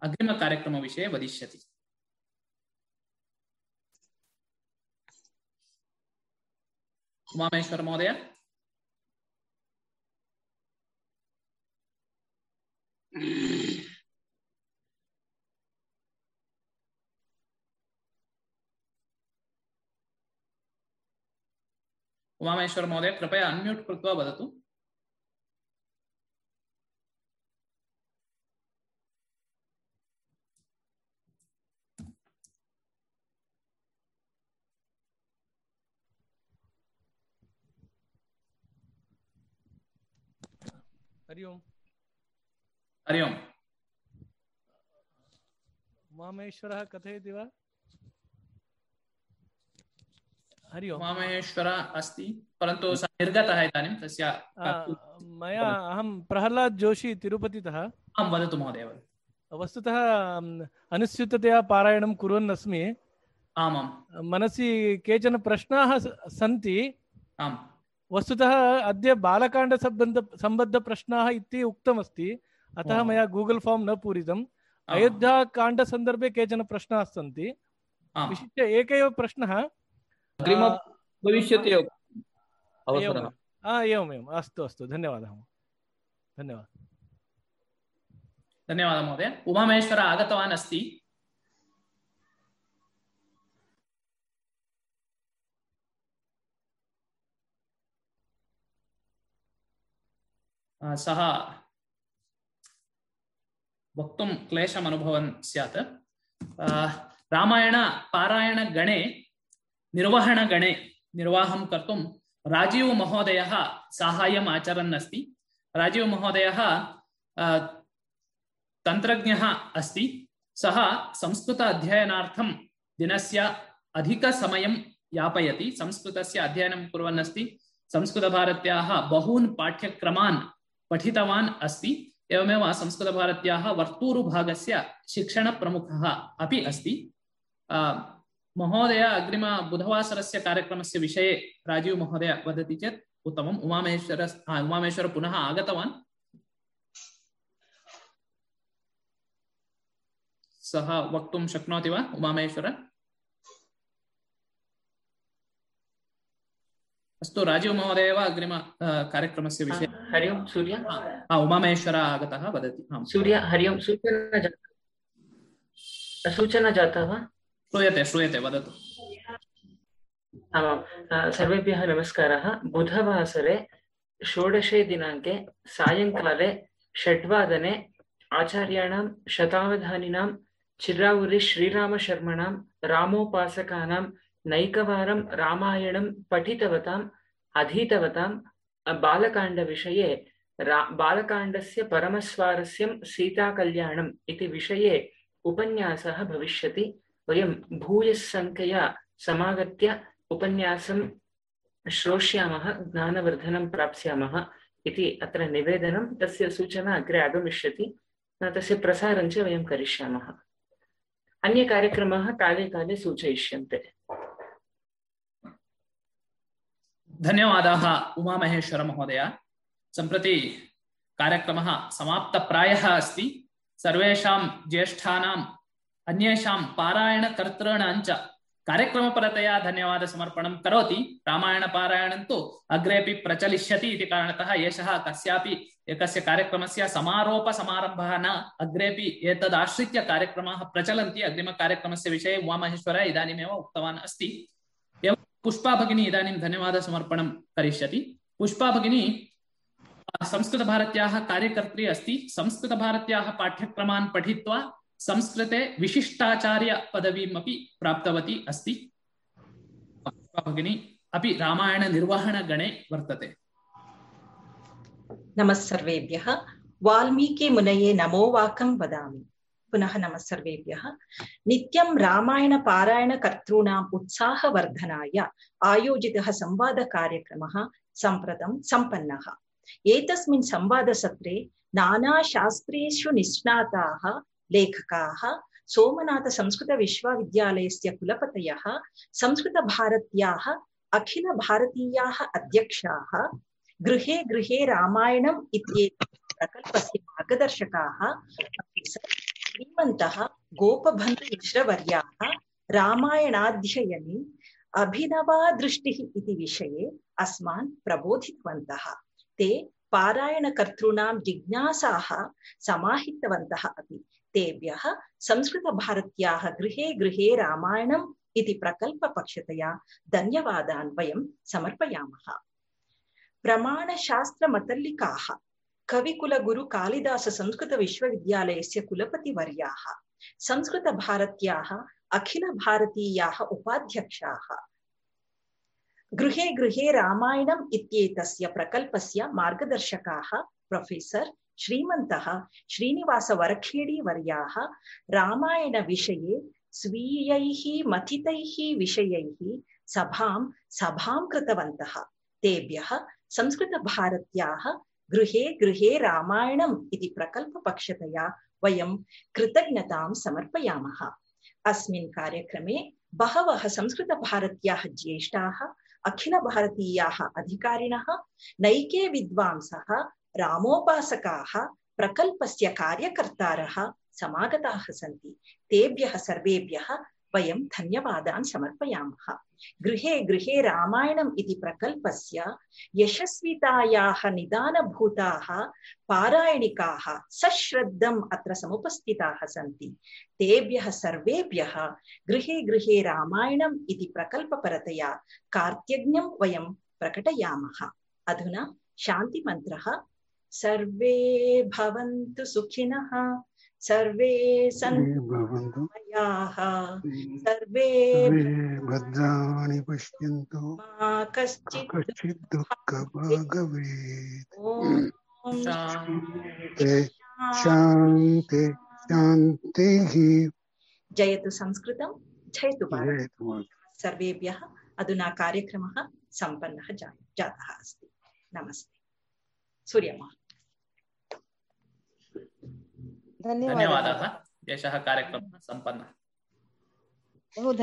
अग्रिमकार्यक्रमविषये वदिष्यति उमामहेश्वरमहोदय उमामहेश्वर महोदय कृपया अन्म्यूट् कृत्वा वदतु हरि ओम्। हरि ओम्। उमामेश्वरः कथयति वा? हरि ओम्। अस्ति परन्तु सः निर्गतः इदानीं तस्य मया अहं प्रह्लाद् जोशी तिरुपतितः। आं वदतु महोदय वस्तुतः अनुस्यूततया पारायणं कुर्वन् अस्मि आमां मनसि केचन प्रश्नाः सन्ति। आम्। वस्तुतः अद्य बालकाण्डसम्बन्ध सम्बद्धप्रश्नाः इति उक्तमस्ति। अतः। मया गूगल् फार्म् न पूरितम्। अयोध्याकाण्डसन्दर्भे केचन प्रश्नाः सन्ति। विशिष्य एक एव प्रश्नः भविष्यति एवमेवम्। अस्तु अस्तु। धन्यवादः धन्यवादः। धन्यवादः महोदय। उमामहेश्वर आगतवान् अस्ति। सः वक्तुं क्लेशम् अनुभवन् स्यात् रामायणपारायणगणे निर्वहणगणे निर्वाहं कर्तुं राजीवमहोदयः साहाय्यम् आचरन् अस्ति राजीवमहोदयः तन्त्रज्ञः अस्ति सः संस्कृत अध्ययनार्थं दिनस्य अधिकसमयं यापयति संस्कृतस्य अध्ययनं कुर्वन् अस्ति संस्कृतभारत्याः बहून् पाठ्यक्रमान् पठितवान् अस्ति। एवमेव संस्कृतभारत्याः वर्तूरुभागस्य शिक्षणप्रमुखः अपि अस्ति। महोदय अग्रिम बुधवासरस्य कार्यक्रमस्य विषये राजीव महोदय वदति चेत् उत्तमम्। उमामहेश्वर हा, उमामहेश्वर पुनः आगतवान्। सः वक्तुं शक्नोति वा उमामहेश्वर अस्तु राजीव महोदय एव अग्रिम कार्यक्रमस्य विषये। हरि ओं सूर्य? हा, उमामहेश्वर आगतः वदति सूर्य हरि ओं सूचना जाता सूचना जाता वा? श्रूयते श्रूयते वदतु। आमाम् अ, सर्वेभ्यः नमस्कारः। बुधवासरे षोडशे दिनाङ्के सायङ्काले षड्वादने आचार्याणां शतावधानिनां चिरावुरि श्रीरामशर्मणां रामोपासकानां नैकवारं रामायणं पठितवताम् अधीतवतां बालकाण्डविषये, रा, बालकाण्डस्य परमस्वारस्यं सीताकल्याणम् इति विषये उपन्यासः भविष्यति। वयं भूयस्सङ्ख्यया समागत्य उपन्यासं श्रोष्यामः, ज्ञानवर्धनं प्राप्स्यामः इति अत्र निवेदनं, तस्य सूचना अग्रे आगमिष्यति। तस्य प्रसारं च वयं करिष्यामः। अन्यकार्यक्रमाः काले काले सूचयिष्यन्ते। धन्यवादाः उमामहेश्वर महोदय सम्प्रति कार्यक्रमः समाप्तप्रायः अस्ति। सर्वेषां ज्येष्ठानाम् अन्येषां पारायणकर्तॄणां च कार्यक्रमपरतया धन्यवादसमर्पणं करोति। रामायणपारायणं तु अग्रेपि प्रचलिष्यति इति कारणतः एषः कस्यापि एकस्य कार्यक्रमस्य समारोपसमारम्भः न अग्रेपि एतदाश्रित्य कार्यक्रमाः प्रचलन्ति। अग्रिमकार्यक्रमस्य विषये उमामहेश्वर इदानीमेव उक्तवान् अस्ति। एवं पुष्पा भगिनी इदानीं धन्यवादसमर्पणं करिष्यति। पुष्पा भगिनी संस्कृतभारत्याः कार्यकर्त्री अस्ति। संस्कृतभारत्याः पाठ्यक्रमान् पठित्वा संस्कृते विशिष्टाचार्यपदवीम् अपि प्राप्तवती अस्ति। पुष्पा भगिनी अपि रामायणनिर्वहणगणे वर्तते। नमः सर्वेभ्यः। वाल्मीकिमुनये नमो वाकं वदामि। पुनः नमः सर्वेभ्यः। नित्यं रामायणपारायणकर्तॄणाम् उत्साहवर्धनाय आयोजितः संवादकार्यक्रमः सम्प्रतं सम्पन्नः। एतस्मिन् संवादसत्रे नानाशास्त्रेषु निष्णाताः लेखकाः, सोमनाथसंस्कृतविश्वविद्यालयस्य कुलपतयः, संस्कृतभारत्याः अखिलभारतीयाः अध्यक्षाः, गृहे गृहे रामायणम् इत्येतस्य प्रकल्पस्य मार्गदर्शकाः श्रीमन्तः गोपबन्धुमिश्रवर्याः रामायणाध्ययने अभिनवा दृष्टिः इति विषये अस्मान् प्रबोधितवन्तः। ते पारायणकर्तॄणां जिज्ञासाः समाहितवन्तः अपि। तेभ्यः संस्कृतभारत्याः गृहे गृहे रामायणम् इति प्रकल्पपक्षतया धन्यवादान् वयं समर्पयामः। प्रमाणशास्त्रमतल्लिकाः कविकुलगुरु कालिदास संस्कृतविश्वविद्यालयस्य कुलपतिवर्याः संस्कृतभारत्याः अखिलभारतीयाः उपाध्यक्षाः। गृहे गृहे रामायणम् इत्येतस्य प्रकल्पस्य मार्गदर्शकाः प्रोफेसर् श्रीमन्तः श्रीनिवासवरखेडीवर्याः रामायणविषये स्वीयैः मथितैः विषयैः सभां सभां कृतवन्तः। तेभ्यः संस्कृतभारत्याः गृहे गृहे रामायणम् इति प्रकल्पपक्षतया वयं कृतज्ञतां समर्पयामः। अस्मिन् कार्यक्रमे बहवः संस्कृतभारत्याः ज्येष्ठाः, अखिलभारतीयाः अधिकारिणः, नैके विद्वांसः, रामोपासकाः, प्रकल्पस्य कार्यकर्तारः समागताः सन्ति। तेभ्यः सर्वेभ्यः वयं धन्यवादान् समर्पयामः। गृहे गृहे रामायणम् इति प्रकल्पस्य यशस्वितायाः निदानभूताः पारायणिकाः सश्रद्धम् अत्र समुपस्थिताः सन्ति। तेभ्यः सर्वेभ्यः गृहे गृहे रामायणम् इति प्रकल्पपरतया कार्त्यज्ञं वयं प्रकटयामः। अधुना शान्तिमन्त्रः। सर्वे भवन्तु सुखिनः। सर्वे सन्तु सर्वे भद्राणि पश्यन्तु। मा कश्चित् कश्चित् दुःखभागवेत् ॐ ते शान्ति शान्तिः। जयतु संस्कृतं जयतु। सर्वेभ्यः अधुना कार्यक्रमः सम्पन्नः जातः अस्ति। नमस्ते। सूर्यमा धन्यवादाः। एषः कार्यक्रमः सम्पन्नः। बहु